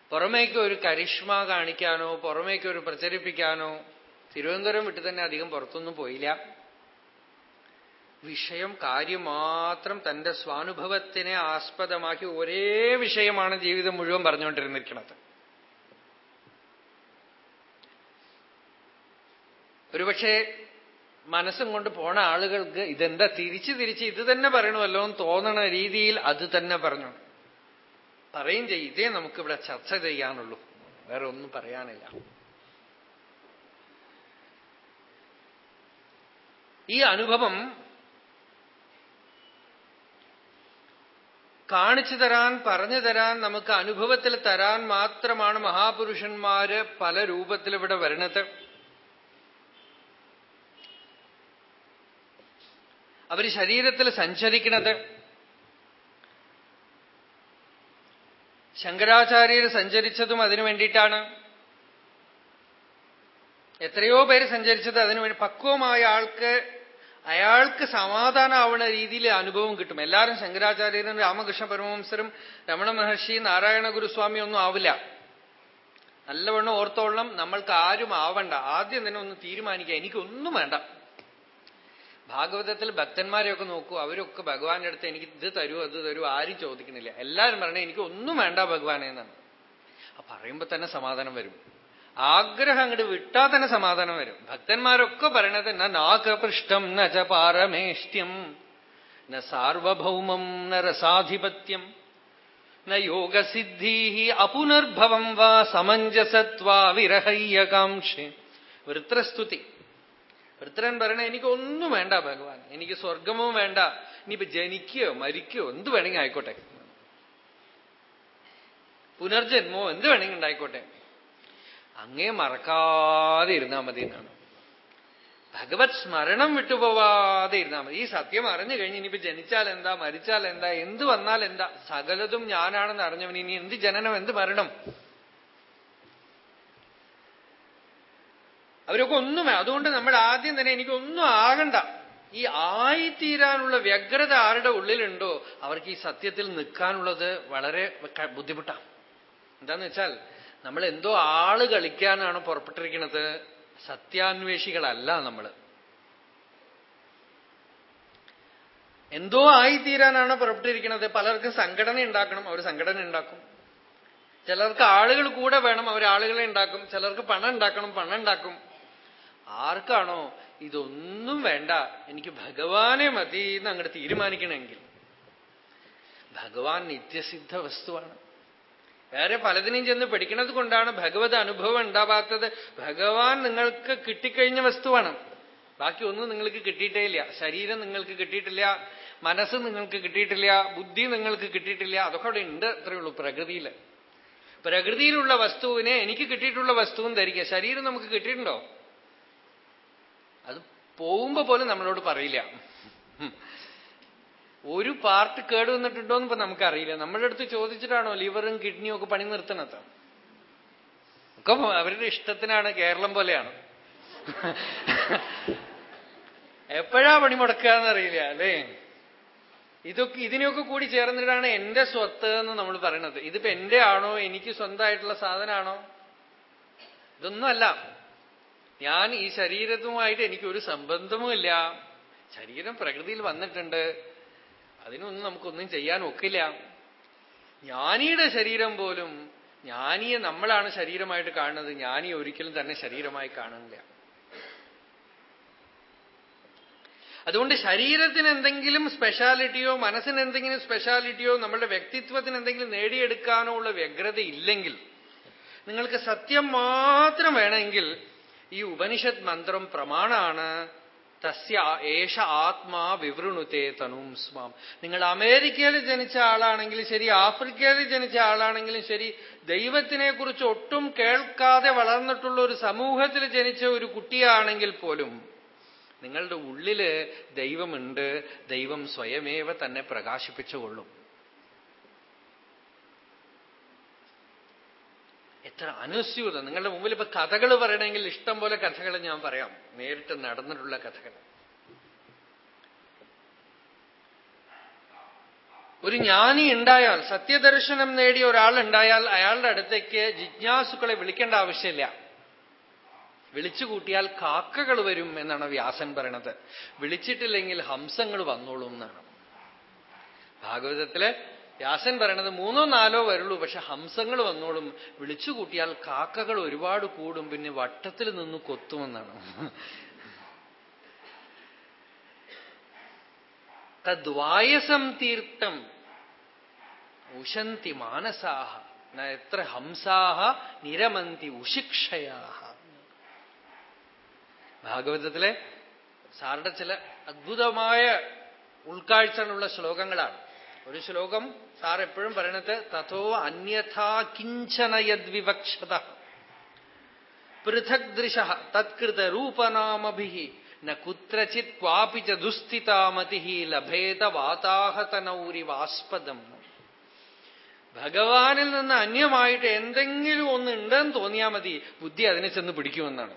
പുറമേക്ക് ഒരു കരിഷ്മ കാണിക്കാനോ പുറമേക്ക് ഒരു പ്രചരിപ്പിക്കാനോ തിരുവനന്തപുരം വിട്ട് തന്നെ അധികം പുറത്തൊന്നും പോയില്ല. വിഷയം കാര്യം മാത്രം തന്റെ സ്വാനുഭവത്തിനെ ആസ്പദമാക്കി ഒരേ വിഷയമാണ് ജീവിതം മുഴുവൻ പറഞ്ഞുകൊണ്ടിരുന്നിരിക്കുന്നത്. ഒരുപക്ഷെ മനസ്സും കൊണ്ട് പോണ ആളുകൾക്ക് ഇതെന്താ തിരിച്ച് തിരിച്ച് ഇത് തന്നെ പറയണമല്ലോ എന്ന് തോന്നണ രീതിയിൽ അത് തന്നെ പറഞ്ഞു. പറയും ചെയ്യും. ഇതേ നമുക്കിവിടെ ചർച്ച ചെയ്യാനുള്ളൂ. വേറെ ഒന്നും പറയാനില്ല. ഈ അനുഭവം കാണിച്ചു തരാൻ പറഞ്ഞു തരാൻ നമുക്ക് അനുഭവത്തിൽ തരാൻ മാത്രമാണ് മഹാപുരുഷന്മാര് പല രൂപത്തിൽ ഇവിടെ വരണത് അവർ ശരീരത്തിൽ സഞ്ചരിക്കുന്നത് ശങ്കരാചാര്യർ സഞ്ചരിച്ചതും അതിനു വേണ്ടിയിട്ടാണ്. എത്രയോ പേര് സഞ്ചരിച്ചത് അതിനുവേണ്ടി പക്വമായ ആൾക്ക് അയാൾക്ക് സമാധാനമാവുന്ന രീതിയിൽ അനുഭവം കിട്ടും. എല്ലാവരും ശങ്കരാചാര്യരും രാമകൃഷ്ണ പരമവംസരും രമണ മഹർഷി നാരായണ ഗുരുസ്വാമി ഒന്നും ആവില്ല. നല്ലവണ്ണം ഓർത്തോളം നമ്മൾക്ക് ആരും ആവണ്ട. ആദ്യം തന്നെ ഒന്ന് തീരുമാനിക്കുക. എനിക്കൊന്നും വേണ്ട. ഭാഗവതത്തിൽ ഭക്തന്മാരെയൊക്കെ നോക്കൂ അവരൊക്കെ ഭഗവാന്റെ അടുത്ത് എനിക്ക് ഇത് തരൂ അത് തരൂ ആരും ചോദിക്കുന്നില്ല. എല്ലാവരും പറഞ്ഞേ എനിക്ക് ഒന്നും വേണ്ട ഭഗവാനെ എന്നാണ്. പറയുമ്പോ തന്നെ സമാധാനം വരും. ആഗ്രഹം അങ്ങോട്ട് വിട്ടാൽ തന്നെ സമാധാനം വരും. ഭക്തന്മാരൊക്കെ പറയണത് നാഗപൃഷ്ടം ന ച പാരമേഷ്ട്യം ന സാർവഭൗമം ന രസാധിപത്യം ന യോഗസിദ്ധീ അപുനർഭവം വാ സമഞ്ജസത്വാ വിരഹയ്യകാംക്ഷ. വൃത്രസ്തുതി. വൃത്രൻ പറയണേ എനിക്കൊന്നും വേണ്ട ഭഗവാൻ. എനിക്ക് സ്വർഗമോ വേണ്ട. ഇനിയിപ്പോ ജനിക്കുകയോ മരിക്കുകയോ എന്ത് വേണമെങ്കിൽ ആയിക്കോട്ടെ. പുനർജന്മോ എന്ത് വേണമെങ്കിൽ ഉണ്ടായിക്കോട്ടെ. അങ്ങേ മറക്കാതെ ഇരുന്നാൽ മതി എന്നാണ്. ഭഗവത് സ്മരണം വിട്ടുപോവാതെ ഇരുന്നാൽ മതി. ഈ സത്യം അറിഞ്ഞു കഴിഞ്ഞ് ഇനിയിപ്പോ ജനിച്ചാൽ എന്താ മരിച്ചാൽ എന്താ എന്ത് വന്നാൽ എന്താ സകലതും ഞാനാണെന്ന് അറിഞ്ഞവൻ ഇനി എന്ത് ജനനം എന്ത് മരണം? അവരൊക്കെ ഒന്നും അതുകൊണ്ട് നമ്മൾ ആദ്യം തന്നെ എനിക്കൊന്നും ആകണ്ട. ഈ ആയിത്തീരാനുള്ള വ്യഗ്രത ആരുടെ ഉള്ളിലുണ്ടോ അവർക്ക് ഈ സത്യത്തിൽ നിൽക്കാനുള്ളത് വളരെ ബുദ്ധിമുട്ടാണ്. എന്താന്ന് വെച്ചാൽ നമ്മൾ എന്തോ ആൾ കളിക്കാനാണ് പുറപ്പെട്ടിരിക്കുന്നത്. സത്യാന്വേഷികളല്ല നമ്മൾ എന്തോ ആയിത്തീരാനാണ് പുറപ്പെട്ടിരിക്കുന്നത്. പലർക്കും സംഘടന ഉണ്ടാക്കണം. അവർ സംഘടന ഉണ്ടാക്കും. ചിലർക്ക് ആളുകൾ കൂടെ വേണം. അവർ ആളുകളെ ഉണ്ടാക്കും. ചിലർക്ക് പണം ഉണ്ടാക്കണം. പണം ഉണ്ടാക്കും. ആർക്കാണോ ഇതൊന്നും വേണ്ട എനിക്ക് ഭഗവാനെ മതി എന്ന് അങ്ങോട്ട് തീരുമാനിക്കണമെങ്കിൽ. ഭഗവാൻ നിത്യസിദ്ധ വസ്തുവാണ്. വേറെ പലതിനെയും ചെന്ന് പഠിക്കുന്നത് കൊണ്ടാണ് ഭഗവത് അനുഭവം ഉണ്ടാവാത്തത്. ഭഗവാൻ നിങ്ങൾക്ക് കിട്ടിക്കഴിഞ്ഞ വസ്തുവാണ്. ബാക്കി ഒന്നും നിങ്ങൾക്ക് കിട്ടിയിട്ടേ ഇല്ല. ശരീരം നിങ്ങൾക്ക് കിട്ടിയിട്ടില്ല മനസ്സ് നിങ്ങൾക്ക് കിട്ടിയിട്ടില്ല ബുദ്ധി നിങ്ങൾക്ക് കിട്ടിയിട്ടില്ല അതൊക്കെ അവിടെ ഉണ്ട് അത്രയേ ഉള്ളൂ പ്രകൃതിയിൽ. പ്രകൃതിയിലുള്ള വസ്തുവിനെ എനിക്ക് കിട്ടിയിട്ടുള്ള വസ്തുവും ധരിക്കുക ശരീരം നമുക്ക് കിട്ടിയിട്ടുണ്ടോ? പോകുമ്പോ പോലും നമ്മളോട് പറയില്ല. ഒരു പാർട്ട് കേടുവന്നിട്ടുണ്ടോ എന്ന് ഇപ്പൊ നമുക്കറിയില്ല. നമ്മളുടെ അടുത്ത് ചോദിച്ചിട്ടാണോ ലിവറും കിഡ്നിയും ഒക്കെ പണി നിർത്തണത്? ഒക്കെ അവരുടെ ഇഷ്ടത്തിനാണ് കേരളം പോലെയാണ്. എപ്പോഴാ പണി മുടക്കുക എന്നറിയില്ല അല്ലേ? ഇതൊക്കെ ഇതിനെയൊക്കെ കൂടി ചേർന്നിട്ടാണ് എന്റെ സ്വത്ത് എന്ന് നമ്മൾ പറയണത്. ഇതിപ്പോ എന്റെ ആണോ? എനിക്ക് സ്വന്തമായിട്ടുള്ള സാധനമാണോ ഇതൊന്നുമല്ല ഞാൻ ഈ ശരീരത്തുമായിട്ട് എനിക്കൊരു സംബന്ധവുമില്ല. ശരീരം പ്രകൃതിയിൽ വന്നിട്ടുണ്ട്. അതിനൊന്നും നമുക്കൊന്നും ചെയ്യാൻ ഒക്കില്ല. ജ്ഞാനിയുടെ ശരീരം പോലും ജ്ഞാനിയെ നമ്മളാണ് ശരീരമായിട്ട് കാണുന്നത്. ജ്ഞാനി ഒരിക്കലും തന്നെ ശരീരമായി കാണുന്നില്ല. അതുകൊണ്ട് ശരീരത്തിന് എന്തെങ്കിലും സ്പെഷ്യാലിറ്റിയോ മനസ്സിന് എന്തെങ്കിലും സ്പെഷ്യാലിറ്റിയോ നമ്മുടെ വ്യക്തിത്വത്തിന് എന്തെങ്കിലും നേടിയെടുക്കാനോ ഉള്ള വ്യഗ്രത ഇല്ലെങ്കിൽ നിങ്ങൾക്ക് സത്യം മാത്രം വേണമെങ്കിൽ ഈ ഉപനിഷത് മന്ത്രം പ്രമാണാണ്. തസ്യ ഏഷ ആത്മാ വിവൃണുതേ തനും സ്വാം. നിങ്ങൾ അമേരിക്കയിൽ ജനിച്ച ആളാണെങ്കിലും ശരി ആഫ്രിക്കയിൽ ജനിച്ച ആളാണെങ്കിലും ശരി ദൈവത്തിനെ കുറിച്ച് ഒട്ടും കേൾക്കാതെ വളർന്നിട്ടുള്ള ഒരു സമൂഹത്തിൽ ജനിച്ച ഒരു കുട്ടിയാണെങ്കിൽ പോലും നിങ്ങളുടെ ഉള്ളിൽ ദൈവമുണ്ട് ദൈവം സ്വയമേവ തന്നെ പ്രകാശിപ്പിച്ചുകൊള്ളും. എത്ര അനുസ്യൂത. നിങ്ങളുടെ മുമ്പിൽ ഇപ്പൊ കഥകൾ പറയണമെങ്കിൽ ഇഷ്ടം പോലെ കഥകൾ ഞാൻ പറയാം. നേരിട്ട് നടന്നിട്ടുള്ള കഥകൾ ഒരു ജ്ഞാനി ഉണ്ടായാൽ സത്യദർശനം നേടിയ ഒരാൾ ഉണ്ടായാൽ അയാളുടെ അടുത്തേക്ക് ജിജ്ഞാസുക്കളെ വിളിക്കേണ്ട ആവശ്യമില്ല. വിളിച്ചു കൂട്ടിയാൽ കാക്കകൾ വരും എന്നാണ് വ്യാസൻ പറയണത്. വിളിച്ചിട്ടില്ലെങ്കിൽ ഹംസങ്ങൾ വന്നോളും എന്നാണ്. ഭാഗവതത്തിൽ വ്യാസൻ പറയണത് മൂന്നോ നാലോ വരുള്ളൂ. പക്ഷെ ഹംസങ്ങൾ വന്നോളും. വിളിച്ചു കൂട്ടിയാൽ കാക്കകൾ ഒരുപാട് കൂടും. പിന്നെ വട്ടത്തിൽ നിന്ന് കൊത്തുമെന്നാണ്. തദ്വായസം തീർത്ഥം ഉശന്തി മാനസാഹ. എത്ര ഹംസാഹ നിരമന്തി ഉശിക്ഷയാഹ. ഭാഗവതത്തിലെ സാറുടെ ചില അദ്ഭുതമായ ഉൾക്കാഴ്ചകളുള്ള ശ്ലോകങ്ങളാണ്. ഒരു ശ്ലോകം സാർ എപ്പോഴും പറയണത് തഥോ അന്യഥാ കിഞ്ചന യദ്വിവക്ഷത. പൃഥക് ദൃശ തത്കൃത രൂപനാമഭി ന കുത്രചിത് ക്വാപി ച ദുസ്ഥിതാമതി ലഭേത വാതാഹതനൗരിവാസ്പദം ഭഗവാനിൽ നിന്ന് അന്യമായിട്ട് എന്തെങ്കിലും ഒന്ന് ഉണ്ടെന്ന് തോന്നിയാൽ മതി ബുദ്ധി അതിനെ ചെന്ന് പിടിക്കുമെന്നാണ്.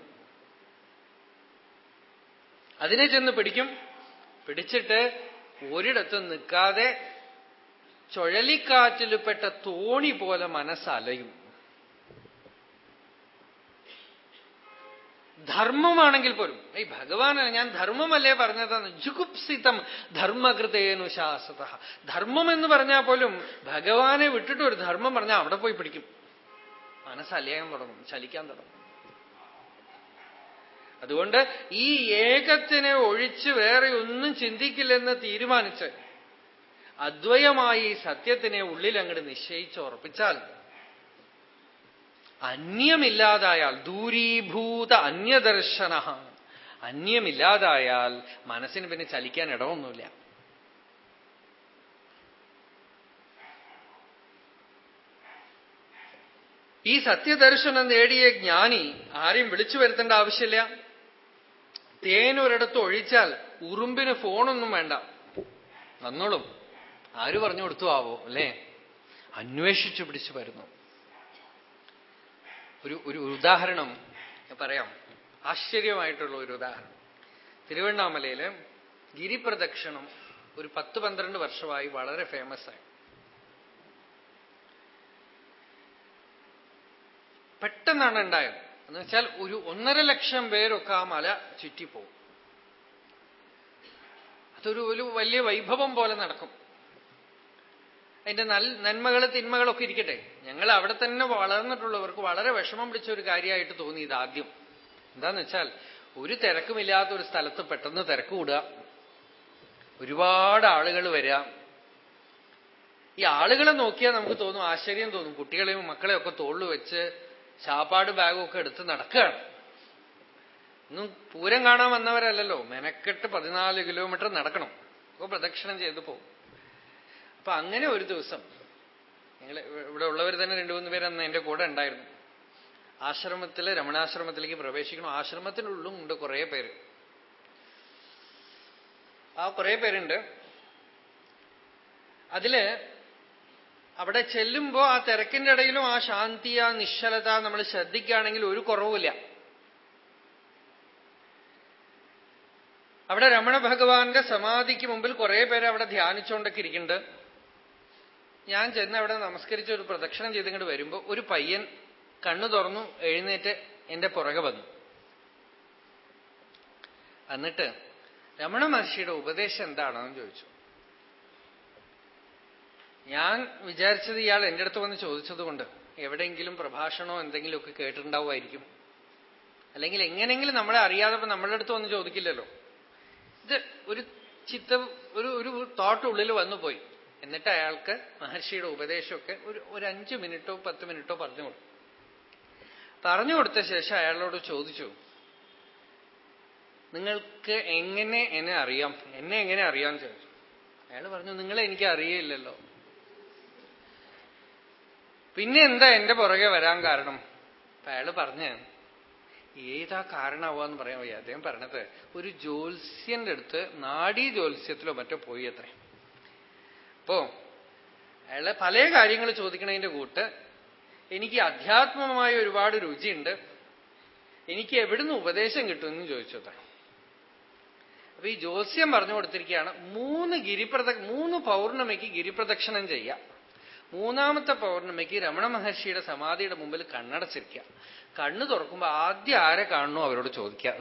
അതിനെ ചെന്ന് പിടിക്കും. പിടിച്ചിട്ട് ഒരിടത്തും നിൽക്കാതെ ചുഴലിക്കാറ്റിൽപ്പെട്ട തോണി പോലെ മനസ്സലയും. ധർമ്മമാണെങ്കിൽ പോലും ഈ ഭഗവാനാണ് ഞാൻ ധർമ്മമല്ലേ പറഞ്ഞതാണ് ജുഗുപ്സിതം ധർമ്മകൃതേനുശാസത ധർമ്മം എന്ന് പറഞ്ഞാൽ പോലും ഭഗവാനെ വിട്ടിട്ട് ഒരു ധർമ്മം പറഞ്ഞാൽ അവിടെ പോയി പിടിക്കും. മനസ്സലയാൻ തുടങ്ങും ചലിക്കാൻ തുടങ്ങും. അതുകൊണ്ട് ഈ ഏകത്തിനെ ഒഴിച്ച് വേറെ ഒന്നും ചിന്തിക്കില്ലെന്ന് തീരുമാനിച്ച് അദ്വയമായി സത്യത്തിനെ ഉള്ളിൽ അങ്ങോട്ട് നിശ്ചയിച്ച് ഉറപ്പിച്ചാൽ അന്യമില്ലാതായാൽ ദൂരീഭൂത അന്യദർശന അന്യമില്ലാതായാൽ മനസ്സിന് പിന്നെ ചലിക്കാൻ ഇടമൊന്നുമില്ല ഈ സത്യദർശനം നേടിയ ജ്ഞാനി ആരെയും വിളിച്ചു വരുത്തേണ്ട ആവശ്യമില്ല. തേനൊരിടത്ത് ഒഴിച്ചാൽ ഉറുമ്പിന് ഫോണൊന്നും വേണ്ട. വന്നോളും. ആര് പറഞ്ഞു കൊടുത്തു ആവോ അല്ലേ? അന്വേഷിച്ചു പിടിച്ചു വരുന്നു. ഒരു ഒരു ഉദാഹരണം പറയാം. ആശ്ചര്യമായിട്ടുള്ള ഒരു ഉദാഹരണം. തിരുവണ്ണാമലയിൽ ഗിരിപ്രദക്ഷിണം ഒരു പത്ത് പന്ത്രണ്ട് വർഷമായി വളരെ ഫേമസ് ആയി. പെട്ടെന്നാണ് ഉണ്ടായത്. എന്ന് വെച്ചാൽ ഒരു ഒന്നര ലക്ഷം പേരൊക്കെ ആ മല ചുറ്റിപ്പോവും. അതൊരു വലിയ വൈഭവം പോലെ നടക്കും. അതിന്റെ നന്മകൾ തിന്മകളൊക്കെ ഇരിക്കട്ടെ. ഞങ്ങൾ അവിടെ തന്നെ വളർന്നിട്ടുള്ളവർക്ക് വളരെ വിഷമം പിടിച്ച ഒരു കാര്യമായിട്ട് തോന്നി ഇത് ആദ്യം എന്താന്ന് വെച്ചാൽ ഒരു തിരക്കുമില്ലാത്ത ഒരു സ്ഥലത്ത് പെട്ടെന്ന് തിരക്ക് കൂടുക. ഒരുപാട് ആളുകൾ വരിക. ഈ ആളുകളെ നോക്കിയാൽ നമുക്ക് തോന്നും ആശ്ചര്യം തോന്നും. കുട്ടികളെയും മക്കളെയും ഒക്കെ തോളിൽ വെച്ച് ചാപ്പാട് ബാഗും ഒക്കെ എടുത്ത് നടക്കുകയാണ്. ഒന്നും പൂരം കാണാൻ വന്നവരല്ലല്ലോ. മെനക്കെട്ട് പതിനാല് കിലോമീറ്റർ നടക്കണം. അപ്പൊ പ്രദക്ഷിണം ചെയ്ത് പോകും. അപ്പൊ അങ്ങനെ ഒരു ദിവസം നിങ്ങൾ ഇവിടെ ഉള്ളവർ തന്നെ രണ്ടു മൂന്ന് പേര് അന്ന് എന്റെ കൂടെ ഉണ്ടായിരുന്നു. ആശ്രമത്തിൽ രമണാശ്രമത്തിലേക്ക് പ്രവേശിക്കണം. ആശ്രമത്തിനുള്ളും ഉണ്ട് കുറെ പേര്. ആ കുറെ പേരുണ്ട്. അതിൽ അവിടെ ചെല്ലുമ്പോ ആ തിരക്കിന്റെ ഇടയിലും ആ ശാന്തി ആ നിശ്ചലത നമ്മൾ ശ്രദ്ധിക്കുകയാണെങ്കിൽ ഒരു കുറവുമില്ല. അവിടെ രമണ ഭഗവാന്റെ സമാധിക്ക് മുമ്പിൽ കുറെ പേര് അവിടെ ധ്യാനിച്ചുകൊണ്ടൊക്കെ ഇരിക്കുന്നുണ്ട്. ഞാൻ ചെന്ന് അവിടെ നമസ്കരിച്ച് ഒരു പ്രദക്ഷിണം ചെയ്തിങ്ങോട്ട് വരുമ്പോ ഒരു പയ്യൻ കണ്ണു തുറന്നു എഴുന്നേറ്റ് എന്റെ പുറകെ വന്നു. എന്നിട്ട് രമണ മഹർഷിയുടെ ഉപദേശം എന്താണെന്ന് ചോദിച്ചു. ഞാൻ വിചാരിച്ചത് ഇയാൾ എന്റെ അടുത്ത് വന്ന് ചോദിച്ചതുകൊണ്ട് എവിടെയെങ്കിലും പ്രഭാഷണമോ എന്തെങ്കിലുമൊക്കെ കേട്ടിട്ടുണ്ടാവുമായിരിക്കും. അല്ലെങ്കിൽ എങ്ങനെയെങ്കിലും നമ്മളെ അറിയാതെ നമ്മളുടെ അടുത്ത് വന്ന് ചോദിക്കില്ലല്ലോ. ഇത് ഒരു ചിത്ത ഒരു ഒരു തോട്ട് ഉള്ളിൽ വന്നു പോയി എന്നിട്ട് അയാൾക്ക് മഹർഷിയുടെ ഉപദേശമൊക്കെ ഒരു ഒരു അഞ്ചു മിനിറ്റോ പത്ത് മിനിറ്റോ പറഞ്ഞു കൊടുത്തു. പറഞ്ഞു കൊടുത്ത ശേഷം അയാളോട് ചോദിച്ചു നിങ്ങൾക്ക് എങ്ങനെ എന്നെ അറിയാം? എന്നെ എങ്ങനെ അറിയാം ചോദിച്ചു. അയാൾ പറഞ്ഞു നിങ്ങളെ എനിക്ക് അറിയില്ലല്ലോ. പിന്നെ എന്താ എന്റെ പുറകെ വരാൻ കാരണം? അയാൾ പറഞ്ഞ് ഏതാ കാരണമാവാന്ന് പറയാൻ വയ്യ. അദ്ദേഹം പറഞ്ഞത് ഒരു ജ്യോത്സ്യന്റെ അടുത്ത് നാഡീ ജ്യോത്സ്യത്തിലോ മറ്റോ പോയി അത്രേ. അപ്പോ അയാളെ പല കാര്യങ്ങൾ ചോദിക്കണതിന്റെ കൂട്ട് എനിക്ക് അധ്യാത്മമായ ഒരുപാട് രുചിയുണ്ട്. എനിക്ക് എവിടുന്ന് ഉപദേശം കിട്ടുമെന്ന് ചോദിച്ചു അത്ര അപ്പൊ ഈ ജ്യോത്സ്യം പറഞ്ഞു കൊടുത്തിരിക്കുകയാണ് മൂന്ന് ഗിരിപ്രദ മൂന്ന് പൗർണമിക്ക് ഗിരിപ്രദക്ഷിണം ചെയ്യാം മൂന്നാമത്തെ പൗർണമിക്ക് രമണ മഹർഷിയുടെ സമാധിയുടെ മുമ്പിൽ കണ്ണടച്ചിരിക്കുക. കണ്ണു തുറക്കുമ്പോ ആദ്യം ആരെ കാണണോ അവരോട് ചോദിക്കാം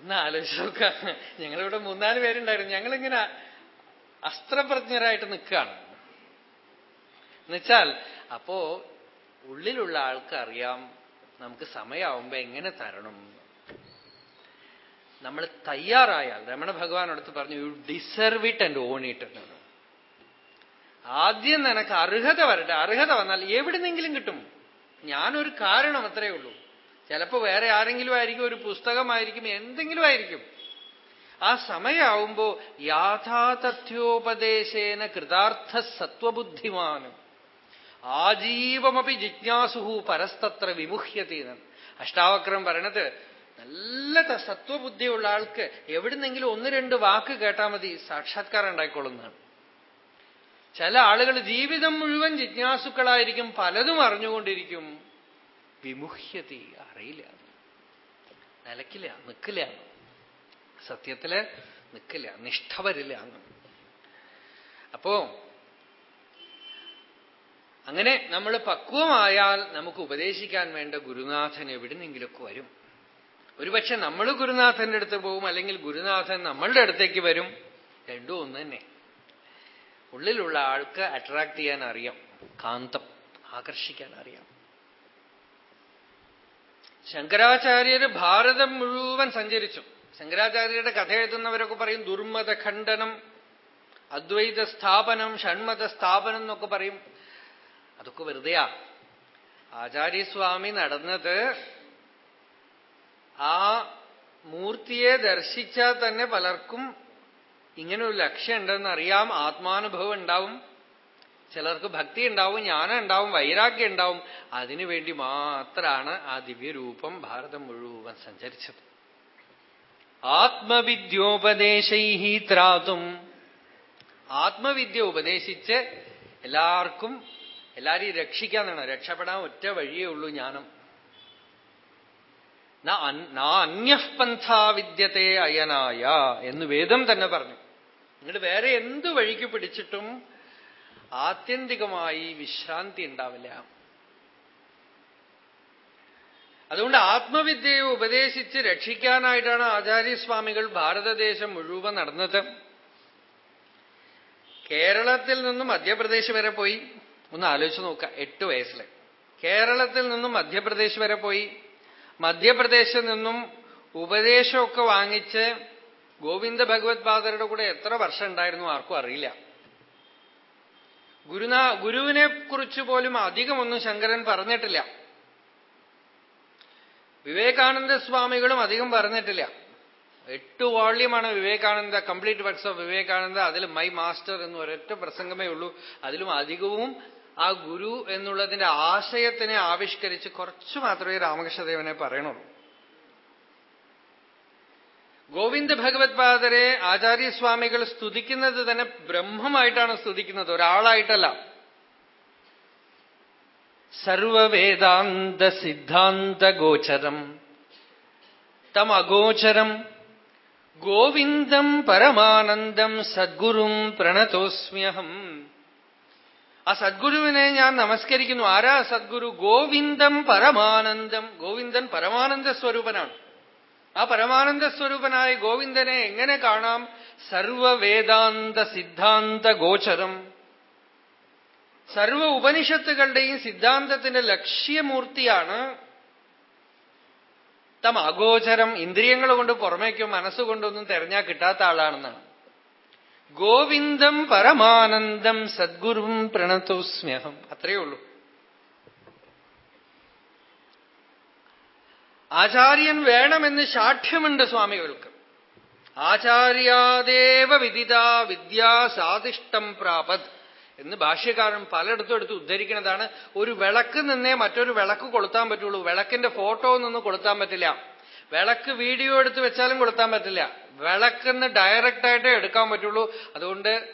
ഒന്ന് ആലോചിച്ച് നോക്ക. ഞങ്ങളിവിടെ മൂന്നാൽ പേരുണ്ടായിരുന്നു. ഞങ്ങളിങ്ങനെ അസ്ത്രപ്രജ്ഞരായിട്ട് നിൽക്കുകയാണ്. എന്നുവെച്ചാൽ അപ്പോ ഉള്ളിലുള്ള ആൾക്ക് അറിയാം നമുക്ക് സമയമാവുമ്പോ എങ്ങനെ തരണം. നമ്മൾ തയ്യാറായാൽ രമണ ഭഗവാൻ അടുത്ത് പറഞ്ഞു you deserve it and own it ആദ്യം നിനക്ക് അർഹത വരട്ടെ. അർഹത വന്നാൽ എവിടുന്നെങ്കിലും കിട്ടും. ഞാനൊരു കാരണം അത്രയേ ഉള്ളൂ. ചിലപ്പോ വേറെ ആരെങ്കിലും ആയിരിക്കും ഒരു പുസ്തകമായിരിക്കും എന്തെങ്കിലും ആയിരിക്കും. ആ സമയമാവുമ്പോ യാഥാതഥ്യോപദേശേന കൃതാർത്ഥ സത്വബുദ്ധിമാനും ആജീവമപി ജിജ്ഞാസുഹു പരസ്തത്ര വിമുഹ്യതീന്ന് അഷ്ടാവക്രം പറയണത് നല്ല സത്വബുദ്ധിയുള്ള ആൾക്ക് എവിടുന്നെങ്കിലും ഒന്ന് രണ്ട് വാക്ക് കേട്ടാൽ മതി സാക്ഷാത്കാരം ഉണ്ടായിക്കൊള്ളുന്നതാണ്. ചില ആളുകൾ ജീവിതം മുഴുവൻ ജിജ്ഞാസുക്കളായിരിക്കും പലതും അറിഞ്ഞുകൊണ്ടിരിക്കും. വിമുഹ്യതി അറിയില്ല. നിലക്കില്ല നിൽക്കില്ല സത്യത്തിൽ നിൽക്കില്ല നിഷ്ഠ വരില്ല. അപ്പോ അങ്ങനെ നമ്മൾ പക്വമായാൽ നമുക്ക് ഉപദേശിക്കാൻ വേണ്ട ഗുരുനാഥൻ എവിടുന്നെങ്കിലൊക്കെ വരും. ഒരുപക്ഷെ നമ്മൾ ഗുരുനാഥന്റെ അടുത്ത് പോകും അല്ലെങ്കിൽ ഗുരുനാഥൻ നമ്മളുടെ അടുത്തേക്ക് വരും. രണ്ടും ഒന്ന് തന്നെ. ഉള്ളിലുള്ള ആൾക്ക് അട്രാക്ട് ചെയ്യാൻ അറിയാം. കാന്തം ആകർഷിക്കാൻ അറിയാം. ശങ്കരാചാര്യര് ഭാരതം മുഴുവൻ സഞ്ചരിച്ചു. ശങ്കരാചാര്യരുടെ കഥ എഴുതുന്നവരൊക്കെ പറയും ദുർമത ഖണ്ഡനം അദ്വൈത സ്ഥാപനം ഷൺമത സ്ഥാപനം എന്നൊക്കെ പറയും. അതൊക്കെ വെറുതെയാ. ആചാര്യസ്വാമി നടന്നത് ആ മൂർത്തിയെ ദർശിച്ചാൽ തന്നെ പലർക്കും ഇങ്ങനെ ഒരു ലക്ഷ്യം ഉണ്ടെന്ന് അറിയാം ആത്മാനുഭവം ഉണ്ടാവും. ചിലർക്ക് ഭക്തി ഉണ്ടാവും ജ്ഞാനം ഉണ്ടാവും വൈരാഗ്യം ഉണ്ടാവും. അതിനുവേണ്ടി മാത്രമാണ് ആ ദിവ്യരൂപം ഭാരതം മുഴുവൻ സഞ്ചരിച്ചത്. ആത്മവിദ്യോപദേശൈ ത്രാതും. ആത്മവിദ്യ ഉപദേശിച്ച് എല്ലാവർക്കും എല്ലാരെയും രക്ഷിക്കാന്നാണ് രക്ഷപ്പെടാൻ ഒറ്റ വഴിയേ ഉള്ളൂ ജ്ഞാനം. അന്യപന്ഥാ വിദ്യത്തെ അയനായ എന്ന് വേദം തന്നെ പറഞ്ഞു. നിങ്ങൾ വേറെ എന്ത് വഴിക്ക് പിടിച്ചിട്ടും ആത്യന്തികമായി വിശ്രാന്തി ഉണ്ടാവില്ല. അതുകൊണ്ട് ആത്മവിദ്യയെ ഉപദേശിച്ച് രക്ഷിക്കാനായിട്ടാണ് ആചാര്യസ്വാമികൾ ഭാരതദേശം മുഴുവൻ നടന്നത്. കേരളത്തിൽ നിന്നും മധ്യപ്രദേശ് വരെ പോയി. ഒന്ന് ആലോചിച്ച് നോക്കുക എട്ട് വയസ്സിലെ. കേരളത്തിൽ നിന്നും മധ്യപ്രദേശ് വരെ പോയി. മധ്യപ്രദേശിൽ നിന്നും ഉപദേശമൊക്കെ വാങ്ങിച്ച് ഗോവിന്ദ ഭഗവത് പാദരുടെ കൂടെ എത്ര വർഷം ഉണ്ടായിരുന്നു ആർക്കും അറിയില്ല. ഗുരുനാ ഗുരുവിനെ കുറിച്ച് പോലും അധികമൊന്നും ശങ്കരൻ പറഞ്ഞിട്ടില്ല. വിവേകാനന്ദ സ്വാമികളും അധികം പറഞ്ഞിട്ടില്ല. എട്ട് വോള്യമാണ് Vivekananda complete works of Vivekananda അതിൽ മൈ മാസ്റ്റർ എന്ന് ഒരൊറ്റ പ്രസംഗമേ ഉള്ളൂ. അതിലും അധികവും ആ ഗുരു എന്നുള്ളതിന്റെ ആശയത്തിനെ ആവിഷ്കരിച്ച് കുറച്ചു മാത്രമേ രാമകൃഷ്ണദേവനെ പറയണുള്ളൂ. ഗോവിന്ദ ഭഗവത് പാദരെ ആചാര്യസ്വാമികൾ സ്തുതിക്കുന്നത് തന്നെ ബ്രഹ്മമായിട്ടാണ് സ്തുതിക്കുന്നത്. ഒരാളായിട്ടല്ല. സർവവേദാന്ത സിദ്ധാന്ത ഗോചരം. തം അഗോചരം. ഗോവിന്ദം പരമാനന്ദം സദ്ഗുരും പ്രണതോസ്മ്യഹം. ആ സദ്ഗുരുവിനെ ഞാൻ നമസ്കരിക്കുന്നു. ആരാ സദ്ഗുരു? ഗോവിന്ദം പരമാനന്ദം. ഗോവിന്ദൻ പരമാനന്ദ സ്വരൂപനാണ്. ആ പരമാനന്ദ സ്വരൂപനായ ഗോവിന്ദനെ എങ്ങനെ കാണാം? സർവവേദാന്ത സിദ്ധാന്ത ഗോചരം. സർവ ഉപനിഷത്തുകളുടെയും സിദ്ധാന്തത്തിന്റെ ലക്ഷ്യമൂർത്തിയാണ് തം അഗോചരം ഇന്ദ്രിയങ്ങൾ കൊണ്ട് പുറമേക്കും മനസ്സുകൊണ്ടൊന്നും തെരഞ്ഞാൽ കിട്ടാത്ത ആളാണെന്നാണ്. ഗോവിന്ദം പരമാനന്ദം സദ്ഗുരുവും പ്രണതോസ്മ്യഹം അത്രയേ ഉള്ളൂ. ആചാര്യൻ വേണമെന്ന് സാക്ഷ്യമുണ്ട് സ്വാമികൾക്ക്. ആചാര്യാദേവ വിദിത വിദ്യാ സാധിഷ്ടം പ്രാപത് എന്ന് ഭാഷ്യകാരൻ പലയിടത്തും എടുത്ത് ഉദ്ധരിക്കുന്നതാണ്. ഒരു വിളക്ക് നിന്നേ മറ്റൊരു വിളക്ക് കൊളുത്താൻ പറ്റുള്ളൂ. വിളക്കിന്റെ ഫോട്ടോ നിന്ന് കൊളുത്താൻ പറ്റില്ല. വിളക്ക് വീഡിയോ എടുത്ത് വെച്ചാലും കൊളുത്താൻ പറ്റില്ല. വിളക്കെന്ന് ഡയറക്റ്റ് ആയിട്ടേ എടുക്കാൻ പറ്റുള്ളൂ. അതുകൊണ്ട്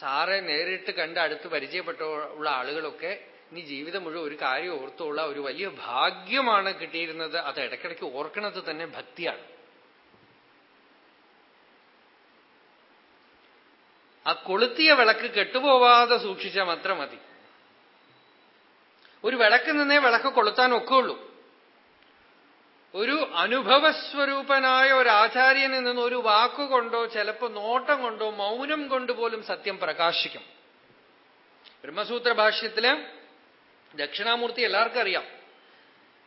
സാറെ നേരിട്ട് കണ്ട് അടുത്ത് പരിചയപ്പെട്ട ഉള്ള ആളുകളൊക്കെ ഇനി ജീവിതം മുഴുവൻ ഒരു കാര്യം ഓർത്തുള്ള ഒരു വലിയ ഭാഗ്യമാണ് കിട്ടിയിരുന്നത്. അത് ഇടയ്ക്കിടയ്ക്ക് ഓർക്കണത് തന്നെ ഭക്തിയാണ്. ആ കൊളുത്തിയ വിളക്ക് കെട്ടുപോവാതെ സൂക്ഷിച്ചാൽ മാത്രം മതി. ഒരു വിളക്ക് നിന്നേ വിളക്ക് കൊളുത്താൻ ഒക്കുള്ളൂ ഒരു അനുഭവസ്വരൂപനായ ഒരു ആചാര്യനിൽ നിന്ന് ഒരു വാക്കുകൊണ്ടോ ചിലപ്പോ നോട്ടം കൊണ്ടോ മൗനം കൊണ്ടുപോലും സത്യം പ്രകാശിക്കും. ബ്രഹ്മസൂത്ര ഭാഷ്യത്തിൽ ദക്ഷിണാമൂർത്തി എല്ലാവർക്കും അറിയാം.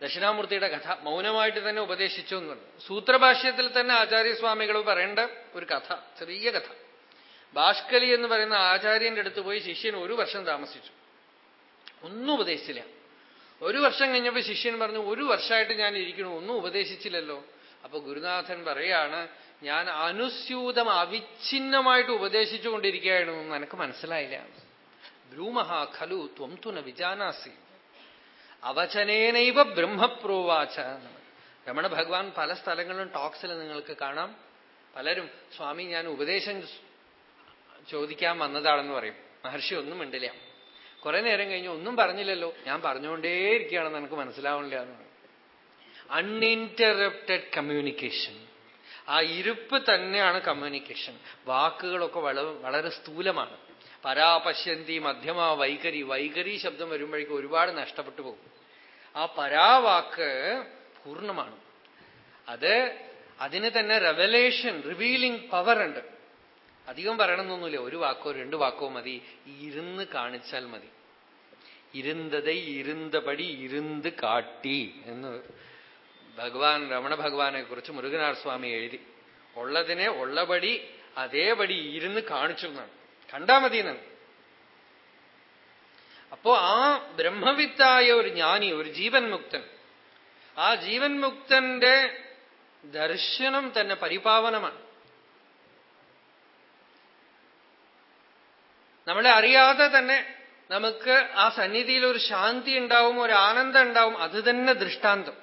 ദക്ഷിണാമൂർത്തിയുടെ കഥ മൗനമായിട്ട് തന്നെ ഉപദേശിച്ചു എന്ന് പറഞ്ഞു സൂത്രഭാഷ്യത്തിൽ തന്നെ ആചാര്യസ്വാമികൾ പറയേണ്ട ഒരു കഥ ചെറിയ കഥ. ഭാഷ്കലി എന്ന് പറയുന്ന ആചാര്യന്റെ അടുത്ത് പോയി ശിഷ്യൻ ഒരു വർഷം താമസിച്ചു. ഒന്നും ഉപദേശിച്ചില്ല. ഒരു വർഷം കഴിഞ്ഞപ്പോൾ ശിഷ്യൻ പറഞ്ഞു ഒരു വർഷമായിട്ട് ഞാൻ ഇരിക്കണു ഒന്നും ഉപദേശിച്ചില്ലല്ലോ. അപ്പൊ ഗുരുനാഥൻ പറയാണ് ഞാൻ അനുസ്യൂതം അവിഛിന്നമായിട്ട് ഉപദേശിച്ചുകൊണ്ടിരിക്കുകയായിരുന്നു എനിക്ക് മനസ്സിലായില്ല. ബ്രൂമഹ ഖലു ത്വം തുന വിജാനാസി അവചനേനൈവ ബ്രഹ്മപ്രോവാച രമണ ഭഗവാൻ പല സ്ഥലങ്ങളിലും ടോക്സിൽ നിങ്ങൾക്ക് കാണാം. പലരും സ്വാമി ഞാൻ ഉപദേശം ചോദിക്കാൻ വന്നതാണെന്ന് പറയും. മഹർഷി ഒന്നും മിണ്ടില്ല. കുറെ നേരം കഴിഞ്ഞ് ഒന്നും പറഞ്ഞില്ലല്ലോ. ഞാൻ പറഞ്ഞുകൊണ്ടേയിരിക്കുകയാണെന്ന് എനിക്ക് മനസ്സിലാവണില്ല എന്ന് അൺഇന്ററപ്റ്റഡ് കമ്മ്യൂണിക്കേഷൻ ആ ഇരുപ്പ് തന്നെയാണ് കമ്മ്യൂണിക്കേഷൻ വാക്കുകളൊക്കെ വളരെ സ്ഥൂലമാണ്. പരാപശ്യന്തി മധ്യമ വൈഖരി വൈഖരി ശബ്ദം വരുമ്പോഴേക്കും ഒരുപാട് നഷ്ടപ്പെട്ടു പോകും. ആ പരാവാക്ക് പൂർണമാണ്. അത് അതിന് തന്നെ റെവലേഷൻ റിവീലിംഗ് പവർ ഉണ്ട്. അധികം പറയണമെന്നൊന്നുമില്ല ഒരു വാക്കോ രണ്ട് വാക്കോ മതി. ഇരുന്ന് കാണിച്ചാൽ മതി. ഇരുന്തതൈ ഇരുന്തപടി ഇരുന്ന് കാട്ടി എന്ന് ഭഗവാൻ രമണ ഭഗവാനെ കുറിച്ച് മുരുകനാർ സ്വാമി എഴുതി. ഉള്ളതിനെ ഉള്ളപടി അതേപടി ഇരുന്ന് കാണിച്ചു എന്നാണ്. കണ്ടാ മതി എന്നാണ് അപ്പോ ആ ബ്രഹ്മവിത്തായ ഒരു ജ്ഞാനി ഒരു ജീവൻ മുക്തൻ ആ ജീവൻ മുക്തന്റെ ദർശനം തന്നെ പരിപാവനമാണ്. നമ്മളെ അറിയാതെ തന്നെ നമുക്ക് ആ സന്നിധിയിൽ ഒരു ശാന്തി ഉണ്ടാവും ഒരു ആനന്ദം ഉണ്ടാവും. അത് തന്നെ ദൃഷ്ടാന്തം.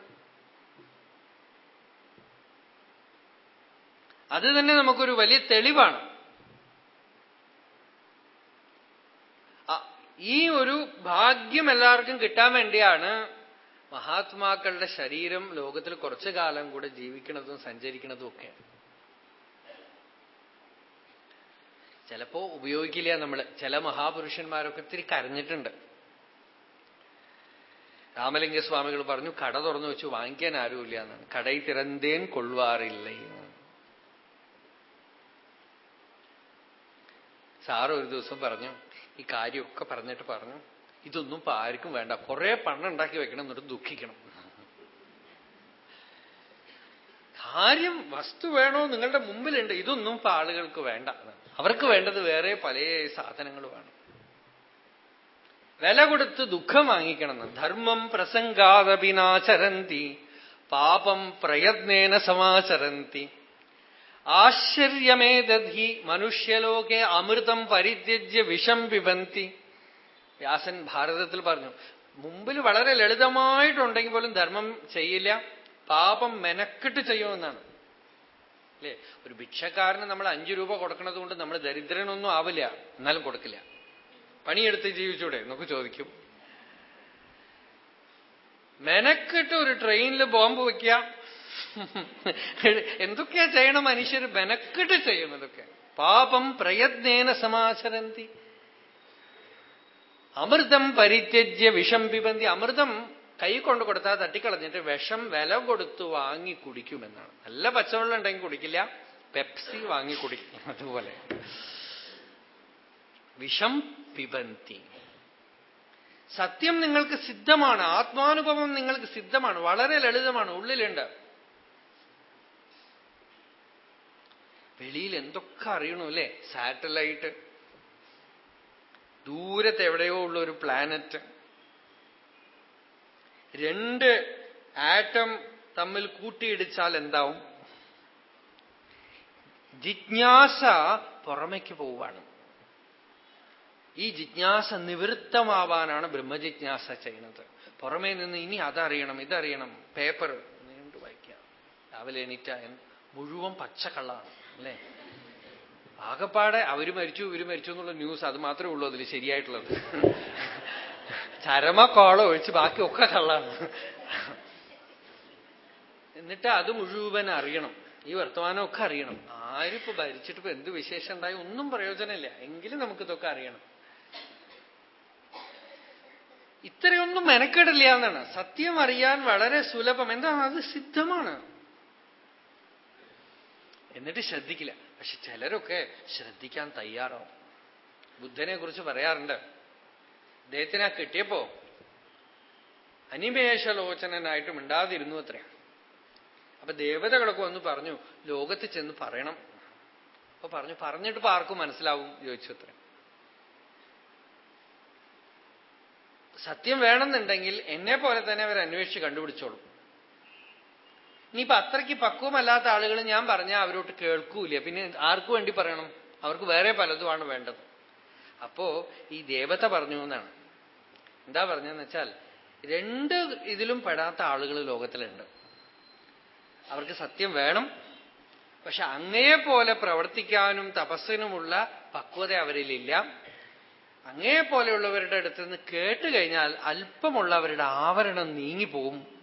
അത് തന്നെ നമുക്കൊരു വലിയ തെളിവാണ്. ഈ ഒരു ഭാഗ്യം എല്ലാവർക്കും കിട്ടാൻ വേണ്ടിയാണ് മഹാത്മാക്കളുടെ ശരീരം ലോകത്തിൽ കുറച്ചു കാലം കൂടെ ജീവിക്കുന്നതും സഞ്ചരിക്കുന്നതും ഒക്കെ. ചിലപ്പോ ഉപയോഗിക്കില്ല നമ്മൾ ചില മഹാപുരുഷന്മാരൊക്കെ ഇത്തിരി കരഞ്ഞിട്ടുണ്ട്. രാമലിംഗ സ്വാമികൾ പറഞ്ഞു കട തുറന്നു വെച്ച് വാങ്ങിക്കാൻ ആരുമില്ല എന്നാണ്. കടയിൽ തിരന്തേൻ കൊള്ളുവാറില്ല സാറ് ഒരു ദിവസം പറഞ്ഞു ഈ കാര്യമൊക്കെ പറഞ്ഞിട്ട് പറഞ്ഞു ഇതൊന്നും ഇപ്പൊ ആർക്കും വേണ്ട. കുറെ പണം ഉണ്ടാക്കി വെക്കണം എന്നിട്ട് ദുഃഖിക്കണം. കാര്യം വസ്തു വേണോ നിങ്ങളുടെ മുമ്പിലുണ്ട്. ഇതൊന്നും ഇപ്പൊ ആളുകൾക്ക് വേണ്ട. അവർക്ക് വേണ്ടത് വേറെ പല സാധനങ്ങൾ വേണം വില കൊടുത്ത് ദുഃഖം വാങ്ങിക്കണം. ധർമ്മം പ്രസംഗാദപിനാചരന്തി പാപം പ്രയത്നേന സമാചരന്തി. ആശ്ചര്യമേദധി മനുഷ്യലോകെ അമൃതം പരിത്യജ്യ വിഷം പിബന്തി വ്യാസൻ ഭാരതത്തിൽ പറഞ്ഞു മുമ്പിൽ വളരെ ലളിതമായിട്ടുണ്ടെങ്കിൽ പോലും ധർമ്മം ചെയ്യില്ല പാപം മെനക്കെട്ട് ചെയ്യുമെന്നാണ് അല്ലേ? ഒരു ഭിക്ഷക്കാരന് നമ്മൾ അഞ്ചു രൂപ കൊടുക്കുന്നത് കൊണ്ട് നമ്മൾ ദരിദ്രനൊന്നും ആവില്ല എന്നാലും കൊടുക്കില്ല. പണിയെടുത്ത് ജീവിച്ചൂടെ? എന്നൊക്കെ ചോദിക്കും. മെനക്കെട്ട് ഒരു ട്രെയിനിൽ ബോംബ് വയ്ക്കുക എന്തൊക്കെയാ ചെയ്യണം മനുഷ്യർ മെനക്കെട്ട് ചെയ്യുന്നതൊക്കെ പാപം പ്രയത്നേന സമാചരന്തി. അമൃതം പരിത്യജ്യ വിഷം പിബന്തി. അമൃതം കൈ കൊണ്ട് കൊടുത്താൽ തട്ടിക്കളഞ്ഞിട്ട് വിഷം വില കൊടുത്തു വാങ്ങി കുടിക്കുമെന്നാണ്. നല്ല പച്ചവെള്ളം ഉണ്ടെങ്കിൽ കുടിക്കില്ല. പെപ്സി വാങ്ങി കുടിക്കും. അതുപോലെ. വിഷം പിബന്തി. സത്യം നിങ്ങൾക്ക് സിദ്ധമാണ്. ആത്മാനുഭവം നിങ്ങൾക്ക് സിദ്ധമാണ്. വളരെ ലളിതമാണ്. ഉള്ളിലുണ്ട്. വെളിയിൽ എന്തൊക്കെ അറിയണു അല്ലേ സാറ്റലൈറ്റ്. ദൂരത്ത് എവിടെയോ ഉള്ള ഒരു പ്ലാനറ്റ് രണ്ട് ആറ്റം തമ്മിൽ കൂട്ടിയിടിച്ചാൽ എന്താവും? ജിജ്ഞാസ പുറമേക്ക് പോവാണ് ഈ ജിജ്ഞാസ നിവൃത്തമാവാനാണ് ബ്രഹ്മജിജ്ഞാസ ചെയ്യുന്നത്. പുറമേ നിന്ന് ഇനി അതറിയണം ഇതറിയണം. പേപ്പർ നീണ്ടു വായിക്കുക രാവിലെ എണീറ്റ മുഴുവൻ പച്ചക്കള്ളാണ്. അല്ലേ? ആകപ്പാടെ അവർ മരിച്ചു ഇവർ മരിച്ചു എന്നുള്ള ന്യൂസ് അത് മാത്രമേ ഉള്ളൂ അതിൽ ശരിയായിട്ടുള്ളത്. ചരമ കോള ഒഴിച്ച് ബാക്കിയൊക്കെ കള്ളാണ്. എന്നിട്ട് അത് മുഴുവൻ അറിയണം. ഈ വർത്തമാനമൊക്കെ അറിയണം. ആരിപ്പോ ഭരിച്ചിട്ട് ഇപ്പൊ എന്ത് വിശേഷം ഉണ്ടായി ഒന്നും പ്രയോജനമില്ല. എങ്കിലും നമുക്കിതൊക്കെ അറിയണം. ഇത്രയൊന്നും മെനക്കെടില്ല എന്നാണ്. സത്യം അറിയാൻ വളരെ സുലഭം. എന്താണ്? അത് സിദ്ധമാണ്. എന്നിട്ട് ശ്രദ്ധിക്കില്ല. പക്ഷെ ചിലരൊക്കെ ശ്രദ്ധിക്കാൻ തയ്യാറാവും. ബുദ്ധനെ കുറിച്ച് പറയാറുണ്ട്. അദ്ദേഹത്തിനെ കിട്ടിയപ്പോ അനിമേഷലോചനായിട്ട് മിണ്ടാതിരുന്നു അത്രേ. അപ്പൊ ദേവതകളൊക്കെ ഒന്ന് പറഞ്ഞു ലോകത്ത് ചെന്ന് പറയണം. അപ്പൊ പറഞ്ഞു പറഞ്ഞിട്ട് ആർക്കും മനസ്സിലാവും ചോദിച്ചു അത്രേ. സത്യം വേണമെന്നുണ്ടെങ്കിൽ എന്നെ പോലെ തന്നെ അവർ അന്വേഷിച്ച് കണ്ടുപിടിച്ചോളും. ഇനിയിപ്പൊ അത്രയ്ക്ക് പക്വമല്ലാത്ത ആളുകൾ ഞാൻ പറഞ്ഞാൽ അവരോട്ട് കേൾക്കൂല. പിന്നെ ആർക്കു വേണ്ടി പറയണം? അവർക്ക് വേറെ പലതുമാണ് വേണ്ടത്. അപ്പോ ഈ ദേവത പറഞ്ഞു എന്നാണ്. എന്താ പറഞ്ഞെന്ന് വെച്ചാൽ രണ്ട് ഇതിലും പെടാത്ത ആളുകൾ ലോകത്തിലുണ്ട്. അവർക്ക് സത്യം വേണം. പക്ഷെ അങ്ങയെപ്പോലെ പ്രവർത്തിക്കാനും തപസ്സിനുമുള്ള പക്വത അവരിലില്ല. അങ്ങയെപ്പോലെയുള്ളവരുടെ അടുത്ത് നിന്ന് കേട്ട് കഴിഞ്ഞാൽ ആവരണം നീങ്ങിപ്പോവും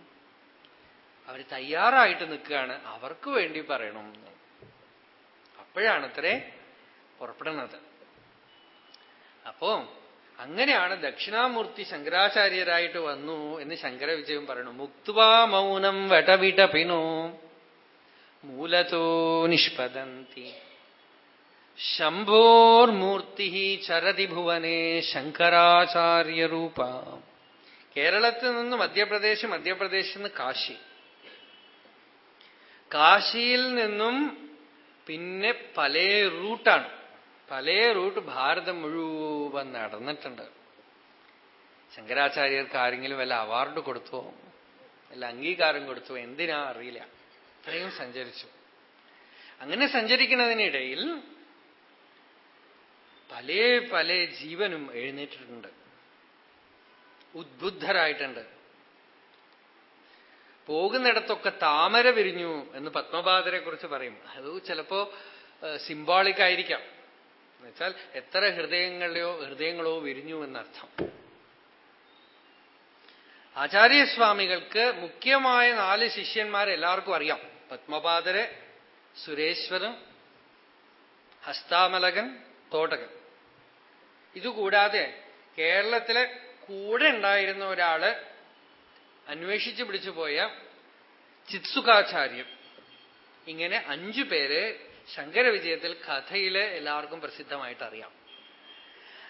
അവർ തയ്യാറായിട്ട് നിൽക്കുകയാണ്. അവർക്ക് വേണ്ടി പറയണം. അപ്പോഴാണ് അപ്പോഴാണത്രേ പുറപ്പെടുന്നത്. അപ്പോ അങ്ങനെയാണ് ദക്ഷിണാമൂർത്തി ശങ്കരാചാര്യരായിട്ട് വന്നു എന്ന് ശങ്കരവിജയം പറയണു മുക്വാ മൗനം വടവിടപിനു മൂലതോ നിഷ്പതന്തി. ശംഭോർമൂർത്തി ചരതി ഭുവനെ ശങ്കരാചാര്യരൂപ. കേരളത്തിൽ നിന്ന് മധ്യപ്രദേശ് മധ്യപ്രദേശിൽ നിന്ന് കാശി. കാശിയിൽ നിന്നും പിന്നെ പല റൂട്ടാണ്. പല റൂട്ട് ഭാരതം മുഴുവൻ നടന്നിട്ടുണ്ട്. ശങ്കരാചാര്യർക്ക് ആരെങ്കിലും വല്ല അവാർഡ് കൊടുത്തോ? വല്ല അംഗീകാരം കൊടുത്തോ? എന്തിനാ? അറിയില്ല. ഇത്രയും സഞ്ചരിച്ചു. അങ്ങനെ സഞ്ചരിക്കുന്നതിനിടയിൽ പല പല ജീവനും എഴുന്നേറ്റിട്ടുണ്ട്. ഉദ്ബുദ്ധരായിട്ടുണ്ട്. പോകുന്നിടത്തൊക്കെ താമര വിരിഞ്ഞു എന്ന് പത്മപാദരെ കുറിച്ച് പറയും. അത് ചിലപ്പോ സിംബോളിക് ആയിരിക്കാം. എന്നുവെച്ചാൽ എത്ര ഹൃദയങ്ങളെയോ ഹൃദയങ്ങളോ വിരിഞ്ഞു എന്നർത്ഥം. ആചാര്യസ്വാമികൾക്ക് മുഖ്യമായ നാല് ശിഷ്യന്മാരെ എല്ലാവർക്കും അറിയാം. പത്മപാദരെ സുരേശ്വരൻ ഹസ്താമലകൻ തോട്ടകൻ ഇതുകൂടാതെ കേരളത്തിലെ കൂടെ ഉണ്ടായിരുന്ന ഒരാൾ അന്വേഷിച്ചു പിടിച്ചു പോയ ചിത്സുഖാചാര്യം ഇങ്ങനെ അഞ്ചു പേരെ ശങ്കരവിജയത്തിൽ കഥയിൽ എല്ലാവർക്കും പ്രസിദ്ധമായിട്ട് അറിയാം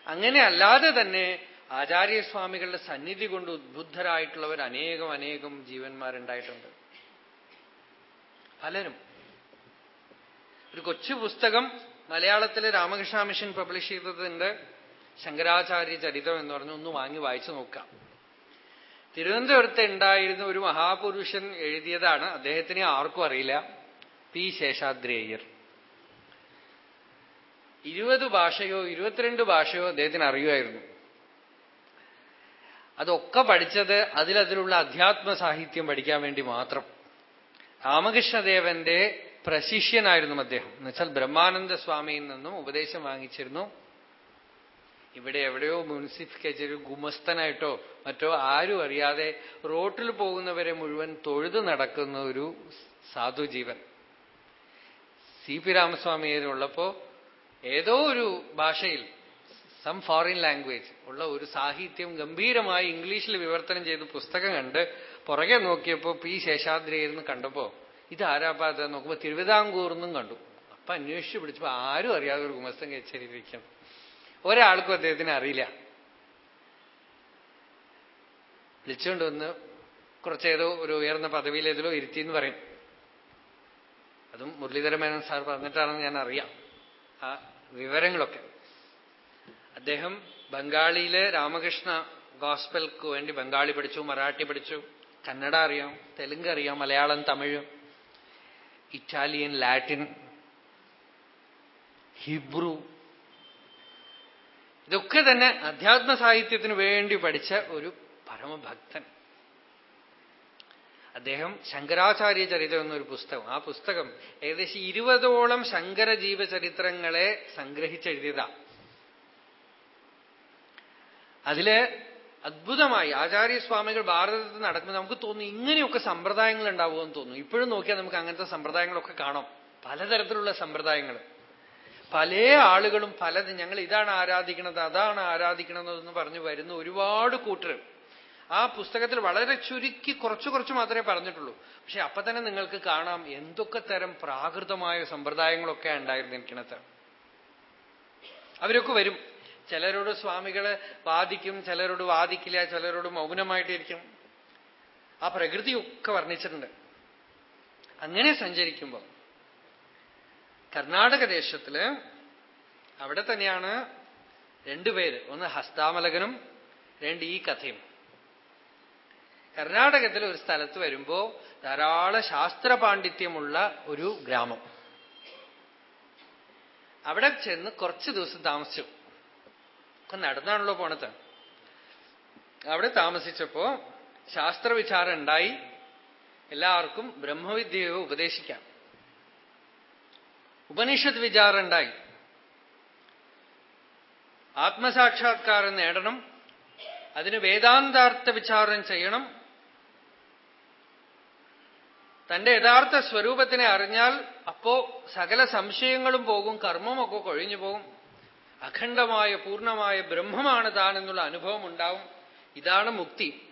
അങ്ങനെ അല്ലാതെ തന്നെ ആചാര്യസ്വാമികളുടെ സന്നിധി കൊണ്ട് ഉദ്ബുദ്ധരായിട്ടുള്ളവർ അനേകം അനേകം ജീവന്മാരുണ്ടായിട്ടുണ്ട്. പലരും. ഒരു കൊച്ചു പുസ്തകം മലയാളത്തിലെ രാമകൃഷ്ണ മിഷൻ പബ്ലിഷ് ചെയ്തതിന്റെ ശങ്കരാചാര്യ ചരിതം എന്ന് പറഞ്ഞു ഒന്ന് വാങ്ങി വായിച്ചു നോക്കാം. തിരുവനന്തപുരത്ത് ഉണ്ടായിരുന്ന ഒരു മഹാപുരുഷൻ എഴുതിയതാണ്. അദ്ദേഹത്തിന് ആർക്കും അറിയില്ല. പി. ശേഷാദ്രേയർ ഇരുപത് ഭാഷയോ ഇരുപത്തിരണ്ട് ഭാഷയോ അദ്ദേഹത്തിന് അറിയുമായിരുന്നു. അതൊക്കെ പഠിച്ചത് അതിലതിലുള്ള അധ്യാത്മ സാഹിത്യം പഠിക്കാൻ വേണ്ടി മാത്രം. രാമകൃഷ്ണദേവന്റെ പ്രശിഷ്യനായിരുന്നു അദ്ദേഹം. എന്നുവെച്ചാൽ ബ്രഹ്മാനന്ദ സ്വാമിയിൽ നിന്നും ഉപദേശം വാങ്ങിച്ചിരുന്നു. ഇവിടെ എവിടെയോ മുനിസിഫ് കച്ചേരി ഗുമസ്തനായിട്ടോ മറ്റോ ആരും അറിയാതെ റോട്ടിൽ പോകുന്നവരെ മുഴുവൻ തൊഴുതു നടക്കുന്ന ഒരു സാധുജീവൻ സി പി രാമസ്വാമിയുള്ളപ്പോ ഏതോ ഒരു ഭാഷയിൽ സം ഫോറിൻ ലാംഗ്വേജ് ഉള്ള ഒരു സാഹിത്യം ഗംഭീരമായി ഇംഗ്ലീഷിൽ വിവർത്തനം ചെയ്ത് പുസ്തകം കണ്ട് പുറകെ നോക്കിയപ്പോ പി ശേഷാദ്രിയെന്ന് കണ്ടപ്പോ ഇത് ആരാപ്പാത്ത നോക്കുമ്പോ തിരുവിതാംകൂർന്നും കണ്ടു. അപ്പൊ അന്വേഷിച്ചു പിടിച്ചപ്പോ ആരും അറിയാതെ ഒരു ഗുമസ്തം കച്ചേരിയിരിക്കണം ഒരാൾക്കും അദ്ദേഹത്തിന് അറിയില്ല. വിളിച്ചുകൊണ്ട് വന്ന് കുറച്ചേതോ ഒരു ഉയർന്ന പദവിയിൽ ഏതിലോ ഇരുത്തി എന്ന് പറയും. അതും മുരളീധര മേനൻ സാർ പറഞ്ഞിട്ടാണെന്ന് ഞാൻ അറിയാം. ആ വിവരങ്ങളൊക്കെ. അദ്ദേഹം ബംഗാളിയിലെ രാമകൃഷ്ണ ഗോസ്പൽക്ക് വേണ്ടി ബംഗാളി പഠിച്ചു മറാഠി പഠിച്ചു കന്നഡ അറിയാം തെലുങ്ക് അറിയാം Malayalam Tamil Italian Latin Hebrew ഇതൊക്കെ തന്നെ അധ്യാത്മ സാഹിത്യത്തിന് വേണ്ടി പഠിച്ച ഒരു പരമഭക്തൻ. അദ്ദേഹം ശങ്കരാചാര്യ ചരിതം എന്നൊരു പുസ്തകം. ആ പുസ്തകം ഏകദേശം ഇരുപതോളം ശങ്കര ജീവചരിത്രങ്ങളെ സംഗ്രഹിച്ചെഴുതിയതാ. അതിൽ അത്ഭുതമായി ആചാര്യസ്വാമികൾ ഭാരതത്തിൽ നടക്കുമ്പോൾ നമുക്ക് തോന്നുന്നു ഇങ്ങനെയൊക്കെ സമ്പ്രദായങ്ങൾ ഉണ്ടാവുമെന്ന് തോന്നുന്നു ഇപ്പോഴും നോക്കിയാൽ നമുക്ക് അങ്ങനത്തെ സമ്പ്രദായങ്ങളൊക്കെ കാണാം. പലതരത്തിലുള്ള സമ്പ്രദായങ്ങൾ. പല ആളുകളും പലത് ഞങ്ങൾ ഇതാണ് ആരാധിക്കുന്നത് അതാണ് ആരാധിക്കണത് എന്ന് പറഞ്ഞു വരുന്ന ഒരുപാട് കൂട്ടർ. ആ പുസ്തകത്തിൽ വളരെ ചുരുക്കി കുറച്ചു കുറച്ച് മാത്രമേ പറഞ്ഞിട്ടുള്ളൂ. പക്ഷെ അപ്പൊ തന്നെ നിങ്ങൾക്ക് കാണാം എന്തൊക്കെ തരം പ്രാകൃതമായ സമ്പ്രദായങ്ങളൊക്കെ ഉണ്ടായിരുന്നു എനിക്കണത്ത് അവരൊക്കെ വരും. ചിലരോട് സ്വാമികളെ വാദിക്കും ചിലരോട് വാദിക്കില്ല ചിലരോട് മൗനമായിട്ടിരിക്കും. ആ പ്രകൃതിയൊക്കെ വർണിച്ചിട്ടുണ്ട്. അങ്ങനെ സഞ്ചരിക്കുമ്പോൾ കർണാടക ദേശത്തിൽ അവിടെ തന്നെയാണ് രണ്ടുപേര് ഒന്ന് ഹസ്താമലകനും രണ്ട് ഈ കഥയും. കർണാടകത്തിൽ ഒരു സ്ഥലത്ത് വരുമ്പോ ധാരാളം ശാസ്ത്ര പാണ്ഡിത്യമുള്ള ഒരു ഗ്രാമം. അവിടെ ചെന്ന് കുറച്ച് ദിവസം താമസിച്ചു. ഒക്കെ നടന്നാണല്ലോ പോണത്. അവിടെ താമസിച്ചപ്പോ ശാസ്ത്രവിചാരം ഉണ്ടായി. എല്ലാവർക്കും ബ്രഹ്മവിദ്യയോ ഉപദേശിക്കാം. ഉപനിഷത്ത് വിചാരണ്ടായി ആത്മസാക്ഷാത്കാരം നേടണം അതിന് വേദാന്താർത്ഥ വിചാരം ചെയ്യണം. തന്റെ യഥാർത്ഥ സ്വരൂപത്തിനെ അറിഞ്ഞാൽ അപ്പോ സകല സംശയങ്ങളും പോകും കർമ്മമൊക്കെ കൊഴിഞ്ഞു പോകും. അഖണ്ഡമായ പൂർണമായ ബ്രഹ്മമാണ് താനെന്നുള്ള അനുഭവം ഉണ്ടാവും. ഇതാണ് മുക്തി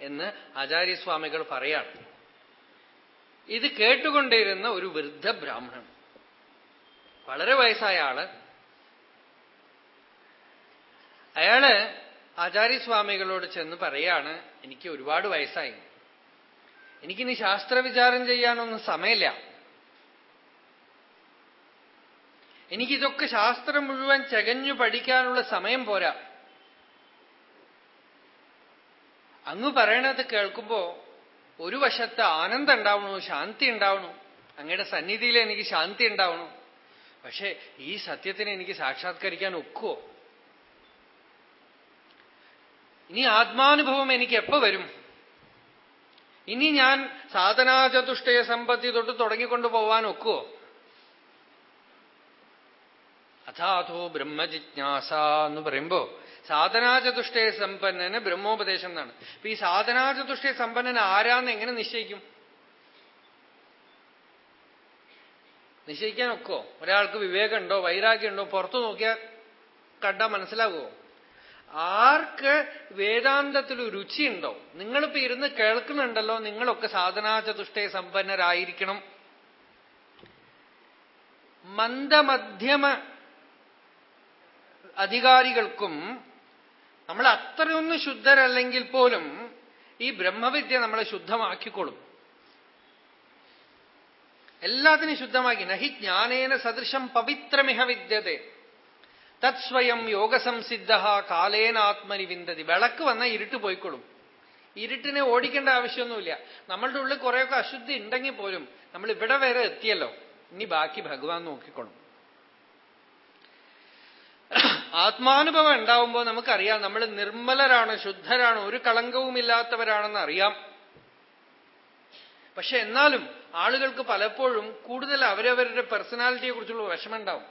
എന്ന് ആചാര്യസ്വാമികൾ പറയാണ്. ഇത് കേട്ടുകൊണ്ടിരുന്ന ഒരു വൃദ്ധ ബ്രാഹ്മണൻ. വളരെ വയസ്സായ ആൾ. അയാൾ ആചാര്യസ്വാമികളോട് ചെന്ന് പറയാണ് എനിക്ക് ഒരുപാട് വയസ്സായി. എനിക്കിനി ശാസ്ത്രവിചാരം ചെയ്യാനൊന്നും സമയമില്ല. എനിക്കിതൊക്കെ ശാസ്ത്രം മുഴുവൻ ചകഞ്ഞു പഠിക്കാനുള്ള സമയം പോരാ. അങ്ങ് പറയണത് കേൾക്കുമ്പോ ഒരു വശത്ത് ആനന്ദം ഉണ്ടാവണു ശാന്തി ഉണ്ടാവണു. അങ്ങയുടെ സന്നിധിയിൽ എനിക്ക് ശാന്തി ഉണ്ടാവണു. പക്ഷെ ഈ സത്യത്തിനെ എനിക്ക് സാക്ഷാത്കരിക്കാൻ ഒക്കുവോ? ഇനി ആത്മാനുഭവം എനിക്ക് എപ്പോ വരും? ഇനി ഞാൻ സാധനാചതുഷ്ടയ സമ്പത്തി തൊട്ട് തുടങ്ങിക്കൊണ്ടു പോവാൻ ഒക്കുവോ? അഥാഥോ ബ്രഹ്മജിജ്ഞാസ എന്ന് പറയുമ്പോ സാധനാചതുഷ്ടയ സമ്പന്നന് ബ്രഹ്മോപദേശം എന്നാണ്. അപ്പൊ ഈ സാധനാചതുഷ്ടയ സമ്പന്നൻ ആരാന്ന് എങ്ങനെ നിശ്ചയിക്കും? നിശ്ചയിക്കാനൊക്കോ ഒരാൾക്ക് വിവേകമുണ്ടോ? വൈരാഗ്യമുണ്ടോ? പുറത്തു നോക്കിയാൽ കണ്ടാൽ മനസ്സിലാകുമോ ആർക്ക് വേദാന്തത്തിൽ രുചിയുണ്ടോ? നിങ്ങളിപ്പോ ഇരുന്ന് കേൾക്കുന്നുണ്ടല്ലോ നിങ്ങളൊക്കെ സാധനാചതുഷ്ടയ സമ്പന്നരായിരിക്കണം. മന്ദമധ്യമ അധികാരികൾക്കും നമ്മൾ അത്രയൊന്നും ശുദ്ധരല്ലെങ്കിൽ പോലും ഈ ബ്രഹ്മവിദ്യ നമ്മളെ ശുദ്ധമാക്കിക്കൊള്ളും. എല്ലാത്തിനും ശുദ്ധമാക്കി. നഹി ജ്ഞാനേന സദൃശം പവിത്രമിഹ വിദ്യതേ തത്സ്വയം യോഗസംസിദ്ധ കാലേനാത്മനി വിന്തതി വിളക്ക് വന്നാൽ ഇരുട്ട് പോയിക്കൊള്ളും. ഇരുട്ടിനെ ഓടിക്കേണ്ട ആവശ്യമൊന്നുമില്ല. നമ്മളുടെ ഉള്ളിൽ കുറെയൊക്കെ അശുദ്ധി ഉണ്ടെങ്കിൽ പോലും നമ്മൾ ഇവിടെ വരെ എത്തിയല്ലോ. ഇനി ബാക്കി ഭഗവാൻ നോക്കിക്കോളും ആത്മാനുഭവം ഉണ്ടാവുമ്പോൾ നമുക്കറിയാം നമ്മൾ നിർമ്മലരാണ് ശുദ്ധരാണ് ഒരു കളങ്കവുമില്ലാത്തവരാണെന്ന് അറിയാം. പക്ഷെ എന്നാലും ആളുകൾക്ക് പലപ്പോഴും കൂടുതൽ അവരവരുടെ പേഴ്സണാലിറ്റിയെ കുറിച്ചുള്ള വിഷമുണ്ടാവും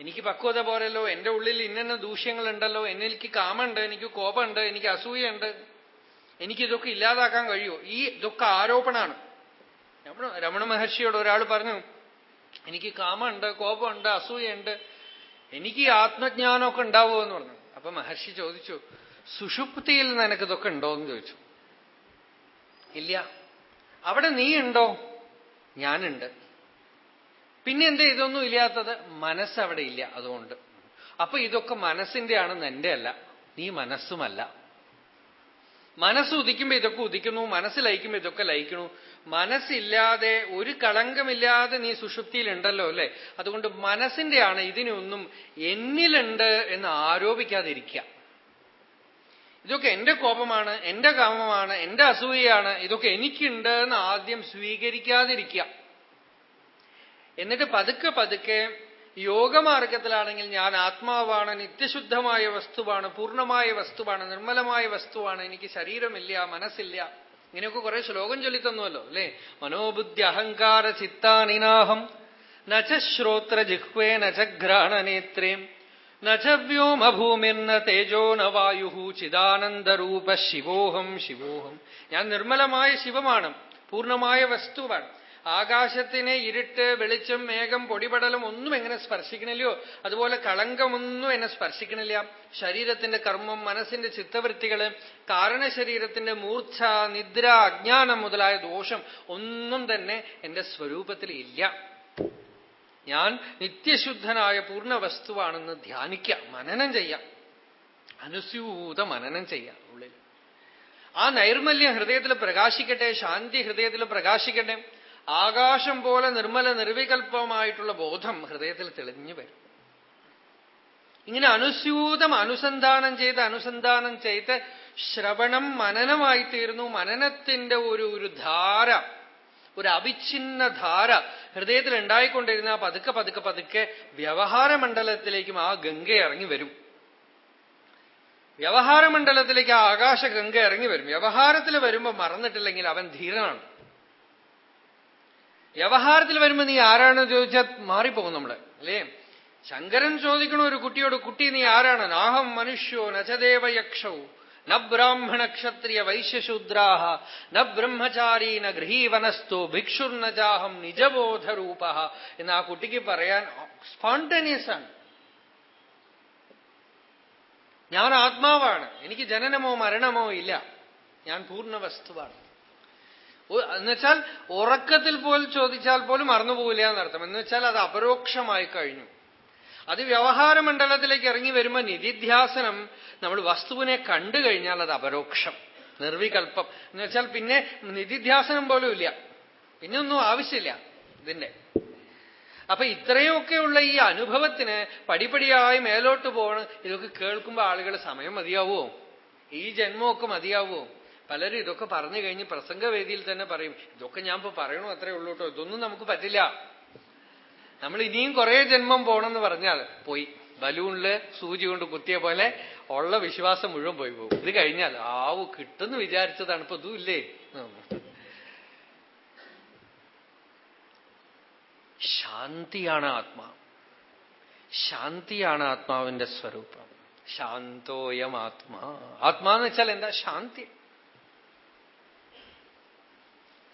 എനിക്ക് പക്വത പോരല്ലോ എന്റെ ഉള്ളിൽ ഇന്ന ദൂഷ്യങ്ങളുണ്ടല്ലോ എനിക്ക് കാമുണ്ട് എനിക്ക് കോപമുണ്ട് എനിക്ക് അസൂയുണ്ട് എനിക്കിതൊക്കെ ഇല്ലാതാക്കാൻ കഴിയുമോ ഈ ഇതൊക്കെ ആരോപണമാണ് രമണ മഹർഷിയോട് ഒരാൾ പറഞ്ഞു എനിക്ക് കാമുണ്ട് കോപമുണ്ട് അസൂയുണ്ട് എനിക്ക് ആത്മജ്ഞാനമൊക്കെ ഉണ്ടാവുമോ എന്ന് പറഞ്ഞു. അപ്പൊ മഹർഷി ചോദിച്ചു സുഷുപ്തിയിൽ നിനക്ക് ഇതൊക്കെ ഉണ്ടോ എന്ന് ചോദിച്ചു. ഇല്ല. അവിടെ നീ ഉണ്ടോ? ഞാനുണ്ട്. പിന്നെ എന്താ ഇതൊന്നും ഇല്ലാത്തത്? മനസ്സ് അവിടെ ഇല്ല അതുകൊണ്ട്. അപ്പൊ ഇതൊക്കെ മനസ്സിന്റെ ആണെന്ന് അല്ല നീ മനസ്സുമല്ല. മനസ്സ് ഉദിക്കുമ്പോ ഇതൊക്കെ ഉദിക്കുന്നു മനസ്സ് ലയിക്കുമ്പോ ഇതൊക്കെ ലയിക്കണു മനസ്സില്ലാതെ ഒരു കളങ്കമില്ലാതെ നീ സുഷുപ്തിയിലുണ്ടല്ലോ അല്ലെ? അതുകൊണ്ട് മനസ്സിന്റെയാണ് ഇതിനൊന്നും എന്നിലുണ്ട് എന്ന് ആരോപിക്കാതിരിക്കുക. ഇതൊക്കെ എന്റെ കോപമാണ് എന്റെ കാമമാണ് എന്റെ അസൂയയാണ് ഇതൊക്കെ എനിക്കുണ്ട് എന്ന് ആദ്യം സ്വീകരിക്കാതിരിക്കുക. എന്നിട്ട് പതുക്കെ പതുക്കെ യോഗമാർഗത്തിലാണെങ്കിൽ ഞാൻ ആത്മാവാണ് നിത്യശുദ്ധമായ വസ്തുവാണ് പൂർണമായ വസ്തുവാണ് നിർമ്മലമായ വസ്തുവാണ് എനിക്ക് ശരീരമില്ല മനസ്സില്ല. ഇങ്ങനെയൊക്കെ കുറെ ശ്ലോകം ചൊല്ലിത്തന്നുവല്ലോ അല്ലെ? മനോബുദ്ധി അഹങ്കാര ചിത്താനിനാഹം നച്ച ശ്രോത്ര ജിഹ്വേ നച്ച ഘ്രാണനേത്രേം നച്ച വ്യോമഭൂമിർന്ന തേജോ ന വായു ചിദാനന്ദരൂപ ശിവോഹം ശിവോഹം. ഞാൻ നിർമ്മലമായ ശിവമാണ് പൂർണമായ വസ്തുവാണ്. ആകാശത്തിനെ ഇരുട്ട് വെളിച്ചം മേഘം പൊടിപടലം ഒന്നും എങ്ങനെ സ്പർശിക്കണില്ലയോ? അതുപോലെ കളങ്കമൊന്നും എന്നെ സ്പർശിക്കണില്ല. ശരീരത്തിന്റെ കർമ്മം മനസ്സിന്റെ ചിത്തവൃത്തികൾ കാരണശരീരത്തിന്റെ മൂർച്ഛ നിദ്ര അജ്ഞാനം മുതലായ ദോഷം ഒന്നും തന്നെ എന്റെ സ്വരൂപത്തിൽ ഇല്ല. ഞാൻ നിത്യശുദ്ധനായ പൂർണ വസ്തുവാണെന്ന് ധ്യാനിക്കാം മനനം ചെയ്യാം. അനുസ്യൂത മനനം ചെയ്യാം ഉള്ളിൽ ആ നൈർമല്യം ഹൃദയത്തിൽ പ്രകാശിക്കട്ടെ ശാന്തി ഹൃദയത്തിൽ പ്രകാശിക്കട്ടെ. ആകാശം പോലെ നിർമ്മല നിർവികൽപ്പമായിട്ടുള്ള ബോധം ഹൃദയത്തിൽ തെളിഞ്ഞു വരും. ഇങ്ങനെ അനുസ്യൂതം അനുസന്ധാനം ചെയ്ത് അനുസന്ധാനം ചെയ്ത് ശ്രവണം മനനമായി തീർന്നു മനനത്തിന്റെ ഒരു ഒരു ധാര ഒരു അവിഛിന്ന ധാര ഹൃദയത്തിൽ ഉണ്ടായിക്കൊണ്ടിരുന്ന പതുക്കെ പതുക്കെ പതുക്കെ വ്യവഹാര മണ്ഡലത്തിലേക്കും ആ ഗംഗ ഇറങ്ങി വരും. വ്യവഹാര മണ്ഡലത്തിലേക്ക് ആ ആകാശ ഗംഗ ഇറങ്ങി വരും. വ്യവഹാരത്തിൽ വരുമ്പോൾ മറന്നിട്ടില്ലെങ്കിൽ അവൻ ധീരനാണ്. വ്യവഹാരത്തിൽ വരുമ്പോ നീ ആരാണെന്ന് ചോദിച്ചാൽ മാറിപ്പോകും നമ്മൾ അല്ലേ? ശങ്കരൻ ചോദിക്കണ ഒരു കുട്ടിയോട് കുട്ടി നീ ആരാണ്? നാഹം മനുഷ്യോ നചദേവയക്ഷൗ ന ബ്രാഹ്മണ ക്ഷത്രിയ വൈശ്യശൂദ്രാഹ ന ബ്രഹ്മചാരി ന ഗൃഹീവനസ്തു ഭിക്ഷുർനജാഹം നിജബോധരൂപ എന്ന് ആ കുട്ടിക്ക് പറയാൻ സ്പോണ്ടേനിയസ് ആണ്. ഞാൻ ആത്മാവാണ് എനിക്ക് ജനനമോ മരണമോ ഇല്ല ഞാൻ പൂർണ വസ്തുവാണ്. എന്നുവെച്ചാൽ ഉറക്കത്തിൽ പോലും ചോദിച്ചാൽ പോലും മറന്നുപോകില്ല എന്നർത്ഥം. എന്നുവെച്ചാൽ അത് അപരോക്ഷമായി കഴിഞ്ഞു. അത് വ്യവഹാര മണ്ഡലത്തിലേക്ക് ഇറങ്ങി വരുമ്പോൾ നിധിധ്യാസനം നമ്മൾ വസ്തുവിനെ കണ്ടു കഴിഞ്ഞാൽ അത് അപരോക്ഷം നിർവികൽപ്പം. എന്ന് വെച്ചാൽ പിന്നെ നിധിധ്യാസനം പോലും ഇല്ല. പിന്നെ ഒന്നും ആവശ്യമില്ല ഇതിന്റെ. അപ്പൊ ഇത്രയൊക്കെയുള്ള ഈ അനുഭവത്തിന് പടിപടിയായി മേലോട്ട് പോകണം ഇതൊക്കെ കേൾക്കുമ്പോൾ ആളുകൾ സമയം മതിയാവുമോ ഈ ജന്മമൊക്കെ മതിയാവോ? പലരും ഇതൊക്കെ പറഞ്ഞു കഴിഞ്ഞ് പ്രസംഗവേദിയിൽ തന്നെ പറയും ഇതൊക്കെ ഞാൻ ഇപ്പൊ പറയണോ? അത്രേ ഉള്ളൂ കേട്ടോ. ഇതൊന്നും നമുക്ക് പറ്റില്ല. നമ്മൾ ഇനിയും കുറെ ജന്മം പോണെന്ന് പറഞ്ഞാൽ പോയി. ബലൂണിൽ സൂചി കൊണ്ട് കുത്തിയ പോലെ ഉള്ള വിശ്വാസം മുഴുവൻ പോയി പോകും. ഇത് കഴിഞ്ഞാൽ ആവു കിട്ടുന്നു വിചാരിച്ചതാണ്. ഇപ്പൊ ഇതും ഇല്ലേ? ശാന്തിയാണ് ആത്മാ. ശാന്തിയാണ് ആത്മാവിന്റെ സ്വരൂപം. ശാന്തോയം ആത്മാ. ആത്മാന്ന് വെച്ചാൽ എന്താ? ശാന്തി.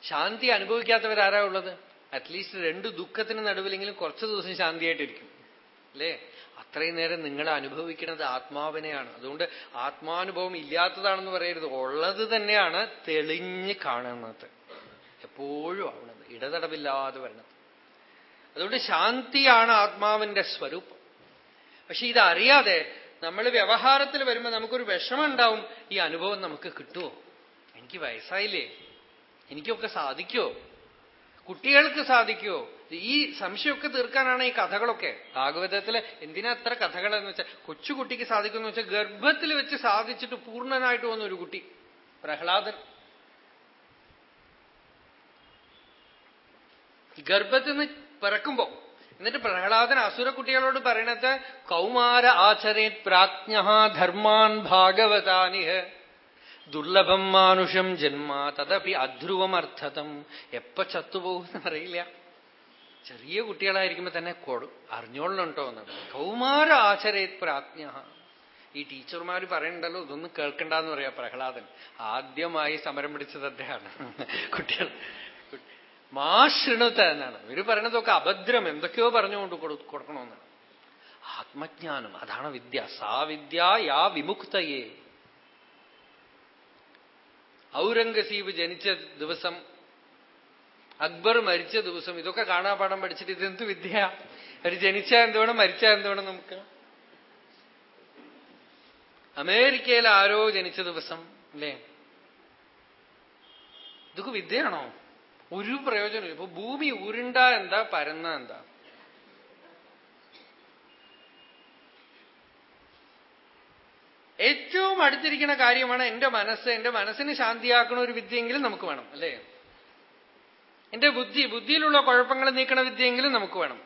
ശാന്തി അനുഭവിക്കാത്തവരാരാ ഉള്ളത്? അറ്റ്ലീസ്റ്റ് രണ്ട് ദുഃഖത്തിന് നടുവിലെങ്കിലും കുറച്ച് ദിവസം ശാന്തിയായിട്ടിരിക്കും. അല്ലേ? അത്രയും നേരം നിങ്ങൾ അനുഭവിക്കുന്നത് ആത്മാവിനെയാണ്. അതുകൊണ്ട് ആത്മാനുഭവം ഇല്ലാത്തതാണെന്ന് പറയരുത്. ഉള്ളത് തന്നെയാണ് തെളിഞ്ഞ് കാണുന്നത്. എപ്പോഴും ആവണത്. ഇടതടവില്ലാതെ വരണത്. അതുകൊണ്ട് ശാന്തിയാണ് ആത്മാവിന്റെ സ്വരൂപം. പക്ഷെ ഇതറിയാതെ നമ്മൾ വ്യവഹാരത്തിൽ വരുമ്പോൾ നമുക്കൊരു വിഷമം ഉണ്ടാവും. ഈ അനുഭവം നമുക്ക് കിട്ടുമോ എനിക്ക് വയസ്സായില്ലേ? എനിക്കൊക്കെ സാധിക്കോ കുട്ടികൾക്ക് സാധിക്കുമോ ഈ സംശയമൊക്കെ തീർക്കാനാണ് ഈ കഥകളൊക്കെ. ഭാഗവതത്തിൽ എന്തിനാ അത്ര കഥകൾ എന്ന് വെച്ചാൽ കൊച്ചുകുട്ടിക്ക് സാധിക്കുമെന്ന് വെച്ചാൽ ഗർഭത്തിൽ വെച്ച് സാധിച്ചിട്ട് പൂർണനായിട്ട് വന്ന ഒരു കുട്ടി പ്രഹ്ലാദൻ. ഗർഭത്തിൽ നിന്ന് പിറക്കുമ്പോ എന്നിട്ട് പ്രഹ്ലാദൻ അസുര കുട്ടികളോട് പറയണത് കൗമാര ആചരേത് പ്രാജ്ഞ ധർമാൻ ഭാഗവതാനിഹ. ദുർലഭം മാനുഷം ജന്മ തദപി അധ്രുവമർത്ഥതം. എപ്പ ചത്തുപോകുന്ന അറിയില്ല. ചെറിയ കുട്ടികളായിരിക്കുമ്പോ തന്നെ കൊടു അറിഞ്ഞോളണുണ്ടോ എന്ന്. കൗമാര ആചരേത് പ്രാജ്ഞ ഈ ടീച്ചർമാർ പറയണ്ടല്ലോ ഇതൊന്നും കേൾക്കണ്ടെന്ന് പറയാ പ്രഹ്ലാദൻ. ആദ്യമായി സമരം പിടിച്ചത് അദ്ദേഹമാണ്. കുട്ടികൾ മാ ശൃണുത എന്നാണ്. ഇവർ പറയണതൊക്കെ അഭദ്രം. എന്തൊക്കെയോ പറഞ്ഞുകൊണ്ട് കൊടുക്കണമെന്നാണ് ആത്മജ്ഞാനം. അതാണ് വിദ്യ. സാ വിദ്യ യാ വിമുക്തയേ. ഔറംഗസീബ് ജനിച്ച ദിവസം അക്ബർ മരിച്ച ദിവസം ഇതൊക്കെ കാണാപാഠം പഠിച്ചിട്ട് ഇതെന്ത് വിദ്യ? അവർ ജനിച്ചാൽ എന്ത് വേണം മരിച്ചാൽ എന്ത് വേണം നമുക്ക്? അമേരിക്കയിൽ ആരോ ജനിച്ച ദിവസം അല്ലേ? ഇതൊക്കെ വിദ്യയാണോ? ഒരു പ്രയോജനമില്ല. ഇപ്പൊ ഭൂമി ഉരുണ്ട എന്താ പരന്ന എന്താ? ഏറ്റവും അടുത്തിരിക്കുന്ന കാര്യമാണ് എന്റെ മനസ്സ്. എന്റെ മനസ്സിന് ശാന്തിയാക്കുന്ന ഒരു വിദ്യയെങ്കിലും നമുക്ക് വേണം അല്ലേ? എന്റെ ബുദ്ധി ബുദ്ധിയിലുള്ള കുഴപ്പങ്ങൾ നീക്കണ വിദ്യയെങ്കിലും നമുക്ക് വേണം.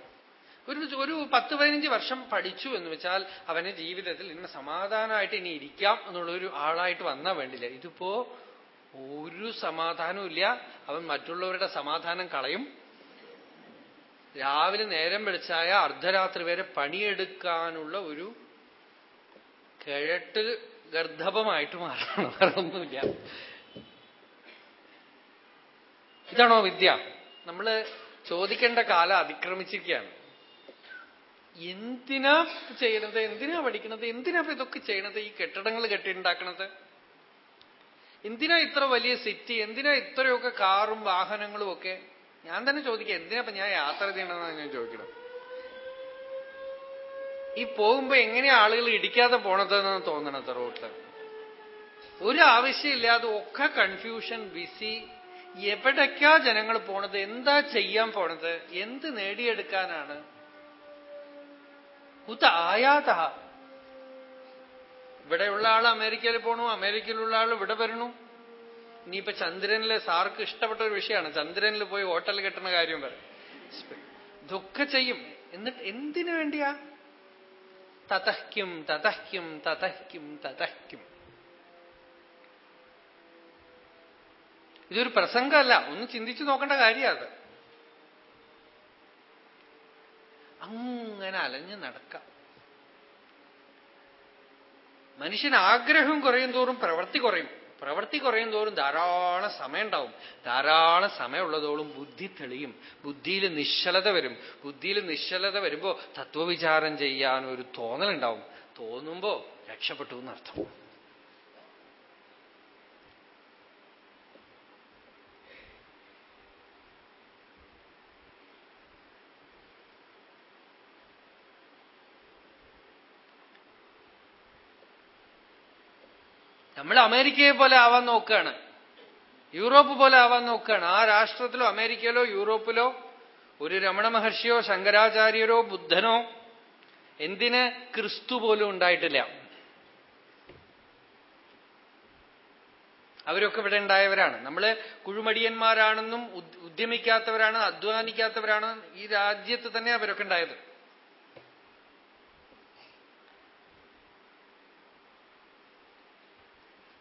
ഒരു ഒരു പത്ത് പതിനഞ്ച് വർഷം പഠിച്ചു എന്ന് വെച്ചാൽ അവന്റെ ജീവിതത്തിൽ ഇന്ന് സമാധാനമായിട്ട് ഇനി ഇരിക്കാം എന്നുള്ളൊരു ആളായിട്ട് വന്നാൽ വേണ്ടില്ല. ഇതിപ്പോ ഒരു സമാധാനവും ഇല്ല. അവൻ മറ്റുള്ളവരുടെ സമാധാനം കളയും. രാവിലെ നേരം വെളിച്ചായ അർദ്ധരാത്രി വരെ പണിയെടുക്കാനുള്ള ഒരു കിഴട്ട് ഗർദ്ധപമായിട്ട് മാറണം. വേറൊന്നുമില്ല. ഇതാണോ വിദ്യ? നമ്മൾ ചോദിക്കേണ്ട കാലം അതിക്രമിച്ചിരിക്കുകയാണ്. എന്തിനാ ചെയ്യണത് എന്തിനാ പഠിക്കണത് എന്തിനാ ഇതൊക്കെ ചെയ്യണത്? ഈ കെട്ടിടങ്ങൾ കെട്ടിണ്ടാക്കണത്? എന്തിനാ ഇത്ര വലിയ സിറ്റി? എന്തിനാ ഇത്രയൊക്കെ കാറും വാഹനങ്ങളും ഒക്കെ? ഞാൻ തന്നെ ചോദിക്കാം. എന്തിനാ ഇപ്പൊ ഞാൻ യാത്ര ചെയ്യണമെന്നാണ് ഞാൻ ചോദിക്കണം ഈ പോകുമ്പോ എങ്ങനെയാ ആളുകൾ ഇടിക്കാതെ പോണതെന്നാണ് തോന്നണത് റോട്ടിൽ ഒരു ആവശ്യമില്ലാതെ ഒക്കെ കൺഫ്യൂഷൻ ബിസി എവിടേക്കാ ജനങ്ങൾ പോണത്? എന്താ ചെയ്യാൻ പോണത്? എന്ത് നേടിയെടുക്കാനാണ്? കുത്ത ആയാത. ഇവിടെയുള്ള ആൾ അമേരിക്കയിൽ പോണു അമേരിക്കയിലുള്ള ആൾ ഇവിടെ വരണു. ഇനിയിപ്പൊ ചന്ദ്രനിലെ സാർക്ക് ഇഷ്ടപ്പെട്ട ഒരു വിഷയമാണ്. ചന്ദ്രനിൽ പോയി ഹോട്ടൽ കെട്ടുന്ന കാര്യം പറയും ദുഃഖ ചെയ്യും. എന്നിട്ട് എന്തിനു വേണ്ടിയാ? തതഹ്ക്കും തതഹ്ക്കും തതഹ്ക്കും തതഹ്ക്കും ഇതൊരു പ്രസംഗമല്ല. ഒന്ന് ചിന്തിച്ചു നോക്കേണ്ട കാര്യമാണ് അങ്ങനെ അലഞ്ഞു നടക്കാം. മനുഷ്യൻ ആഗ്രഹം കുറയും തോറും പ്രവൃത്തി കുറയും. പ്രവൃത്തി കുറയും തോറും ധാരാളം സമയം ഉണ്ടാവും ധാരാളം സമയമുള്ളതോളും ബുദ്ധി തെളിയും. ബുദ്ധിയിൽ നിശ്ചലത വരും. ബുദ്ധിയിൽ നിശ്ചലത വരുമ്പോ തത്വവിചാരം ചെയ്യാൻ ഒരു തോന്നലുണ്ടാവും. തോന്നുമ്പോ രക്ഷപ്പെട്ടു എന്നർത്ഥം. നമ്മൾ അമേരിക്കയെ പോലെ ആവാൻ നോക്കുകയാണ്. യൂറോപ്പ് പോലെ ആവാൻ നോക്കുകയാണ്. ആ രാഷ്ട്രത്തിലോ അമേരിക്കയിലോ യൂറോപ്പിലോ ഒരു രമണ മഹർഷിയോ ശങ്കരാചാര്യരോ ബുദ്ധനോ എന്തിന് ക്രിസ്തു പോലും ഉണ്ടായിട്ടില്ല. അവരൊക്കെ ഇവിടെ ഉണ്ടായവരാണ്. നമ്മൾ കുഴുമടിയന്മാരാണെന്നും ഉദ്യമിക്കാത്തവരാണ് അധ്വാനിക്കാത്തവരാണ് ഈ രാജ്യത്ത് തന്നെ അവരൊക്കെ ഉണ്ടായത്.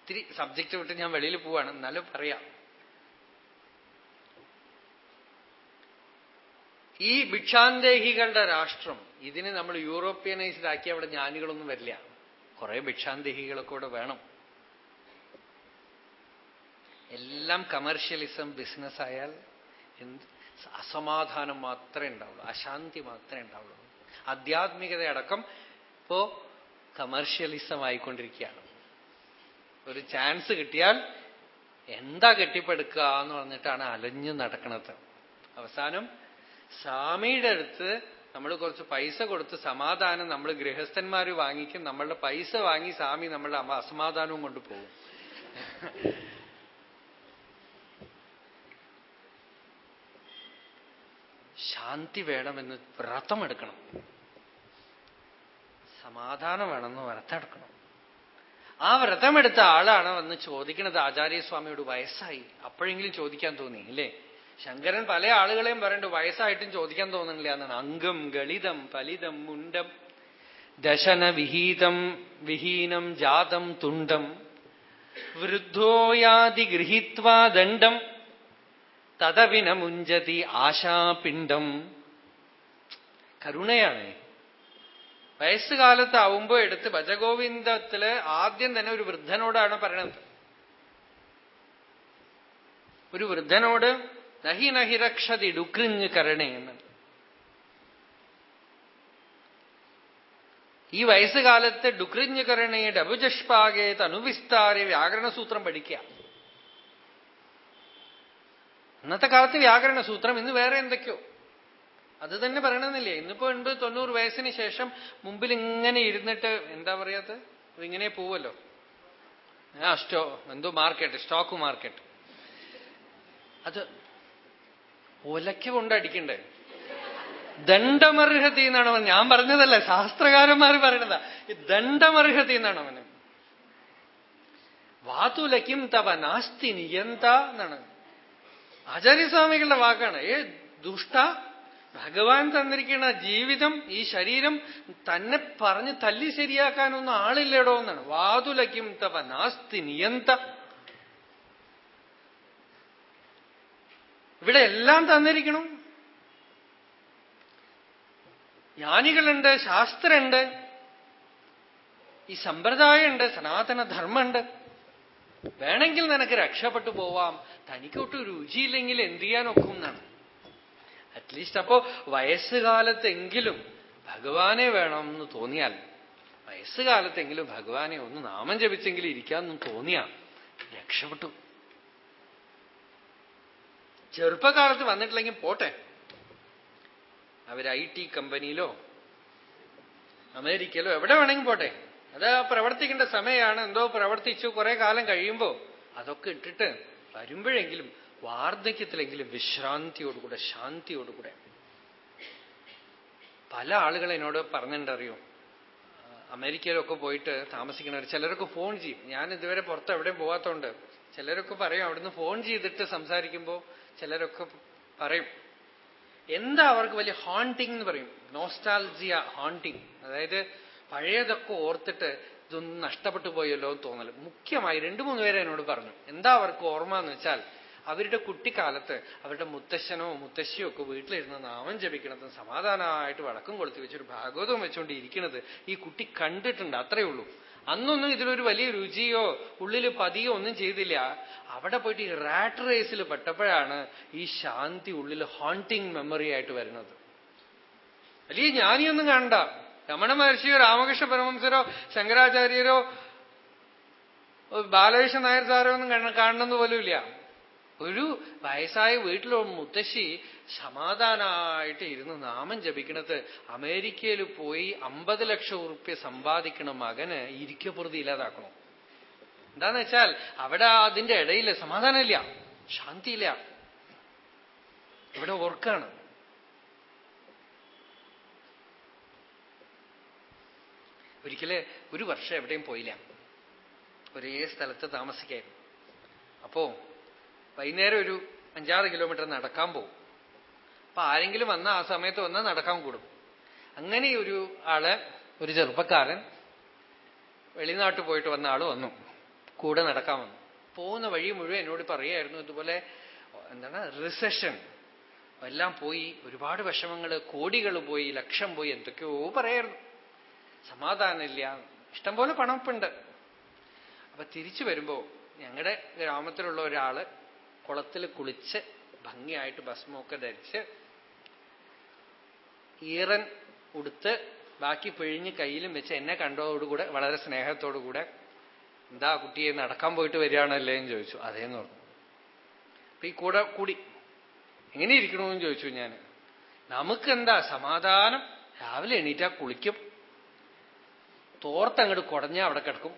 ഇത്തിരി സബ്ജക്റ്റ് വിട്ട് ഞാൻ വെളിയിൽ പോവാണ്. എന്നാലും പറയാം. ഈ ഭിക്ഷാന്തേഹികളുടെ രാഷ്ട്രം ഇതിനെ നമ്മൾ യൂറോപ്യനൈസ്ഡ് ആക്കി അവിടെ ജ്ഞാനികളൊന്നും വരില്ല. കുറെ ഭിക്ഷാന്തേഹികളൊക്കെ ഇവിടെ വേണം. എല്ലാം കമേർഷ്യലിസം ബിസിനസ് ആയാൽ എന്ത്? അസമാധാനം മാത്രമേ ഉണ്ടാവുള്ളൂ. അശാന്തി മാത്രമേ ഉണ്ടാവുള്ളൂ. ആധ്യാത്മികതയടക്കം ഇപ്പോ കമേർഷ്യലിസം ആയിക്കൊണ്ടിരിക്കുകയാണ്. ഒരു ചാൻസ് കിട്ടിയാൽ എന്താ കെട്ടിപ്പടുക്കുക എന്ന് പറഞ്ഞിട്ടാണ് അലഞ്ഞു നടക്കുന്നത് അവസാനം സ്വാമിയുടെ അടുത്ത് നമ്മൾ കുറച്ച് പൈസ കൊടുത്ത് സമാധാനം നമ്മൾ ഗൃഹസ്ഥന്മാർ വാങ്ങിക്കും നമ്മളുടെ പൈസ വാങ്ങി സ്വാമി നമ്മളുടെ അസമാധാനവും കൊണ്ടുപോകും ശാന്തി വേണമെന്ന് വ്രതമെടുക്കണം. സമാധാനം വേണമെന്ന് വ്രതമെടുക്കണം. ആ വ്രതമെടുത്ത ആളാണ് വന്ന് ചോദിക്കുന്നത് ആചാര്യസ്വാമിയോട് വയസ്സായി. അപ്പോഴെങ്കിലും ചോദിക്കാൻ തോന്നി അല്ലേ? ശങ്കരൻ പല ആളുകളെയും പറയണ്ട് വയസ്സായിട്ടും ചോദിക്കാൻ തോന്നുന്നില്ല എന്നാണ്. അംഗം ഗളിതം ഫലിതം മുണ്ടം ദശന വിഹീതം വിഹീനം ജാതം തുണ്ടം വൃദ്ധോയാതി ഗൃഹീത്വാ ദണ്ഡം തതവിനമുഞ്ചതി മുഞ്ചതി ആശാപിണ്ഡം. കരുണയാണ്. വയസ്സുകാലത്താവുമ്പോ എടുത്ത് ഭജഗോവിന്ദത്തിൽ ആദ്യം തന്നെ ഒരു വൃദ്ധനോടാണ് പറയണത്. ഒരു വൃദ്ധനോട് നഹി നഹി രക്ഷതി ഡുക്രിഞ്ഞ് കരണേ എന്ന്. ഈ വയസ്സുകാലത്ത് ഡുക്രിഞ്ഞ് കരണേ ഡബുജഷ്പാകെ തനുവിസ്താരെ വ്യാകരണസൂത്രം പഠിക്കുക ഇന്നത്തെ കാലത്ത് വ്യാകരണ സൂത്രം ഇന്ന് വേറെ എന്തൊക്കെയോ. അത് തന്നെ പറയണമെന്നില്ലേ? ഇന്നിപ്പോ ഉണ്ട് തൊണ്ണൂറ് വയസ്സിന് ശേഷം മുമ്പിൽ ഇങ്ങനെ ഇരുന്നിട്ട് എന്താ പറയാത്ത? ഇങ്ങനെ പോവല്ലോ. ആ സ്റ്റോ എന്തോ മാർക്കറ്റ് സ്റ്റോക്ക് മാർക്കറ്റ് അത് ഒലയ്ക്ക് കൊണ്ടടിക്കണ്ടേ ദണ്ഡമർഹതി എന്നാണ് അവൻ. ഞാൻ പറഞ്ഞതല്ല ശാസ്ത്രകാരന്മാർ പറയണതാ ഈ ദണ്ഡമർഹതി എന്നാണ് അവന്. വാതുലക്കും തവ നാസ്തി നിയന്ത എന്നാണ്. ആചാര്യസ്വാമികളുടെ വാക്കാണ്. ഏ ദുഷ്ട ഭഗവാൻ തന്നിരിക്കുന്ന ജീവിതം ഈ ശരീരം തന്നെ പറഞ്ഞ് തല്ലി ശരിയാക്കാനൊന്നും ആളില്ലടോ എന്നാണ്. വാതുലയ്ക്കും തവ നാസ്തി നിയന്ത. ഇവിടെ എല്ലാം തന്നിരിക്കണം. ജ്ഞാനികളുണ്ട് ശാസ്ത്രമുണ്ട് ഈ സമ്പ്രദായമുണ്ട് സനാതന ധർമ്മമുണ്ട് വേണമെങ്കിൽ നിനക്ക് രക്ഷപ്പെട്ടു പോവാം. തനിക്കൊട്ടും രുചിയില്ലെങ്കിൽ എന്ത് ചെയ്യാനൊക്കും എന്നാണ്. അറ്റ്ലീസ്റ്റ് അപ്പോ വയസ്സുകാലത്തെങ്കിലും ഭഗവാനെ വേണമെന്ന് തോന്നിയാൽ വയസ്സുകാലത്തെങ്കിലും ഭഗവാനെ ഒന്ന് നാമം ജപിച്ചെങ്കിലും ഇരിക്കാമെന്ന് തോന്നിയാ രക്ഷപ്പെട്ടു. ചെറുപ്പകാലത്ത് വന്നിട്ടില്ലെങ്കിൽ പോട്ടെ. അവർ ഐ ടി കമ്പനിയിലോ അമേരിക്കയിലോ എവിടെ വേണമെങ്കിൽ പോട്ടെ. അത് പ്രവർത്തിക്കേണ്ട സമയമാണ്. എന്തോ പ്രവർത്തിച്ചു. കുറെ കാലം കഴിയുമ്പോ അതൊക്കെ ഇട്ടിട്ട് വരുമ്പോഴെങ്കിലും വാർദ്ധക്യത്തിലെങ്കിലും വിശ്രാന്തിയോടുകൂടെ ശാന്തിയോടുകൂടെ. പല ആളുകൾ എന്നോട് പറഞ്ഞിട്ടറിയോ അമേരിക്കയിലൊക്കെ പോയിട്ട് താമസിക്കണവർ ചിലരൊക്കെ ഫോൺ ചെയ്യും. ഞാൻ ഇതുവരെ പുറത്ത് എവിടെയും പോകാത്തതുകൊണ്ട് ചിലരൊക്കെ പറയും അവിടുന്ന് ഫോൺ ചെയ്തിട്ട് സംസാരിക്കുമ്പോൾ ചിലരൊക്കെ പറയും. എന്താ അവർക്ക് വലിയ ഹോണ്ടിങ് എന്ന് പറയും? നോസ്റ്റാൾജിയ ഹോണ്ടിങ് അതായത് പഴയതൊക്കെ ഓർത്തിട്ട് ഇതൊന്നും നഷ്ടപ്പെട്ടു പോയല്ലോ എന്ന് തോന്നൽ. മുഖ്യമായി രണ്ടു മൂന്ന് പേരെ എന്നോട് പറഞ്ഞു. എന്താ അവർക്ക് ഓർമ്മ എന്ന് വെച്ചാൽ അവരുടെ കുട്ടിക്കാലത്ത് അവരുടെ മുത്തശ്ശനോ മുത്തശ്ശിയോ ഒക്കെ വീട്ടിലിരുന്ന് നാമം ജപിക്കണതും സമാധാനമായിട്ട് വടക്കം കൊളുത്തി വെച്ചൊരു ഭാഗവതവും വെച്ചുകൊണ്ട് ഇരിക്കുന്നത് ഈ കുട്ടി കണ്ടിട്ടുണ്ട് അത്രയേ ഉള്ളൂ. അന്നൊന്നും ഇതിലൊരു വലിയ രുചിയോ ഉള്ളിൽ പതിയോ ഒന്നും ചെയ്തില്ല. അവിടെ പോയിട്ട് ഈ റാറ്റ് റേസിൽ പെട്ടപ്പോഴാണ് ഈ ശാന്തി ഉള്ളിൽ ഹോണ്ടിങ് മെമ്മറി ആയിട്ട് വരുന്നത്. വലിയ ജ്ഞാനിയൊന്നും കാണണ്ട. രമണ മഹർഷിയോ രാമകൃഷ്ണ പരമംസരോ ശങ്കരാചാര്യരോ ബാലകൃഷ്ണ നായർ സാറോ ഒന്നും കാണണമെന്ന് പോലുമില്ല. ഒരു വയസ്സായ വീട്ടിലോ മുത്തശ്ശി സമാധാനമായിട്ട് ഇരുന്ന് നാമം ജപിക്കണത് അമേരിക്കയിൽ പോയി അമ്പത് ലക്ഷം ഉറുപ്യ സമ്പാദിക്കണ മകന് ഇരിക്കപ്പുറതി ഇല്ലാതാക്കണം. എന്താന്ന് വെച്ചാൽ അവിടെ അതിന്റെ ഇടയിൽ സമാധാനമില്ല ശാന്തിയില്ല. ഇവിടെ ഓർക്കാണ് ഒരിക്കൽ ഒരു വർഷം എവിടെയും പോയില്ല. ഒരേ സ്ഥലത്ത് താമസിക്കായിരുന്നു അപ്പോ വൈകുന്നേരം ഒരു അഞ്ചാറ് കിലോമീറ്റർ നടക്കാൻ പോകും. അപ്പൊ ആരെങ്കിലും വന്ന ആ സമയത്ത് വന്നാൽ നടക്കാൻ കൂടും. അങ്ങനെ ഒരു ആൾ ഒരു ചെറുപ്പക്കാരൻ വെളിനാട്ട് പോയിട്ട് വന്ന ആൾ വന്നു. കൂടെ നടക്കാൻ വന്നു. പോകുന്ന വഴി മുഴുവൻ എന്നോട് പറയായിരുന്നു ഇതുപോലെ എന്താണ് റിസഷൻ എല്ലാം പോയി ഒരുപാട് വിഷമങ്ങൾ കോടികൾ പോയി ലക്ഷം പോയി എന്തൊക്കെയോ പറയായിരുന്നു. സമാധാനമില്ല. ഇഷ്ടംപോലെ പണപ്പുണ്ട് അപ്പൊ തിരിച്ചു വരുമ്പോ ഞങ്ങളുടെ ഗ്രാമത്തിലുള്ള ഒരാൾ കുളത്തിൽ കുളിച്ച് ഭംഗിയായിട്ട് ഭസ്മമൊക്കെ ധരിച്ച് ഈറൻ ഉടുത്ത് ബാക്കി പിഴിഞ്ഞ് കയ്യിലും വെച്ച് എന്നെ കണ്ടതോടുകൂടെ വളരെ സ്നേഹത്തോടുകൂടെ എന്താ കുട്ടിയെ നടക്കാൻ പോയിട്ട് വരികയാണല്ലേ? എന്ന് ചോദിച്ചു. അതേന്ന് പറഞ്ഞു. അപ്പൊ ഈ കൂടെ കൂടി എങ്ങനെ ഇരിക്കണമെന്ന് ചോദിച്ചു ഞാൻ. നമുക്കെന്താ സമാധാനം? രാവിലെ എണീറ്റാ കുളിക്കും. തോർത്തങ്ങോട്ട് കുടഞ്ഞാൽ അവിടെ കിടക്കും.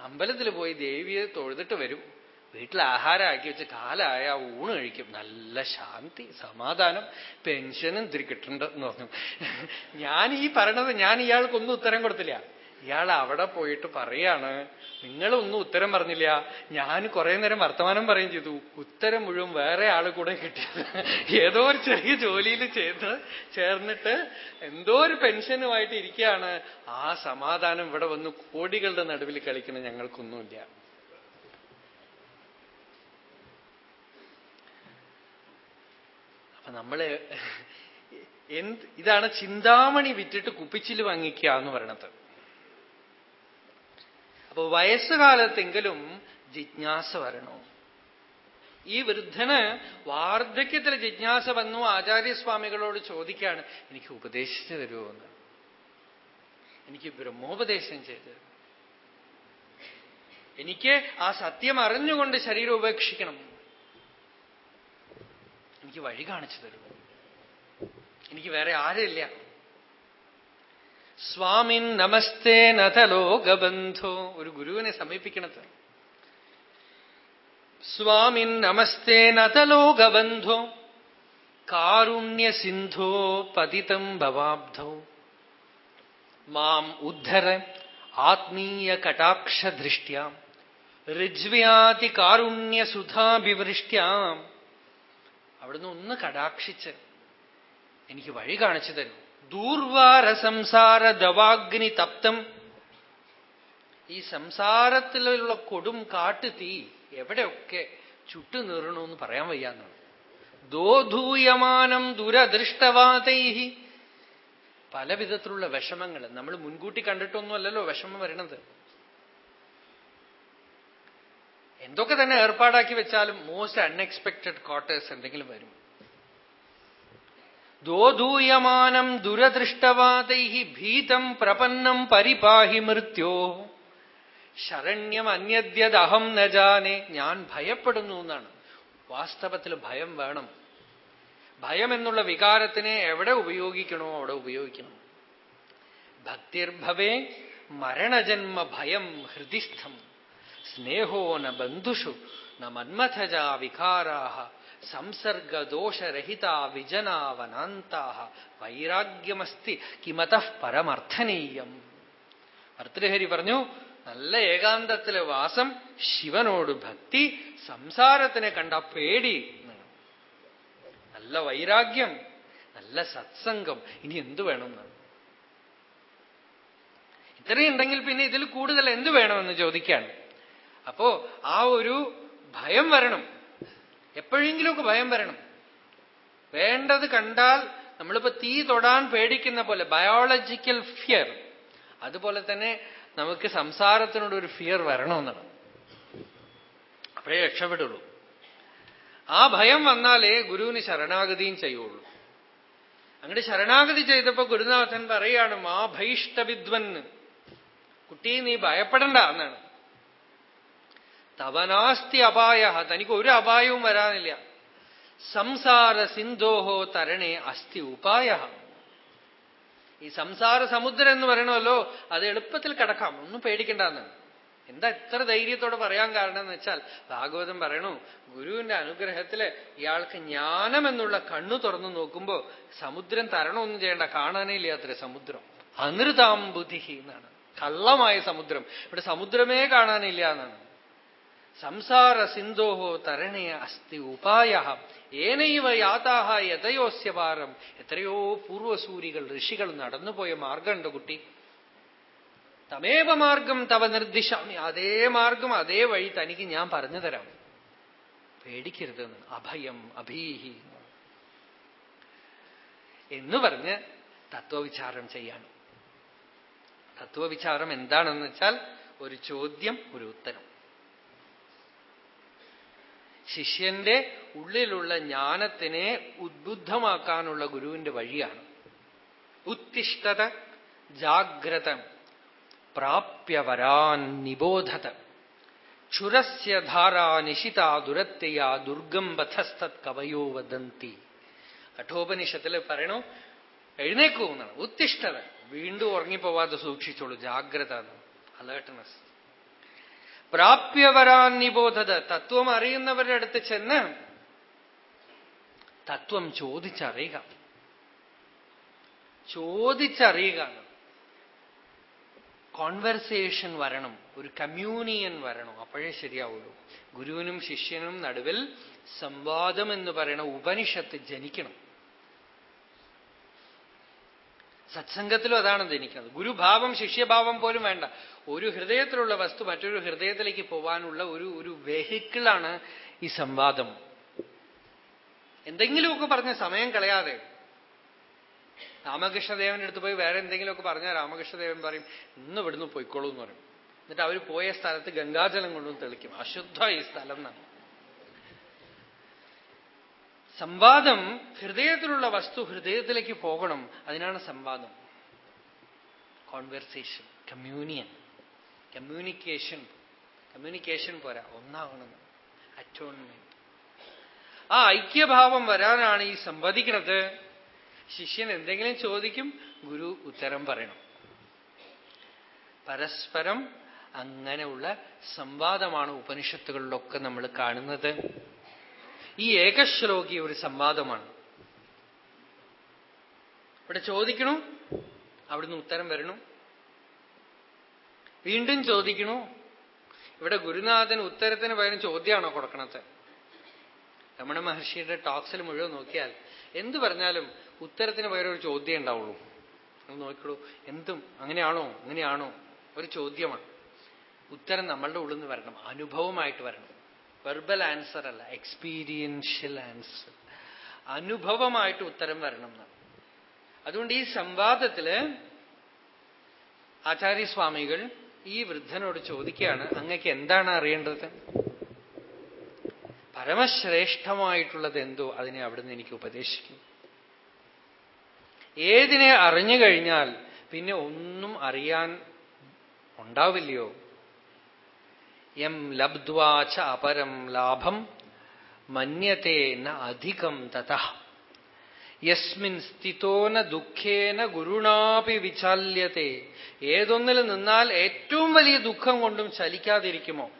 അമ്പലത്തിൽ പോയി ദേവിയെ തൊഴുതിട്ട് വരും. വീട്ടിൽ ആഹാരം ആക്കി വെച്ച് കാലായ ഊണ് കഴിക്കും. നല്ല ശാന്തി സമാധാനം പെൻഷനും ഇത്തിരി കിട്ടുന്നുണ്ട് എന്ന് പറഞ്ഞു. ഞാൻ ഈ പറയണത് ഞാൻ ഇയാൾക്കൊന്നും ഉത്തരം കൊടുത്തില്ല. ഇയാൾ അവിടെ പോയിട്ട് പറയാണ് നിങ്ങളൊന്നും ഉത്തരം പറഞ്ഞില്ല. ഞാൻ കുറെ നേരം വർത്തമാനം പറയും ചെയ്തു. ഉത്തരം മുഴുവൻ വേറെ ആൾ കൂടെ കിട്ടിയത്. ഏതോ ഒരു ചെറിയ ജോലിയിൽ ചെയ്ത് ചേർന്നിട്ട് എന്തോ ഒരു പെൻഷനുമായിട്ട് ഇരിക്കുകയാണ്. ആ സമാധാനം ഇവിടെ വന്ന് കോടികളുടെ നടുവിൽ കളിക്കുന്ന ഞങ്ങൾക്കൊന്നുമില്ല. അപ്പൊ നമ്മൾ എന്ത് ഇതാണ് ചിന്താമണി വിറ്റിട്ട് കുപ്പിച്ചിൽ വാങ്ങിക്കുക എന്ന് പറയണത്. അപ്പൊ വയസ്സുകാലത്തെങ്കിലും ജിജ്ഞാസ വരണോ? ഈ വൃദ്ധന് വാർദ്ധക്യത്തിൽ ജിജ്ഞാസ വന്നു ആചാര്യസ്വാമികളോട് ചോദിക്കാണ് എനിക്ക് ഉപദേശിച്ചു തരുമോ എന്ന്? എനിക്ക് ബ്രഹ്മോപദേശം ചെയ്തു എനിക്ക് ആ സത്യം അറിഞ്ഞുകൊണ്ട് ശരീരം ഉപേക്ഷിക്കണം. എനിക്ക് വഴി കാണിച്ചു തരൂ. എനിക്ക് വേറെ ആരുമില്ല. സ്വാമിൻ നമസ്തേ നഥലോകബന്ധോ ഒരു ഗുരുവിനെ സമീപിക്കണത്. സ്വാമിൻ നമസ്തേ നഥലോകബന്ധോ കാരുണ്യ സിന്ധോ പതിതം ഭവാബ്ധോ. മാം ഉദ്ധര ആത്മീയ കടാക്ഷദൃഷ്ട്യാം ഋജ്വ്യാതി കാരുണ്യ സുധാഭിവൃഷ്ട്യാം. അവിടുന്ന് ഒന്ന് കടാക്ഷിച്ച് എനിക്ക് വഴി കാണിച്ചു തരും. ദൂർവാര സംസാര ദവാഗ്നി തപ്തം. ഈ സംസാരത്തിലുള്ള കൊടും കാട്ടു തീ എവിടെയൊക്കെ ചുട്ടു നീറണമെന്ന് പറയാൻ വയ്യാന്നാണ് ദോധൂയമാനം ദുരദൃഷ്ടവാതൈ പല വിധത്തിലുള്ള വിഷമങ്ങൾ നമ്മൾ മുൻകൂട്ടി കണ്ടിട്ടൊന്നുമല്ലല്ലോ വിഷമം വരണത്. എന്തൊക്കെ തന്നെ ഏർപ്പാടാക്കി വെച്ചാലും മോസ്റ്റ് അൺഎക്സ്പെക്ടഡ് ക്വാർട്ടേഴ്സ് എന്തെങ്കിലും വരും. ദോധൂയമാനം ദുരദൃഷ്ടവാതൈ ഭീതം പ്രപന്നം പരിപാഹി മൃത്യോ. ശരണ്യം അന്യദ്യദഹം നജാനെ ഞാൻ ഭയപ്പെടുന്നു എന്നാണ്. വാസ്തവത്തിൽ ഭയം വേണം. ഭയം എന്നുള്ള വികാരത്തിനെ എവിടെ ഉപയോഗിക്കണോ അവിടെ ഉപയോഗിക്കണം. ഭക്തിർഭവേ മരണജന്മ ഭയം ഹൃദിസ്ഥം സ്നേഹോ ന ബന്ധുഷു ന മന്മഥജ വികാരാ സംസർഗദോഷരഹിത വിജനാവനാന്ത വൈരാഗ്യമസ്തി കിമത പരമർത്ഥനീയം. ഭർത്തൃഹരി പറഞ്ഞു നല്ല ഏകാന്തത്തിലെ വാസം ശിവനോട് ഭക്തി സംസാരത്തിനെ കണ്ട പേടി നല്ല വൈരാഗ്യം നല്ല സത്സംഗം ഇനി എന്തു വേണമെന്ന് ഇത്രയുണ്ടെങ്കിൽ പിന്നെ ഇതിൽ കൂടുതൽ എന്തു വേണമെന്ന് ചോദിക്കാണ് അപ്പോ ആ ഒരു ഭയം വരണം. എപ്പോഴെങ്കിലുമൊക്കെ ഭയം വരണം. വേണ്ടത് കണ്ടാൽ നമ്മളിപ്പോ തീ തൊടാൻ പേടിക്കുന്ന പോലെ ബയോളജിക്കൽ ഫിയർ അതുപോലെ തന്നെ നമുക്ക് സംസാരത്തിനോട് ഒരു ഫിയർ വരണമെന്നാണ്. അപ്പോഴേ രക്ഷപ്പെടുള്ളൂ. ആ ഭയം വന്നാലേ ഗുരുവിന് ശരണാഗതിയും ചെയ്യുള്ളൂ. അങ്ങോട്ട് ശരണാഗതി ചെയ്തപ്പോ ഗുരുനാഥൻ പറയാണ് മാ ഭൈഷ്ടവിദ്വൻ കുട്ടി നീ ഭയപ്പെടണ്ട എന്നാണ്. തവനാസ്തി അപായ തനിക്ക് ഒരു അപായവും വരാനില്ല. സംസാര സിന്ധോഹോ തരണേ അസ്ഥി ഉപായ ഈ സംസാര സമുദ്രം എന്ന് പറയണമല്ലോ അത് എളുപ്പത്തിൽ കടക്കാം. ഒന്നും പേടിക്കണ്ടെന്നാണ് എന്താ ഇത്ര ധൈര്യത്തോടെ പറയാൻ കാരണം എന്ന് വെച്ചാൽ ഭാഗവതം പറയണു ഗുരുവിന്റെ അനുഗ്രഹത്തിൽ ഇയാൾക്ക് ജ്ഞാനം എന്നുള്ള കണ്ണു തുറന്നു നോക്കുമ്പോ സമുദ്രം തരണമൊന്നും ചെയ്യേണ്ട കാണാനേ ഇല്ലാത്തൊരു സമുദ്രം. അനൃതാം ബുദ്ധി എന്നാണ്. കള്ളമായ സമുദ്രം. ഇവിടെ സമുദ്രമേ കാണാനില്ല എന്നാണ്. സംസാര സിന്ധോഹോ തരണേ അസ്തി ഉപായ ഏനൈവ യാതാഹ യഥയോസ്യപാരം എത്രയോ പൂർവസൂരികൾ ഋഷികൾ നടന്നുപോയ മാർഗമുണ്ട് കുട്ടി. തമേവ മാർഗം തവ നിർദ്ദിശാമി അതേ മാർഗം അതേ വഴി തനിക്ക് ഞാൻ പറഞ്ഞു തരാം. പേടിക്കരുത് അഭയം അഭീഹി. എന്ന് പറഞ്ഞ് തത്വവിചാരം ചെയ്യാണ്. തത്വവിചാരം എന്താണെന്ന് വെച്ചാൽ ഒരു ചോദ്യം ഒരു ഉത്തരം. ശിഷ്യന്റെ ഉള്ളിലുള്ള ജ്ഞാനത്തിനെ ഉദ്ബുദ്ധമാക്കാനുള്ള ഗുരുവിന്റെ വഴിയാണ്. ഉത്തിഷ്ഠത ജാഗ്രത പ്രാപ്യവരാൻ നിബോധത. ക്ഷുരസ്യ ധാരാ നിശിതാ ദുരത്യയാ ദുർഗം ബഥസ്തത് കവയോ വദന്തി. കഠോപനിഷത്തിൽ പറയണു എഴുന്നേക്കൂ എന്നാണ്. ഉത്തിഷ്ഠത. വീണ്ടും ഉറങ്ങിപ്പോവാതെ സൂക്ഷിച്ചോളൂ ജാഗ്രത അലേർട്ട്നെസ്. പ്രാപ്യവരാൻ നിബോധത. തത്വം അറിയുന്നവരുടെ അടുത്ത് ചെന്ന് തത്വം ചോദിച്ചറിയുക. ചോദിച്ചറിയുക. കോൺവെർസേഷൻ വരണം. ഒരു കമ്മ്യൂണിയൻ വരണം. അപ്പോഴേ ശരിയാവുള്ളൂ. ഗുരുവിനും ശിഷ്യനും നടുവിൽ സംവാദം എന്ന് പറയുന്ന ഉപനിഷത്ത് ജനിക്കണം. സത്സംഗത്തിലും അതാണ് ജനിക്കുന്നത് ഗുരുഭാവം ശിഷ്യഭാവം പോലും വേണ്ട. ഒരു ഹൃദയത്തിലുള്ള വസ്തു മറ്റൊരു ഹൃദയത്തിലേക്ക് പോവാനുള്ള ഒരു ഒരു വെഹിക്കിളാണ് ഈ സംവാദം. എന്തെങ്കിലുമൊക്കെ പറഞ്ഞ് സമയം കളയാതെ. രാമകൃഷ്ണദേവന്റെ അടുത്ത് പോയി വേറെ എന്തെങ്കിലുമൊക്കെ പറഞ്ഞാൽ രാമകൃഷ്ണദേവൻ പറയും ഇന്ന് ഇവിടുന്ന് പോയിക്കോളൂ എന്ന് പറയും. എന്നിട്ട് അവർ പോയ സ്ഥലത്ത് ഗംഗാജലം കൊണ്ടുവന്ന് തെളിക്കും. അശുദ്ധ ഈ സ്ഥലം എന്നാണ്. സംവാദം ഹൃദയത്തിലുള്ള വസ്തു ഹൃദയത്തിലേക്ക് പോകണം. അതിനാണ് സംവാദം. കോൺവെർസേഷൻ കമ്മ്യൂണിയൻ കമ്മ്യൂണിക്കേഷൻ കമ്മ്യൂണിക്കേഷൻ പോരാ. ഒന്നാകണം. അറ്റോൺമെന്റ് ആ ഐക്യഭാവം വരാനാണ് ഈ സംവദിക്കുന്നത്. ശിഷ്യൻ എന്തെങ്കിലും ചോദിക്കും ഗുരു ഉത്തരം പറയണം. പരസ്പരം അങ്ങനെയുള്ള സംവാദമാണ് ഉപനിഷത്തുകളിലൊക്കെ നമ്മൾ കാണുന്നത്. ഈ ഏകശ്ലോകി ഒരു സംവാദമാണ്. ഇവിടെ ചോദിക്കണു അവിടുന്ന് ഉത്തരം വരണു. വീണ്ടും ചോദിക്കണു ഇവിടെ ഗുരുനാഥൻ ഉത്തരത്തിന് പകരം ചോദ്യമാണോ കൊടുക്കണത്? രമണ മഹർഷിയുടെ ടോക്സിൽ മുഴുവൻ നോക്കിയാൽ എന്തു പറഞ്ഞാലും ഉത്തരത്തിന് പകരം ഒരു ചോദ്യം ഉണ്ടാവുള്ളൂ. നോക്കിക്കോളൂ എന്തും അങ്ങനെയാണോ അങ്ങനെയാണോ ഒരു ചോദ്യമാണ്. ഉത്തരം നമ്മളുടെ ഉള്ളിൽ നിന്ന് വരണം അനുഭവമായിട്ട് വരണം. വെർബൽ ആൻസർ അല്ല എക്സ്പീരിയൻഷ്യൽ ആൻസർ അനുഭവമായിട്ട് ഉത്തരം വരണം എന്നാണ്. അതുകൊണ്ട് ഈ സംവാദത്തിൽ ആചാര്യസ്വാമികൾ ഈ വൃദ്ധനോട് ചോദിക്കുകയാണ് അങ്ങക്ക് എന്താണ് അറിയേണ്ടത്? പരമശ്രേഷ്ഠമായിട്ടുള്ളത് എന്തോ അതിനെ അവിടുന്ന് എനിക്ക് ഉപദേശിക്കും. ഏതിനെ അറിഞ്ഞു കഴിഞ്ഞാൽ പിന്നെ ഒന്നും അറിയാൻ ഉണ്ടാവില്ലയോ? യം ലബ്ധ്വാച്ച അപരം ലാഭം മന്യത്തെ ന അധികം തത യസ്മിൻ സ്ഥിതോന ദുഃഖേന ഗുരുണാപി വിചാല്യത്തെ ഏതൊന്നിൽ നിന്നാൽ ഏറ്റവും വലിയ ദുഃഖം കൊണ്ടും ചലിക്കാതിരിക്കുമോ?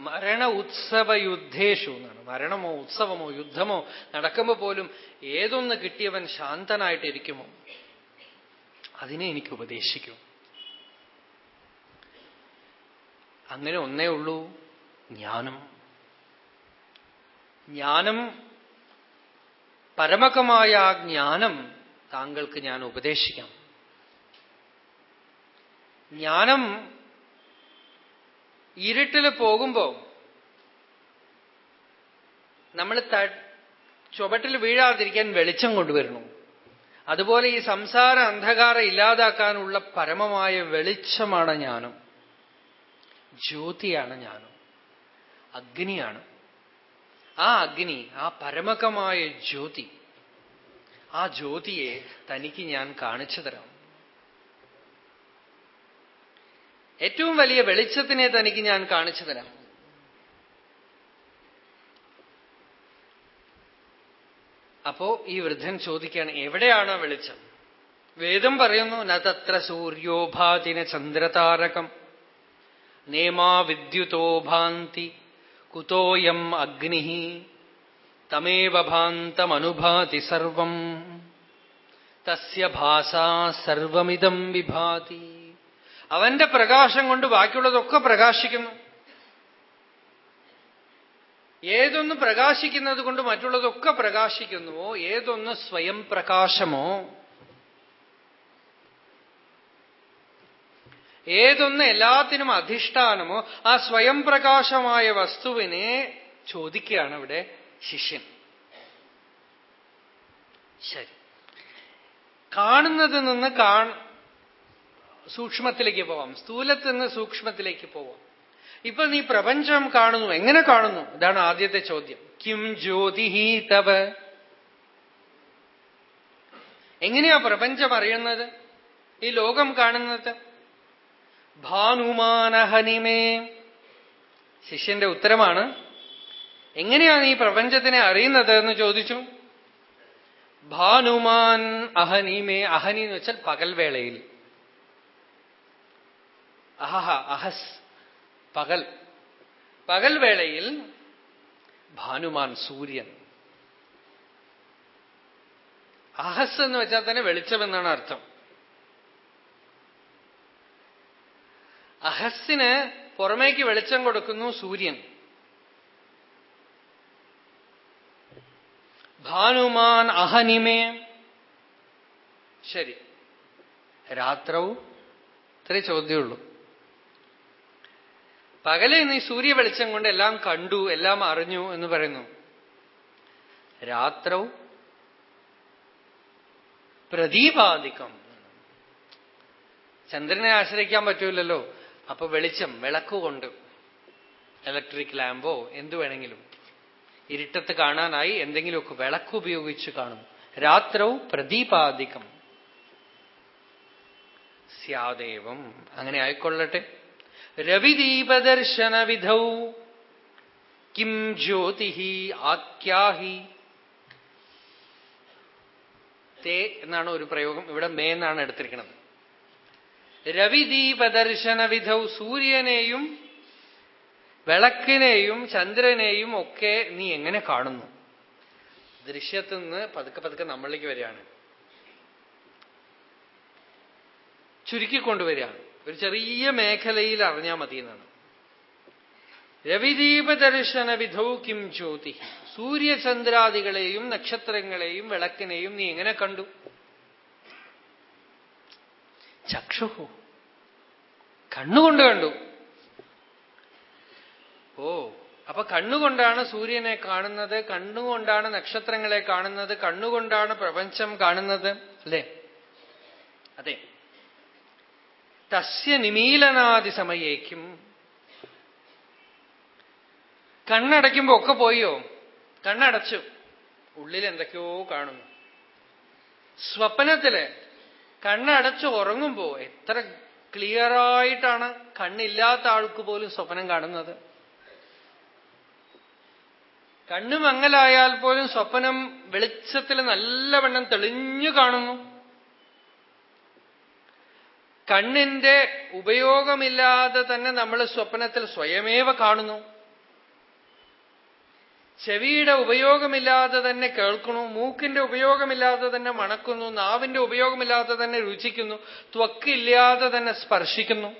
മരണ ഉത്സവ യുദ്ധേഷു എന്നാണ്. മരണമോ ഉത്സവമോ യുദ്ധമോ നടക്കുമ്പോൾ പോലും ഏതൊന്ന് കിട്ടിയവൻ ശാന്തനായിട്ടിരിക്കുമോ? അതിനെ എനിക്ക് ഉപദേശിക്കും. അങ്ങനെ ഒന്നേ ഉള്ളൂ. ജ്ഞാനം. ജ്ഞാനം പരമകമായ ആ ജ്ഞാനം താങ്കൾക്ക് ഞാൻ ഉപദേശിക്കാം. ജ്ഞാനം ഇരുട്ടിൽ പോകുമ്പോൾ നമ്മൾ ചുവട്ടിൽ വീഴാതിരിക്കാൻ വെളിച്ചം കൊണ്ടുവരുന്നു. അതുപോലെ ഈ സംസാര അന്ധകാരം ഇല്ലാതാക്കാനുള്ള പരമമായ വെളിച്ചമാണ് ജ്ഞാനം. ജ്യോതിയാണ് ജ്ഞാനം അഗ്നിയാണ്. ആ അഗ്നി ആ പരമകമായ ജ്യോതി ആ ജ്യോതിയെ തനിക്ക് ഞാൻ കാണിച്ചു തരാം. ഏറ്റവും വലിയ വെളിച്ചത്തിനെ തനിക്ക് ഞാൻ കാണിച്ചു തരാം. അപ്പോ ഈ വൃദ്ധൻ ചോദിക്കുകയാണ് എവിടെയാണ് വെളിച്ചം? വേദം പറയുന്നു നതത്ര സൂര്യോഭാതിന ചന്ദ്രതാരകം. നേമാ വിദ്യുതോ ഭാന്തി കുതോയം അഗ്നി തമേവ ഭാന്തമനുഭാതി സർവം തസ്യ ഭാസാ സർവമിതം വിഭാതി അവന്റെ പ്രകാശം കൊണ്ട് ബാക്കിയുള്ളതൊക്കെ പ്രകാശിക്കുന്നു. ഏതൊന്ന് പ്രകാശിക്കുന്നത് കൊണ്ട് മറ്റുള്ളതൊക്കെ പ്രകാശിക്കുന്നുവോ ഏതൊന്ന് സ്വയം പ്രകാശമോ ഏതൊന്ന് എല്ലാത്തിനും അധിഷ്ഠാനമോ ആ സ്വയം പ്രകാശമായ വസ്തുവിനെ ചോദിക്കുകയാണ് ഇവിടെ ശിഷ്യൻ. ശരി. കാണുന്നത് നിന്ന് കാണ സൂക്ഷ്മത്തിലേക്ക് പോവാം. സ്ഥൂലത്തിൽ നിന്ന് സൂക്ഷ്മത്തിലേക്ക് പോവാം. ഇപ്പൊ നീ പ്രപഞ്ചം കാണുന്നു. എങ്ങനെ കാണുന്നു? ഇതാണ് ആദ്യത്തെ ചോദ്യം. കിം ജ്യോതിഹി തവ. എങ്ങനെയാ പ്രപഞ്ചം അറിയുന്നത്? ഈ ലോകം കാണുന്നത്? ഭാനുമാനഹനിമേ. ശിഷ്യന്റെ ഉത്തരമാണ് എങ്ങനെയാണ് ഈ പ്രപഞ്ചത്തിനെ അറിയുന്നത്? എന്ന് ചോദിച്ചു. ഭാനുമാൻ അഹനിമേ അഹനി എന്ന് വെച്ചാൽ പകൽവേളയിൽ. അഹഹ അഹസ് പകൽ. പകൽവേളയിൽ ഭാനുമാൻ സൂര്യൻ. അഹസ് എന്ന് വെച്ചാൽ തന്നെ വെളിച്ചമെന്നാണ് അർത്ഥം. അഹസ്സിന് പുറമേക്ക് വെളിച്ചം കൊടുക്കുന്നു സൂര്യൻ. ഭാനുമാൻ അഹനിമേ. ശരി. രാത്രവും ഇത്രേ ചോദ്യമുള്ളൂ. പകലെ നീ സൂര്യ വെളിച്ചം കൊണ്ട് എല്ലാം കണ്ടു എല്ലാം അറിഞ്ഞു എന്ന് പറയുന്നു. രാത്രവും പ്രദീപാധികം ചന്ദ്രനെ ആശ്രയിക്കാൻ പറ്റൂലല്ലോ. അപ്പൊ വെളിച്ചം വിളക്കുകൊണ്ട് ഇലക്ട്രിക് ലാമ്പോ എന്തു വേണമെങ്കിലും. ഇരുട്ടത്ത് കാണാനായി എന്തെങ്കിലുമൊക്കെ വിളക്ക് ഉപയോഗിച്ച് കാണും. രാത്രവും പ്രദീപാധികം. സ്യാദേവം. അങ്ങനെ ആയിക്കൊള്ളട്ടെ. രവിദീപദർശനവിധൗ. കിം ജ്യോതിഹി ആഖ്യാഹി. തേ എന്നാണ് ഒരു പ്രയോഗം. ഇവിടെ മേ എന്നാണ് എടുത്തിരിക്കുന്നത്. രവിദീപദർശനവിധൗ സൂര്യനെയും വിളക്കിനെയും ചന്ദ്രനെയും ഒക്കെ നീ എങ്ങനെ കാണുന്നു? ദൃശ്യത്തിൽ നിന്ന് പതുക്കെ പതുക്കെ നമ്മളിലേക്ക് വരികയാണ്. ചുരുക്കിക്കൊണ്ടുവരികയാണ്. ഒരു ചെറിയ മേഖലയിൽ അറിഞ്ഞാൽ മതി എന്നാണ്. രവിദീപദർശന വിധൗ കിം ജ്യോതി? സൂര്യചന്ദ്രാദികളെയും നക്ഷത്രങ്ങളെയും വിളക്കിനെയും നീ എങ്ങനെ കണ്ടു? ചക്ഷുഹു. കണ്ണുകൊണ്ട് കണ്ടു. ഓ അപ്പൊ കണ്ണുകൊണ്ടാണ് സൂര്യനെ കാണുന്നത് കണ്ണുകൊണ്ടാണ് നക്ഷത്രങ്ങളെ കാണുന്നത് കണ്ണുകൊണ്ടാണ് പ്രപഞ്ചം കാണുന്നത് അല്ലേ? അതെ. തസ്യ നിമീലനാദി സമയേക്കും കണ്ണടയ്ക്കുമ്പോ ഒക്കെ പോയോ? കണ്ണടച്ചു. ഉള്ളിൽ എന്തൊക്കെയോ കാണുന്നു. സ്വപ്നത്തിൽ കണ്ണടച്ച് ഉറങ്ങുമ്പോ എത്ര ക്ലിയറായിട്ടാണ് കണ്ണില്ലാത്ത ആൾക്ക് പോലും സ്വപ്നം കാണുന്നത്. കണ്ണു മങ്ങലായാൽ പോലും സ്വപ്നം വെളിച്ചത്തിൽ നല്ലവണ്ണം തെളിഞ്ഞു കാണുന്നു. കണ്ണിന്റെ ഉപയോഗമില്ലാതെ തന്നെ നമ്മൾ സ്വപ്നത്തിൽ സ്വയമേവ കാണുന്നു. ചെവിയുടെ ഉപയോഗമില്ലാതെ തന്നെ കേൾക്കുന്നു മൂക്കിന്റെ ഉപയോഗമില്ലാതെ തന്നെ മണക്കുന്നു നാവിന്റെ ഉപയോഗമില്ലാതെ തന്നെ രുചിക്കുന്നു ത്വക്കില്ലാതെ തന്നെ സ്പർശിക്കുന്നു.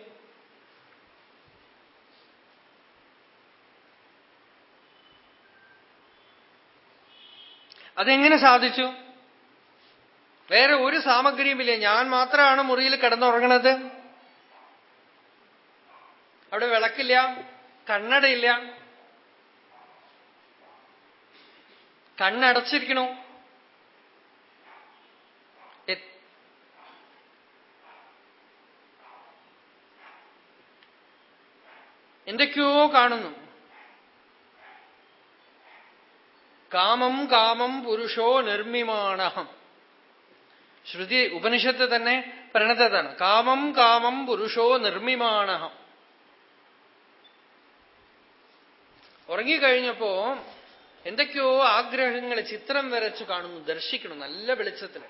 അതെങ്ങനെ സാധിച്ചു? വേറെ ഒരു സാമഗ്രിയുമില്ല. ഞാൻ മാത്രമാണ് മുറിയിൽ കിടന്നുറങ്ങണത്. അവിടെ വിളക്കില്ല കണ്ണടയില്ല. കണ്ണടച്ചിരിക്കണു. എന്തൊക്കെയോ കാണുന്നു. കാമം കാമം പുരുഷോ നിർമ്മിമാണഹം. ശ്രുതി ഉപനിഷത്ത് തന്നെ പ്രണതതാണ് കാമം കാമം പുരുഷോ നിർമ്മിമാണഹം. ഉറങ്ങിക്കഴിഞ്ഞപ്പോ എന്തൊക്കെയോ ആഗ്രഹങ്ങൾ ചിത്രം വരച്ചു കാണുന്നു ദർശിക്കണം നല്ല വെളിച്ചത്തിൽ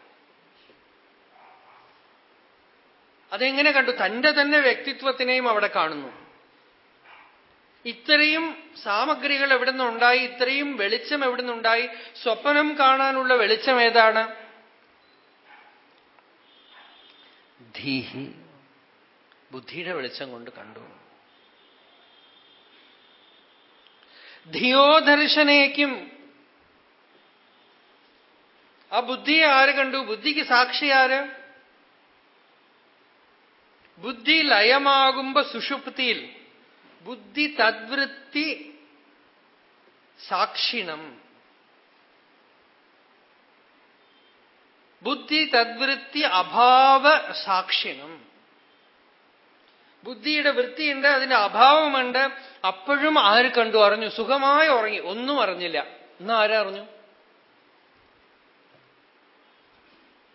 അതെങ്ങനെ കണ്ടു? തന്റെ തന്നെ വ്യക്തിത്വത്തിനെയും അവിടെ കാണുന്നു. ഇത്രയും സാമഗ്രികൾ എവിടെ നിന്നുണ്ടായി ഇത്രയും വെളിച്ചം എവിടെ നിന്നുണ്ടായി സ്വപ്നം കാണാനുള്ള വെളിച്ചം ഏതാണ്? ബുദ്ധിയുടെ വെളിച്ചം കൊണ്ട് കണ്ടു. ധിയോദർശനേക്കും. ആ ബുദ്ധിയെ ആര് കണ്ടു? ബുദ്ധിക്ക് സാക്ഷി ആര്? ബുദ്ധി ലയമാകുമ്പോ സുഷുപ്തിയിൽ. ബുദ്ധി തദ്വൃത്തി സാക്ഷിണം. ബുദ്ധി തദ്വൃത്തി അഭാവ സാക്ഷിണം. ബുദ്ധിയുടെ വൃത്തിയുണ്ട് അതിന്റെ അഭാവമുണ്ട്. അപ്പോഴും ആര് കണ്ടു? അറിഞ്ഞു. സുഖമായി ഉറങ്ങി. ഒന്നും അറിഞ്ഞില്ല. ഇന്ന് ആരറിഞ്ഞു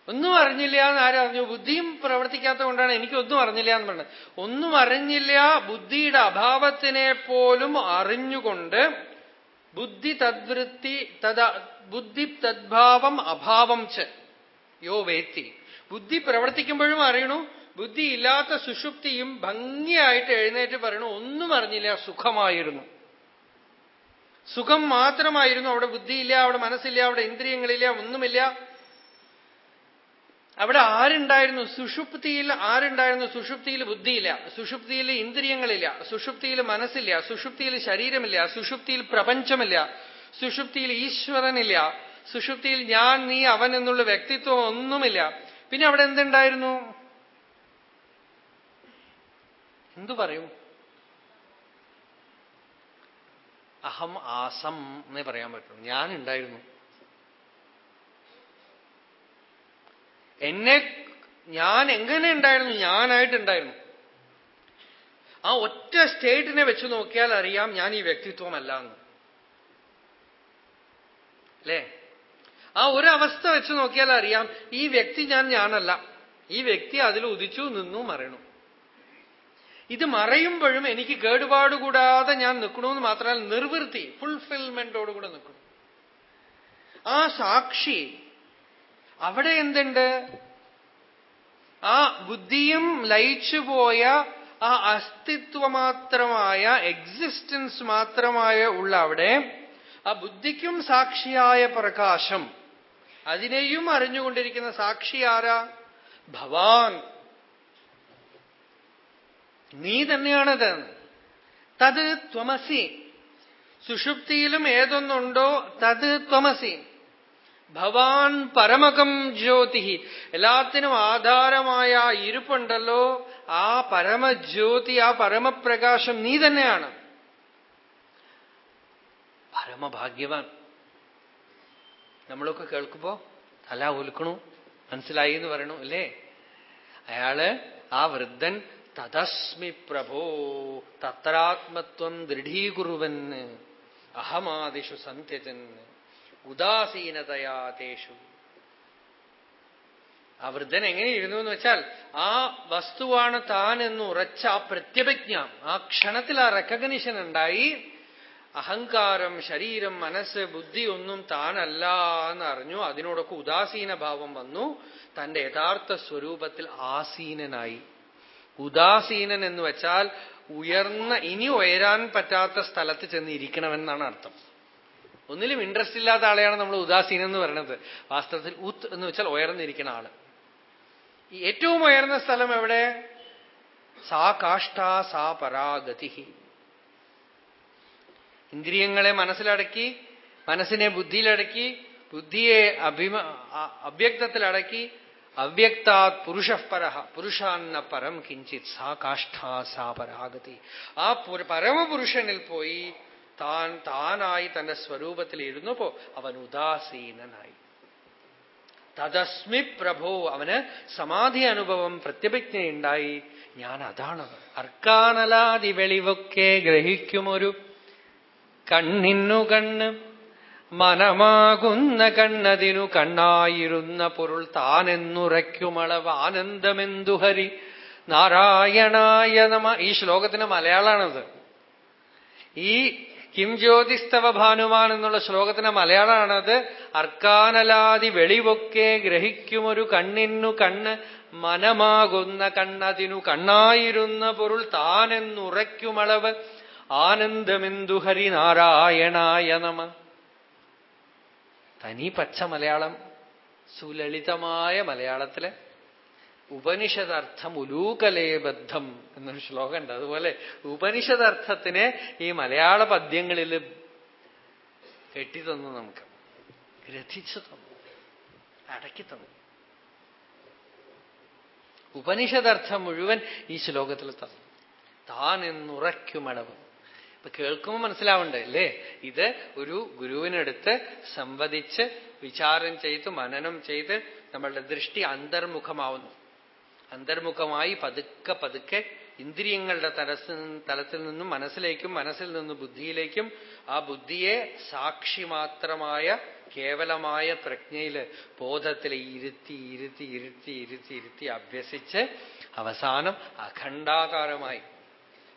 ഒന്നും അറിഞ്ഞില്ല എന്ന് ആരറിഞ്ഞു ബുദ്ധിയും പ്രവർത്തിക്കാത്തത് കൊണ്ടാണ് എനിക്കൊന്നും അറിഞ്ഞില്ല എന്ന് പറഞ്ഞത്. ഒന്നും അറിഞ്ഞില്ല ബുദ്ധിയുടെ അഭാവത്തിനെ പോലും അറിഞ്ഞുകൊണ്ട് ബുദ്ധി തദ്വൃത്തി തദ ബുദ്ധി തദ്ഭാവം അഭാവം ച വേത്തി. ബുദ്ധി പ്രവർത്തിക്കുമ്പോഴും അറിയണു ബുദ്ധിയില്ലാത്ത സുഷുപ്തിയും ഭംഗിയായിട്ട് എഴുന്നേറ്റ് പറയണു ഒന്നും അറിഞ്ഞില്ല സുഖമായിരുന്നു. സുഖം മാത്രമായിരുന്നു അവിടെ ബുദ്ധിയില്ല അവിടെ മനസ്സില്ല അവിടെ ഇന്ദ്രിയങ്ങളില്ല ഒന്നുമില്ല. അവിടെ ആരുണ്ടായിരുന്നു? സുഷുപ്തിയിൽ ആരുണ്ടായിരുന്നു? സുഷുപ്തിയിൽ ബുദ്ധിയില്ല സുഷുപ്തിയിൽ ഇന്ദ്രിയങ്ങളില്ല സുഷുപ്തിയിൽ മനസ്സില്ല സുഷുപ്തിയിൽ ശരീരമില്ല സുഷുപ്തിയിൽ പ്രപഞ്ചമില്ല സുഷുപ്തിയിൽ ഈശ്വരനില്ല സുഷുപ്തിയിൽ ഞാൻ നീ അവൻ എന്നുള്ള വ്യക്തിത്വം ഒന്നുമില്ല. പിന്നെ അവിടെ എന്തുണ്ടായിരുന്നു? എന്തു പറയൂ? അഹം ആസം എന്നേ പറയാൻ പറ്റുള്ളൂ ഞാൻ ഉണ്ടായിരുന്നു എന്നെ ഞാൻ എങ്ങനെ ഉണ്ടായിരുന്നു? ഞാനായിട്ടുണ്ടായിരുന്നു. ആ ഒറ്റ സ്റ്റേറ്റിനെ വെച്ച് നോക്കിയാൽ അറിയാം ഞാൻ ഈ വ്യക്തിത്വമല്ല എന്ന്. അല്ലേ? ആ ഒരു അവസ്ഥ വെച്ച് നോക്കിയാൽ അറിയാം ഈ വ്യക്തി ഞാൻ ഞാനല്ല. ഈ വ്യക്തി അതിൽ ഉദിച്ചു നിന്നു മറയണു ഇത് മറയുമ്പോഴും എനിക്ക് കേടുപാടുകൂടാതെ ഞാൻ നിൽക്കണമെന്ന് മാത്രമല്ല നിർവൃത്തി ഫുൾഫിൽമെന്റോടുകൂടെ നിൽക്കണം ആ സാക്ഷി അവിടെ എന്തുണ്ട്? ആ ബുദ്ധിയും ലയിച്ചുപോയ ആ അസ്തിത്വമാത്രമായ എക്സിസ്റ്റൻസ് മാത്രമായ ഉള്ള അവിടെ ആ ബുദ്ധിക്കും സാക്ഷിയായ പ്രകാശം. അതിനെയും അറിഞ്ഞുകൊണ്ടിരിക്കുന്ന സാക്ഷി ആരാ? ഭവാൻ. നീ തന്നെയാണത്. തത് ത്വമസി. സുഷുപ്തിയിലും ഏതൊന്നുണ്ടോ തത് ത്വമസി. ഭവാൻ പരമകം ജ്യോതി എല്ലാത്തിനും ആധാരമായ ഇരുപ്പുണ്ടല്ലോ. ആ പരമജ്യോതി ആ പരമപ്രകാശം നീ തന്നെയാണ്. പരമഭാഗ്യവാൻ. നമ്മളൊക്കെ കേൾക്കുമ്പോ തല ഒലുക്കണു. മനസ്സിലായി എന്ന് പറയണു അല്ലേ? അയാൾ ആ വൃദ്ധൻ തദസ്മി പ്രഭോ തത്രാത്മത്വം ദൃഢീകുറുവൻ അഹമാദിഷു സന്ത്യജൻ ഉദാസീനതയാ തേഷു. ആ വൃദ്ധൻ എങ്ങനെയിരുന്നു എന്ന് വെച്ചാൽ ആ വസ്തുവാണ് താൻ എന്ന് ഉറച്ച ആ പ്രത്യപജ്ഞ ആ ക്ഷണത്തിൽ ആ റെക്കഗ്നിഷൻ ഉണ്ടായി. അഹങ്കാരം ശരീരം മനസ്സ് ബുദ്ധി ഒന്നും താനല്ല എന്ന് അറിഞ്ഞു. അതിനോടൊക്കെ ഉദാസീന ഭാവം വന്നു. തന്റെ യഥാർത്ഥ സ്വരൂപത്തിൽ ആസീനനായി. ഉദാസീനൻ എന്ന് വെച്ചാൽ ഉയർന്ന ഇനി ഉയരാൻ പറ്റാത്ത സ്ഥലത്ത് ചെന്ന് ഇരിക്കണമെന്നാണ് അർത്ഥം. ഒന്നിലും ഇൻട്രസ്റ്റ് ഇല്ലാത്ത ആളെയാണ് നമ്മൾ ഉദാസീനം എന്ന് പറയുന്നത് വാസ്തവത്തിൽ ഉത്ത് എന്ന് വെച്ചാൽ ഉയർന്നിരിക്കുന്ന ആൾ. ഏറ്റവും ഉയർന്ന സ്ഥലം എവിടെ? സാ കാഷ്ട സാ പരാഗതി ഇന്ദ്രിയങ്ങളെ മനസ്സിലടക്കി മനസ്സിനെ ബുദ്ധിയിലടക്കി ബുദ്ധിയെ അഭിമ അവ്യക്താത് പുരുഷപര പുരുഷാന്ന പരം കിഞ്ചിത് സാ കാഷ്ട സാ പരാഗതി. ആ പരമപുരുഷനിൽ പോയി താൻ താനായി തന്റെ സ്വരൂപത്തിൽ ഇരുന്നപ്പോ അവൻ ഉദാസീനനായി. തദസ്മി പ്രഭോ അവന് സമാധി അനുഭവം പ്രത്യപജ്ഞയുണ്ടായി. ഞാൻ അതാണ് അർക്കാനലാതി വെളിവൊക്കെ ഗ്രഹിക്കുമൊരു കണ്ണിന്നു കണ്ണ്. മനമാകുന്ന കണ്ണതിനു കണ്ണായിരുന്ന പൊരുൾ താനെന്നുറയ്ക്കുമളവ് ആനന്ദമെന്തു ഹരി? നാരായണായ നമ ഈ ശ്ലോകത്തിന് മലയാളാണത്. ഈ കിം ജ്യോതിസ്തവ ഭാനുമാൻ എന്നുള്ള ശ്ലോകത്തിന് മലയാളമാണത് അർക്കാനലാതി വെളിവൊക്കെ ഗ്രഹിക്കുമൊരു കണ്ണിനു കണ്ണ് മനമാകുന്ന കണ്ണതിനു കണ്ണായിരുന്ന പൊരുൾ താനെന്നുറയ്ക്കുമളവ് ആനന്ദമെന്തു ഹരിനാരായണായ നമ. തനി പച്ച മലയാളം സുലളിതമായ മലയാളത്തിലെ ഉപനിഷദർത്ഥം ഉലൂകലേബദ്ധം എന്നൊരു ശ്ലോകമുണ്ട്. അതുപോലെ ഉപനിഷദർത്ഥത്തിനെ ഈ മലയാള പദ്യങ്ങളിൽ കെട്ടിത്തന്നു നമുക്ക്. ഗ്രഥിച്ചു തന്നു. അടക്കി തന്നു. ഉപനിഷദർത്ഥം മുഴുവൻ ഈ ശ്ലോകത്തിൽ തന്നു. താൻ എന്നുറയ്ക്കുമളവ് കേൾക്കുമ്പോൾ മനസ്സിലാവണ്ടേ അല്ലേ? ഇത് ഒരു ഗുരുവിനടുത്ത് സംവദിച്ച് വിചാരം ചെയ്ത് മനനം ചെയ്ത് നമ്മളുടെ ദൃഷ്ടി അന്തർമുഖമാവുന്നു. അന്തർമുഖമായി പതുക്കെ പതുക്കെ ഇന്ദ്രിയങ്ങളുടെ തലസ് തലത്തിൽ നിന്നും മനസ്സിലേക്കും മനസ്സിൽ നിന്നും ബുദ്ധിയിലേക്കും ആ ബുദ്ധിയെ സാക്ഷി മാത്രമായ കേവലമായ പ്രജ്ഞയിൽ ബോധത്തിൽ ഇരുത്തി ഇരുത്തി ഇരുത്തി ഇരുത്തി ഇരുത്തി അഭ്യസിച്ച് അവസാനം അഖണ്ഡാകാരമായി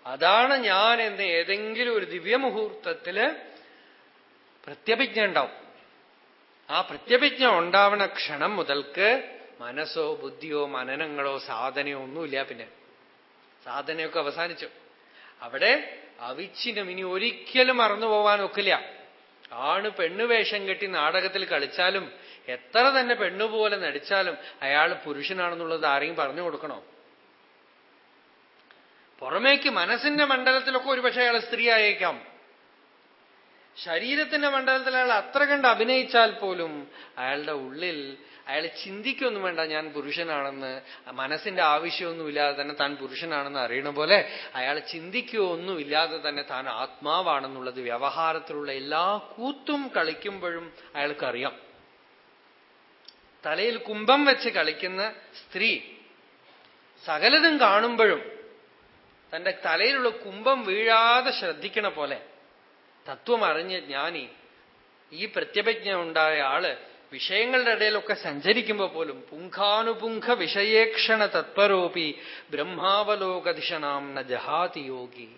അതാണ് ഞാൻ എന്ന് ഏതെങ്കിലും ഒരു ദിവ്യമുഹൂർത്തത്തിൽ പ്രത്യപിജ്ഞ ഉണ്ടാവും ആ പ്രത്യപിജ്ഞ ഉണ്ടാവണ ക്ഷണം മുതൽക്ക് മനസ്സോ ബുദ്ധിയോ മനനങ്ങളോ സാധനയോ ഒന്നുമില്ല പിന്നെ. സാധനയൊക്കെ അവസാനിച്ചു. അവിടെ അവിച്ഛിന്നം ഇനി ഒരിക്കലും മറന്നു പോവാൻ ഒക്കില്ല. ആണ് പെണ്ണുവേഷം കെട്ടി നാടകത്തിൽ കളിച്ചാലും എത്ര തന്നെ പെണ്ണുപോലെ നടിച്ചാലും അയാൾ പുരുഷനാണെന്നുള്ളത് ആരെയും പറഞ്ഞു കൊടുക്കണോ? പുറമേക്ക് മനസ്സിന്റെ മണ്ഡലത്തിലൊക്കെ ഒരുപക്ഷെ അയാൾ സ്ത്രീ ആയേക്കാം ശരീരത്തിന്റെ മണ്ഡലത്തിൽ അയാൾ അത്ര കണ്ട് അഭിനയിച്ചാൽ പോലും അയാളുടെ ഉള്ളിൽ അയാൾ ചിന്തിക്കൊന്നും വേണ്ട ഞാൻ പുരുഷനാണെന്ന് മനസ്സിന്റെ ആവശ്യമൊന്നുമില്ലാതെ തന്നെ താൻ പുരുഷനാണെന്ന് അറിയണ പോലെ അയാൾ ചിന്തിക്കുകയോ ഒന്നുമില്ലാതെ തന്നെ താൻ ആത്മാവാണെന്നുള്ളത് വ്യവഹാരത്തിലുള്ള എല്ലാ കൂത്തും കളിക്കുമ്പോഴും അയാൾക്കറിയാം. തലയിൽ കുംഭം വെച്ച് കളിക്കുന്ന സ്ത്രീ സകലതും കാണുമ്പോഴും തന്റെ തലയിലുള്ള കുംഭം വീഴാതെ ശ്രദ്ധിക്കണ പോലെ തത്വം അറിഞ്ഞ ജ്ഞാനി ഈ പ്രത്യപജ്ഞ ഉണ്ടായ ആൾ വിഷയങ്ങളുടെ ഇടയിലൊക്കെ സഞ്ചരിക്കുമ്പോൾ പോലും പുങ്കാനുപുങ്ക വിഷയേക്ഷണ തത്പരോപി ബ്രഹ്മാവലോകധിഷണാം ന ജഹാതി യോഗി.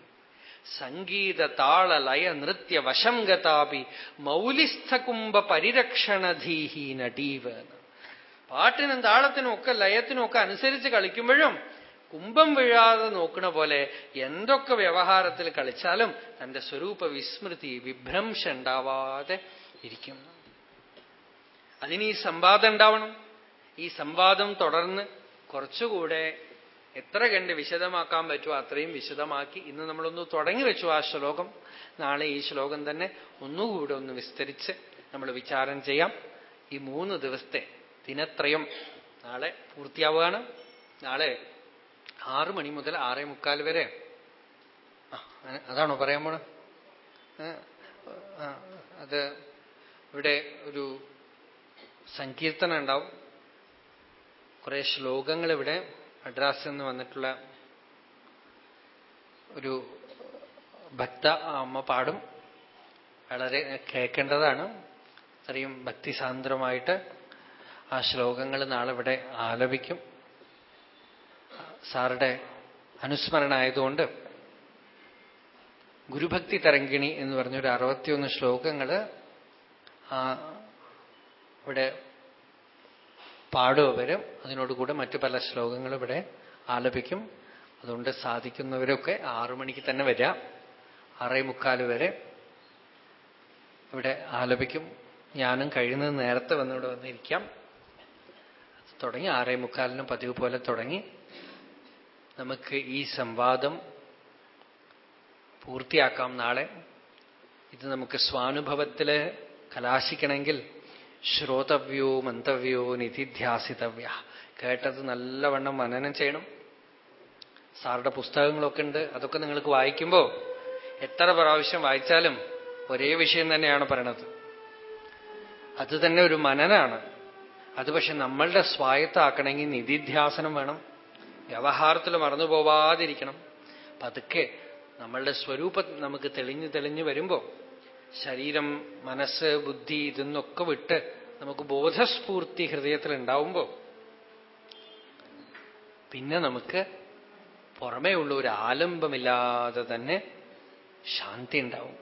സംഗീത താള ലയ നൃത്യ വശം ഗതാപി മൗലിസ്ഥകുംഭ പരിരക്ഷണധീഹി നടീവ് പാട്ടിനും താളത്തിനും ഒക്കെ ലയത്തിനും ഒക്കെ അനുസരിച്ച് കളിക്കുമ്പോഴും കുംഭം വീഴാതെ നോക്കണ പോലെ എന്തൊക്കെ വ്യവഹാരത്തിൽ കളിച്ചാലും തന്റെ സ്വരൂപ വിസ്മൃതി വിഭ്രംശ ഉണ്ടാവാതെ ഇരിക്കും. അതിന് ഈ സംവാദം ഉണ്ടാവണം. ഈ സംവാദം തുടർന്ന് കുറച്ചുകൂടെ എത്ര കണ്ട് വിശദമാക്കാൻ പറ്റുമോ അത്രയും വിശദമാക്കി ഇന്ന് നമ്മളൊന്ന് തുടങ്ങി വെച്ചു ആ ശ്ലോകം. നാളെ ഈ ശ്ലോകം തന്നെ ഒന്നുകൂടെ ഒന്ന് വിസ്തരിച്ച് നമ്മൾ വിചാരം ചെയ്യാം. ഈ മൂന്ന് ദിവസത്തെ ദിനത്രയം നാളെ പൂർത്തിയാവുകയാണ്. നാളെ ആറു മണി മുതൽ ആറേ മുക്കാൽ വരെ. അതാണോ പറയാൻ പോണ അത് ഇവിടെ ഒരു സങ്കീർത്തനം ഉണ്ടാവും. കുറെ ശ്ലോകങ്ങൾ ഇവിടെ മദ്രാസിൽ നിന്ന് വന്നിട്ടുള്ള ഒരു ഭക്ത അമ്മ പാടും. വളരെ കേൾക്കേണ്ടതാണ്. അത്രയും ഭക്തിസാന്ദ്രമായിട്ട് ആ ശ്ലോകങ്ങൾ നാളെ ഇവിടെ ആലപിക്കും. സാറുടെ അനുസ്മരണ ആയതുകൊണ്ട് ഗുരുഭക്തി തരങ്കിണി എന്ന് പറഞ്ഞൊരു അറുപത്തിയൊന്ന് ശ്ലോകങ്ങൾ ആ ഇവിടെ പാടുവരും അതിനോടുകൂടെ മറ്റു പല ശ്ലോകങ്ങളും ഇവിടെ ആലപിക്കും. അതുകൊണ്ട് സാധിക്കുന്നവരൊക്കെ ആറു മണിക്ക് തന്നെ വരിക ആറേ മുക്കാൽ വരെ ഇവിടെ ആലപിക്കും. ഞാനും കഴിയുന്നത് നേരത്തെ വന്നിവിടെ വന്നിരിക്കാം. തുടങ്ങി ആറേ മുക്കാലിനും പതിവ് പോലെ തുടങ്ങി. നമുക്ക് ഈ സംവാദം പൂർത്തിയാക്കാം നാളെ. ഇത് നമുക്ക് സ്വാനുഭവത്തിൽ കലാശിക്കണമെങ്കിൽ ശ്രോതവ്യോ മന്തവ്യോ നിധിധ്യാസിതവ്യ. കേട്ടത് നല്ലവണ്ണം മനനം ചെയ്യണം. സാറുടെ പുസ്തകങ്ങളൊക്കെ ഉണ്ട് അതൊക്കെ നിങ്ങൾക്ക് വായിക്കുമ്പോൾ എത്ര പ്രാവശ്യം വായിച്ചാലും ഒരേ വിഷയം തന്നെയാണ് പറയണത്. അത് തന്നെ ഒരു മനനാണ്. അത് പക്ഷെ നമ്മളുടെ സ്വായത്താക്കണമെങ്കിൽ നിധിധ്യാസനം വേണം. വ്യവഹാരത്തിൽ മറന്നു പോവാതിരിക്കണം. പതുക്കെ നമ്മളുടെ സ്വരൂപം നമുക്ക് തെളിഞ്ഞു തെളിഞ്ഞു വരുമ്പോൾ ശരീരം മനസ്സ് ബുദ്ധി ഇതെന്നൊക്കെ വിട്ട് നമുക്ക് ബോധസ്ഫൂർത്തി ഹൃദയത്തിൽ ഉണ്ടാവുമ്പോ പിന്നെ നമുക്ക് പുറമേ ഉള്ള ഒരു ആലംബമില്ലാതെ തന്നെ ശാന്തി ഉണ്ടാവും.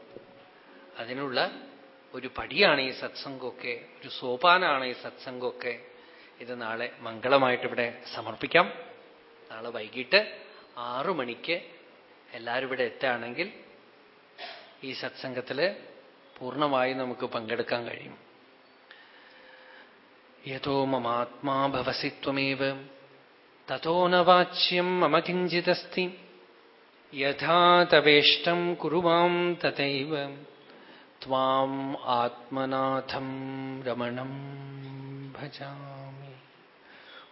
അതിനുള്ള ഒരു പടിയാണ് ഈ സത്സംഗമൊക്കെ ഒരു സോപാനാണ് ഈ സത്സംഗമൊക്കെ. ഇത് നാളെ മംഗളമായിട്ട് ഇവിടെ സമർപ്പിക്കാം. നാളെ വൈകിട്ട് ആറു മണിക്ക് എല്ലാവരും ഇവിടെ എത്തുകയാണെങ്കിൽ ഈ സത്സംഗത്തിൽ പൂർണമായി നമുക്ക് പങ്കെടുക്കാൻ കഴിയും. യഥോ മമാത്മാ ഭവസി ത്വമേവ. തഥോ കുറുവാം വാച്യം മമ കിഞ്ചിദസ്തി യഥാ തവേഷ്ടം കുരു തഥൈവ. ത്വാം ആത്മനാഥം രമണം ഭജാമി.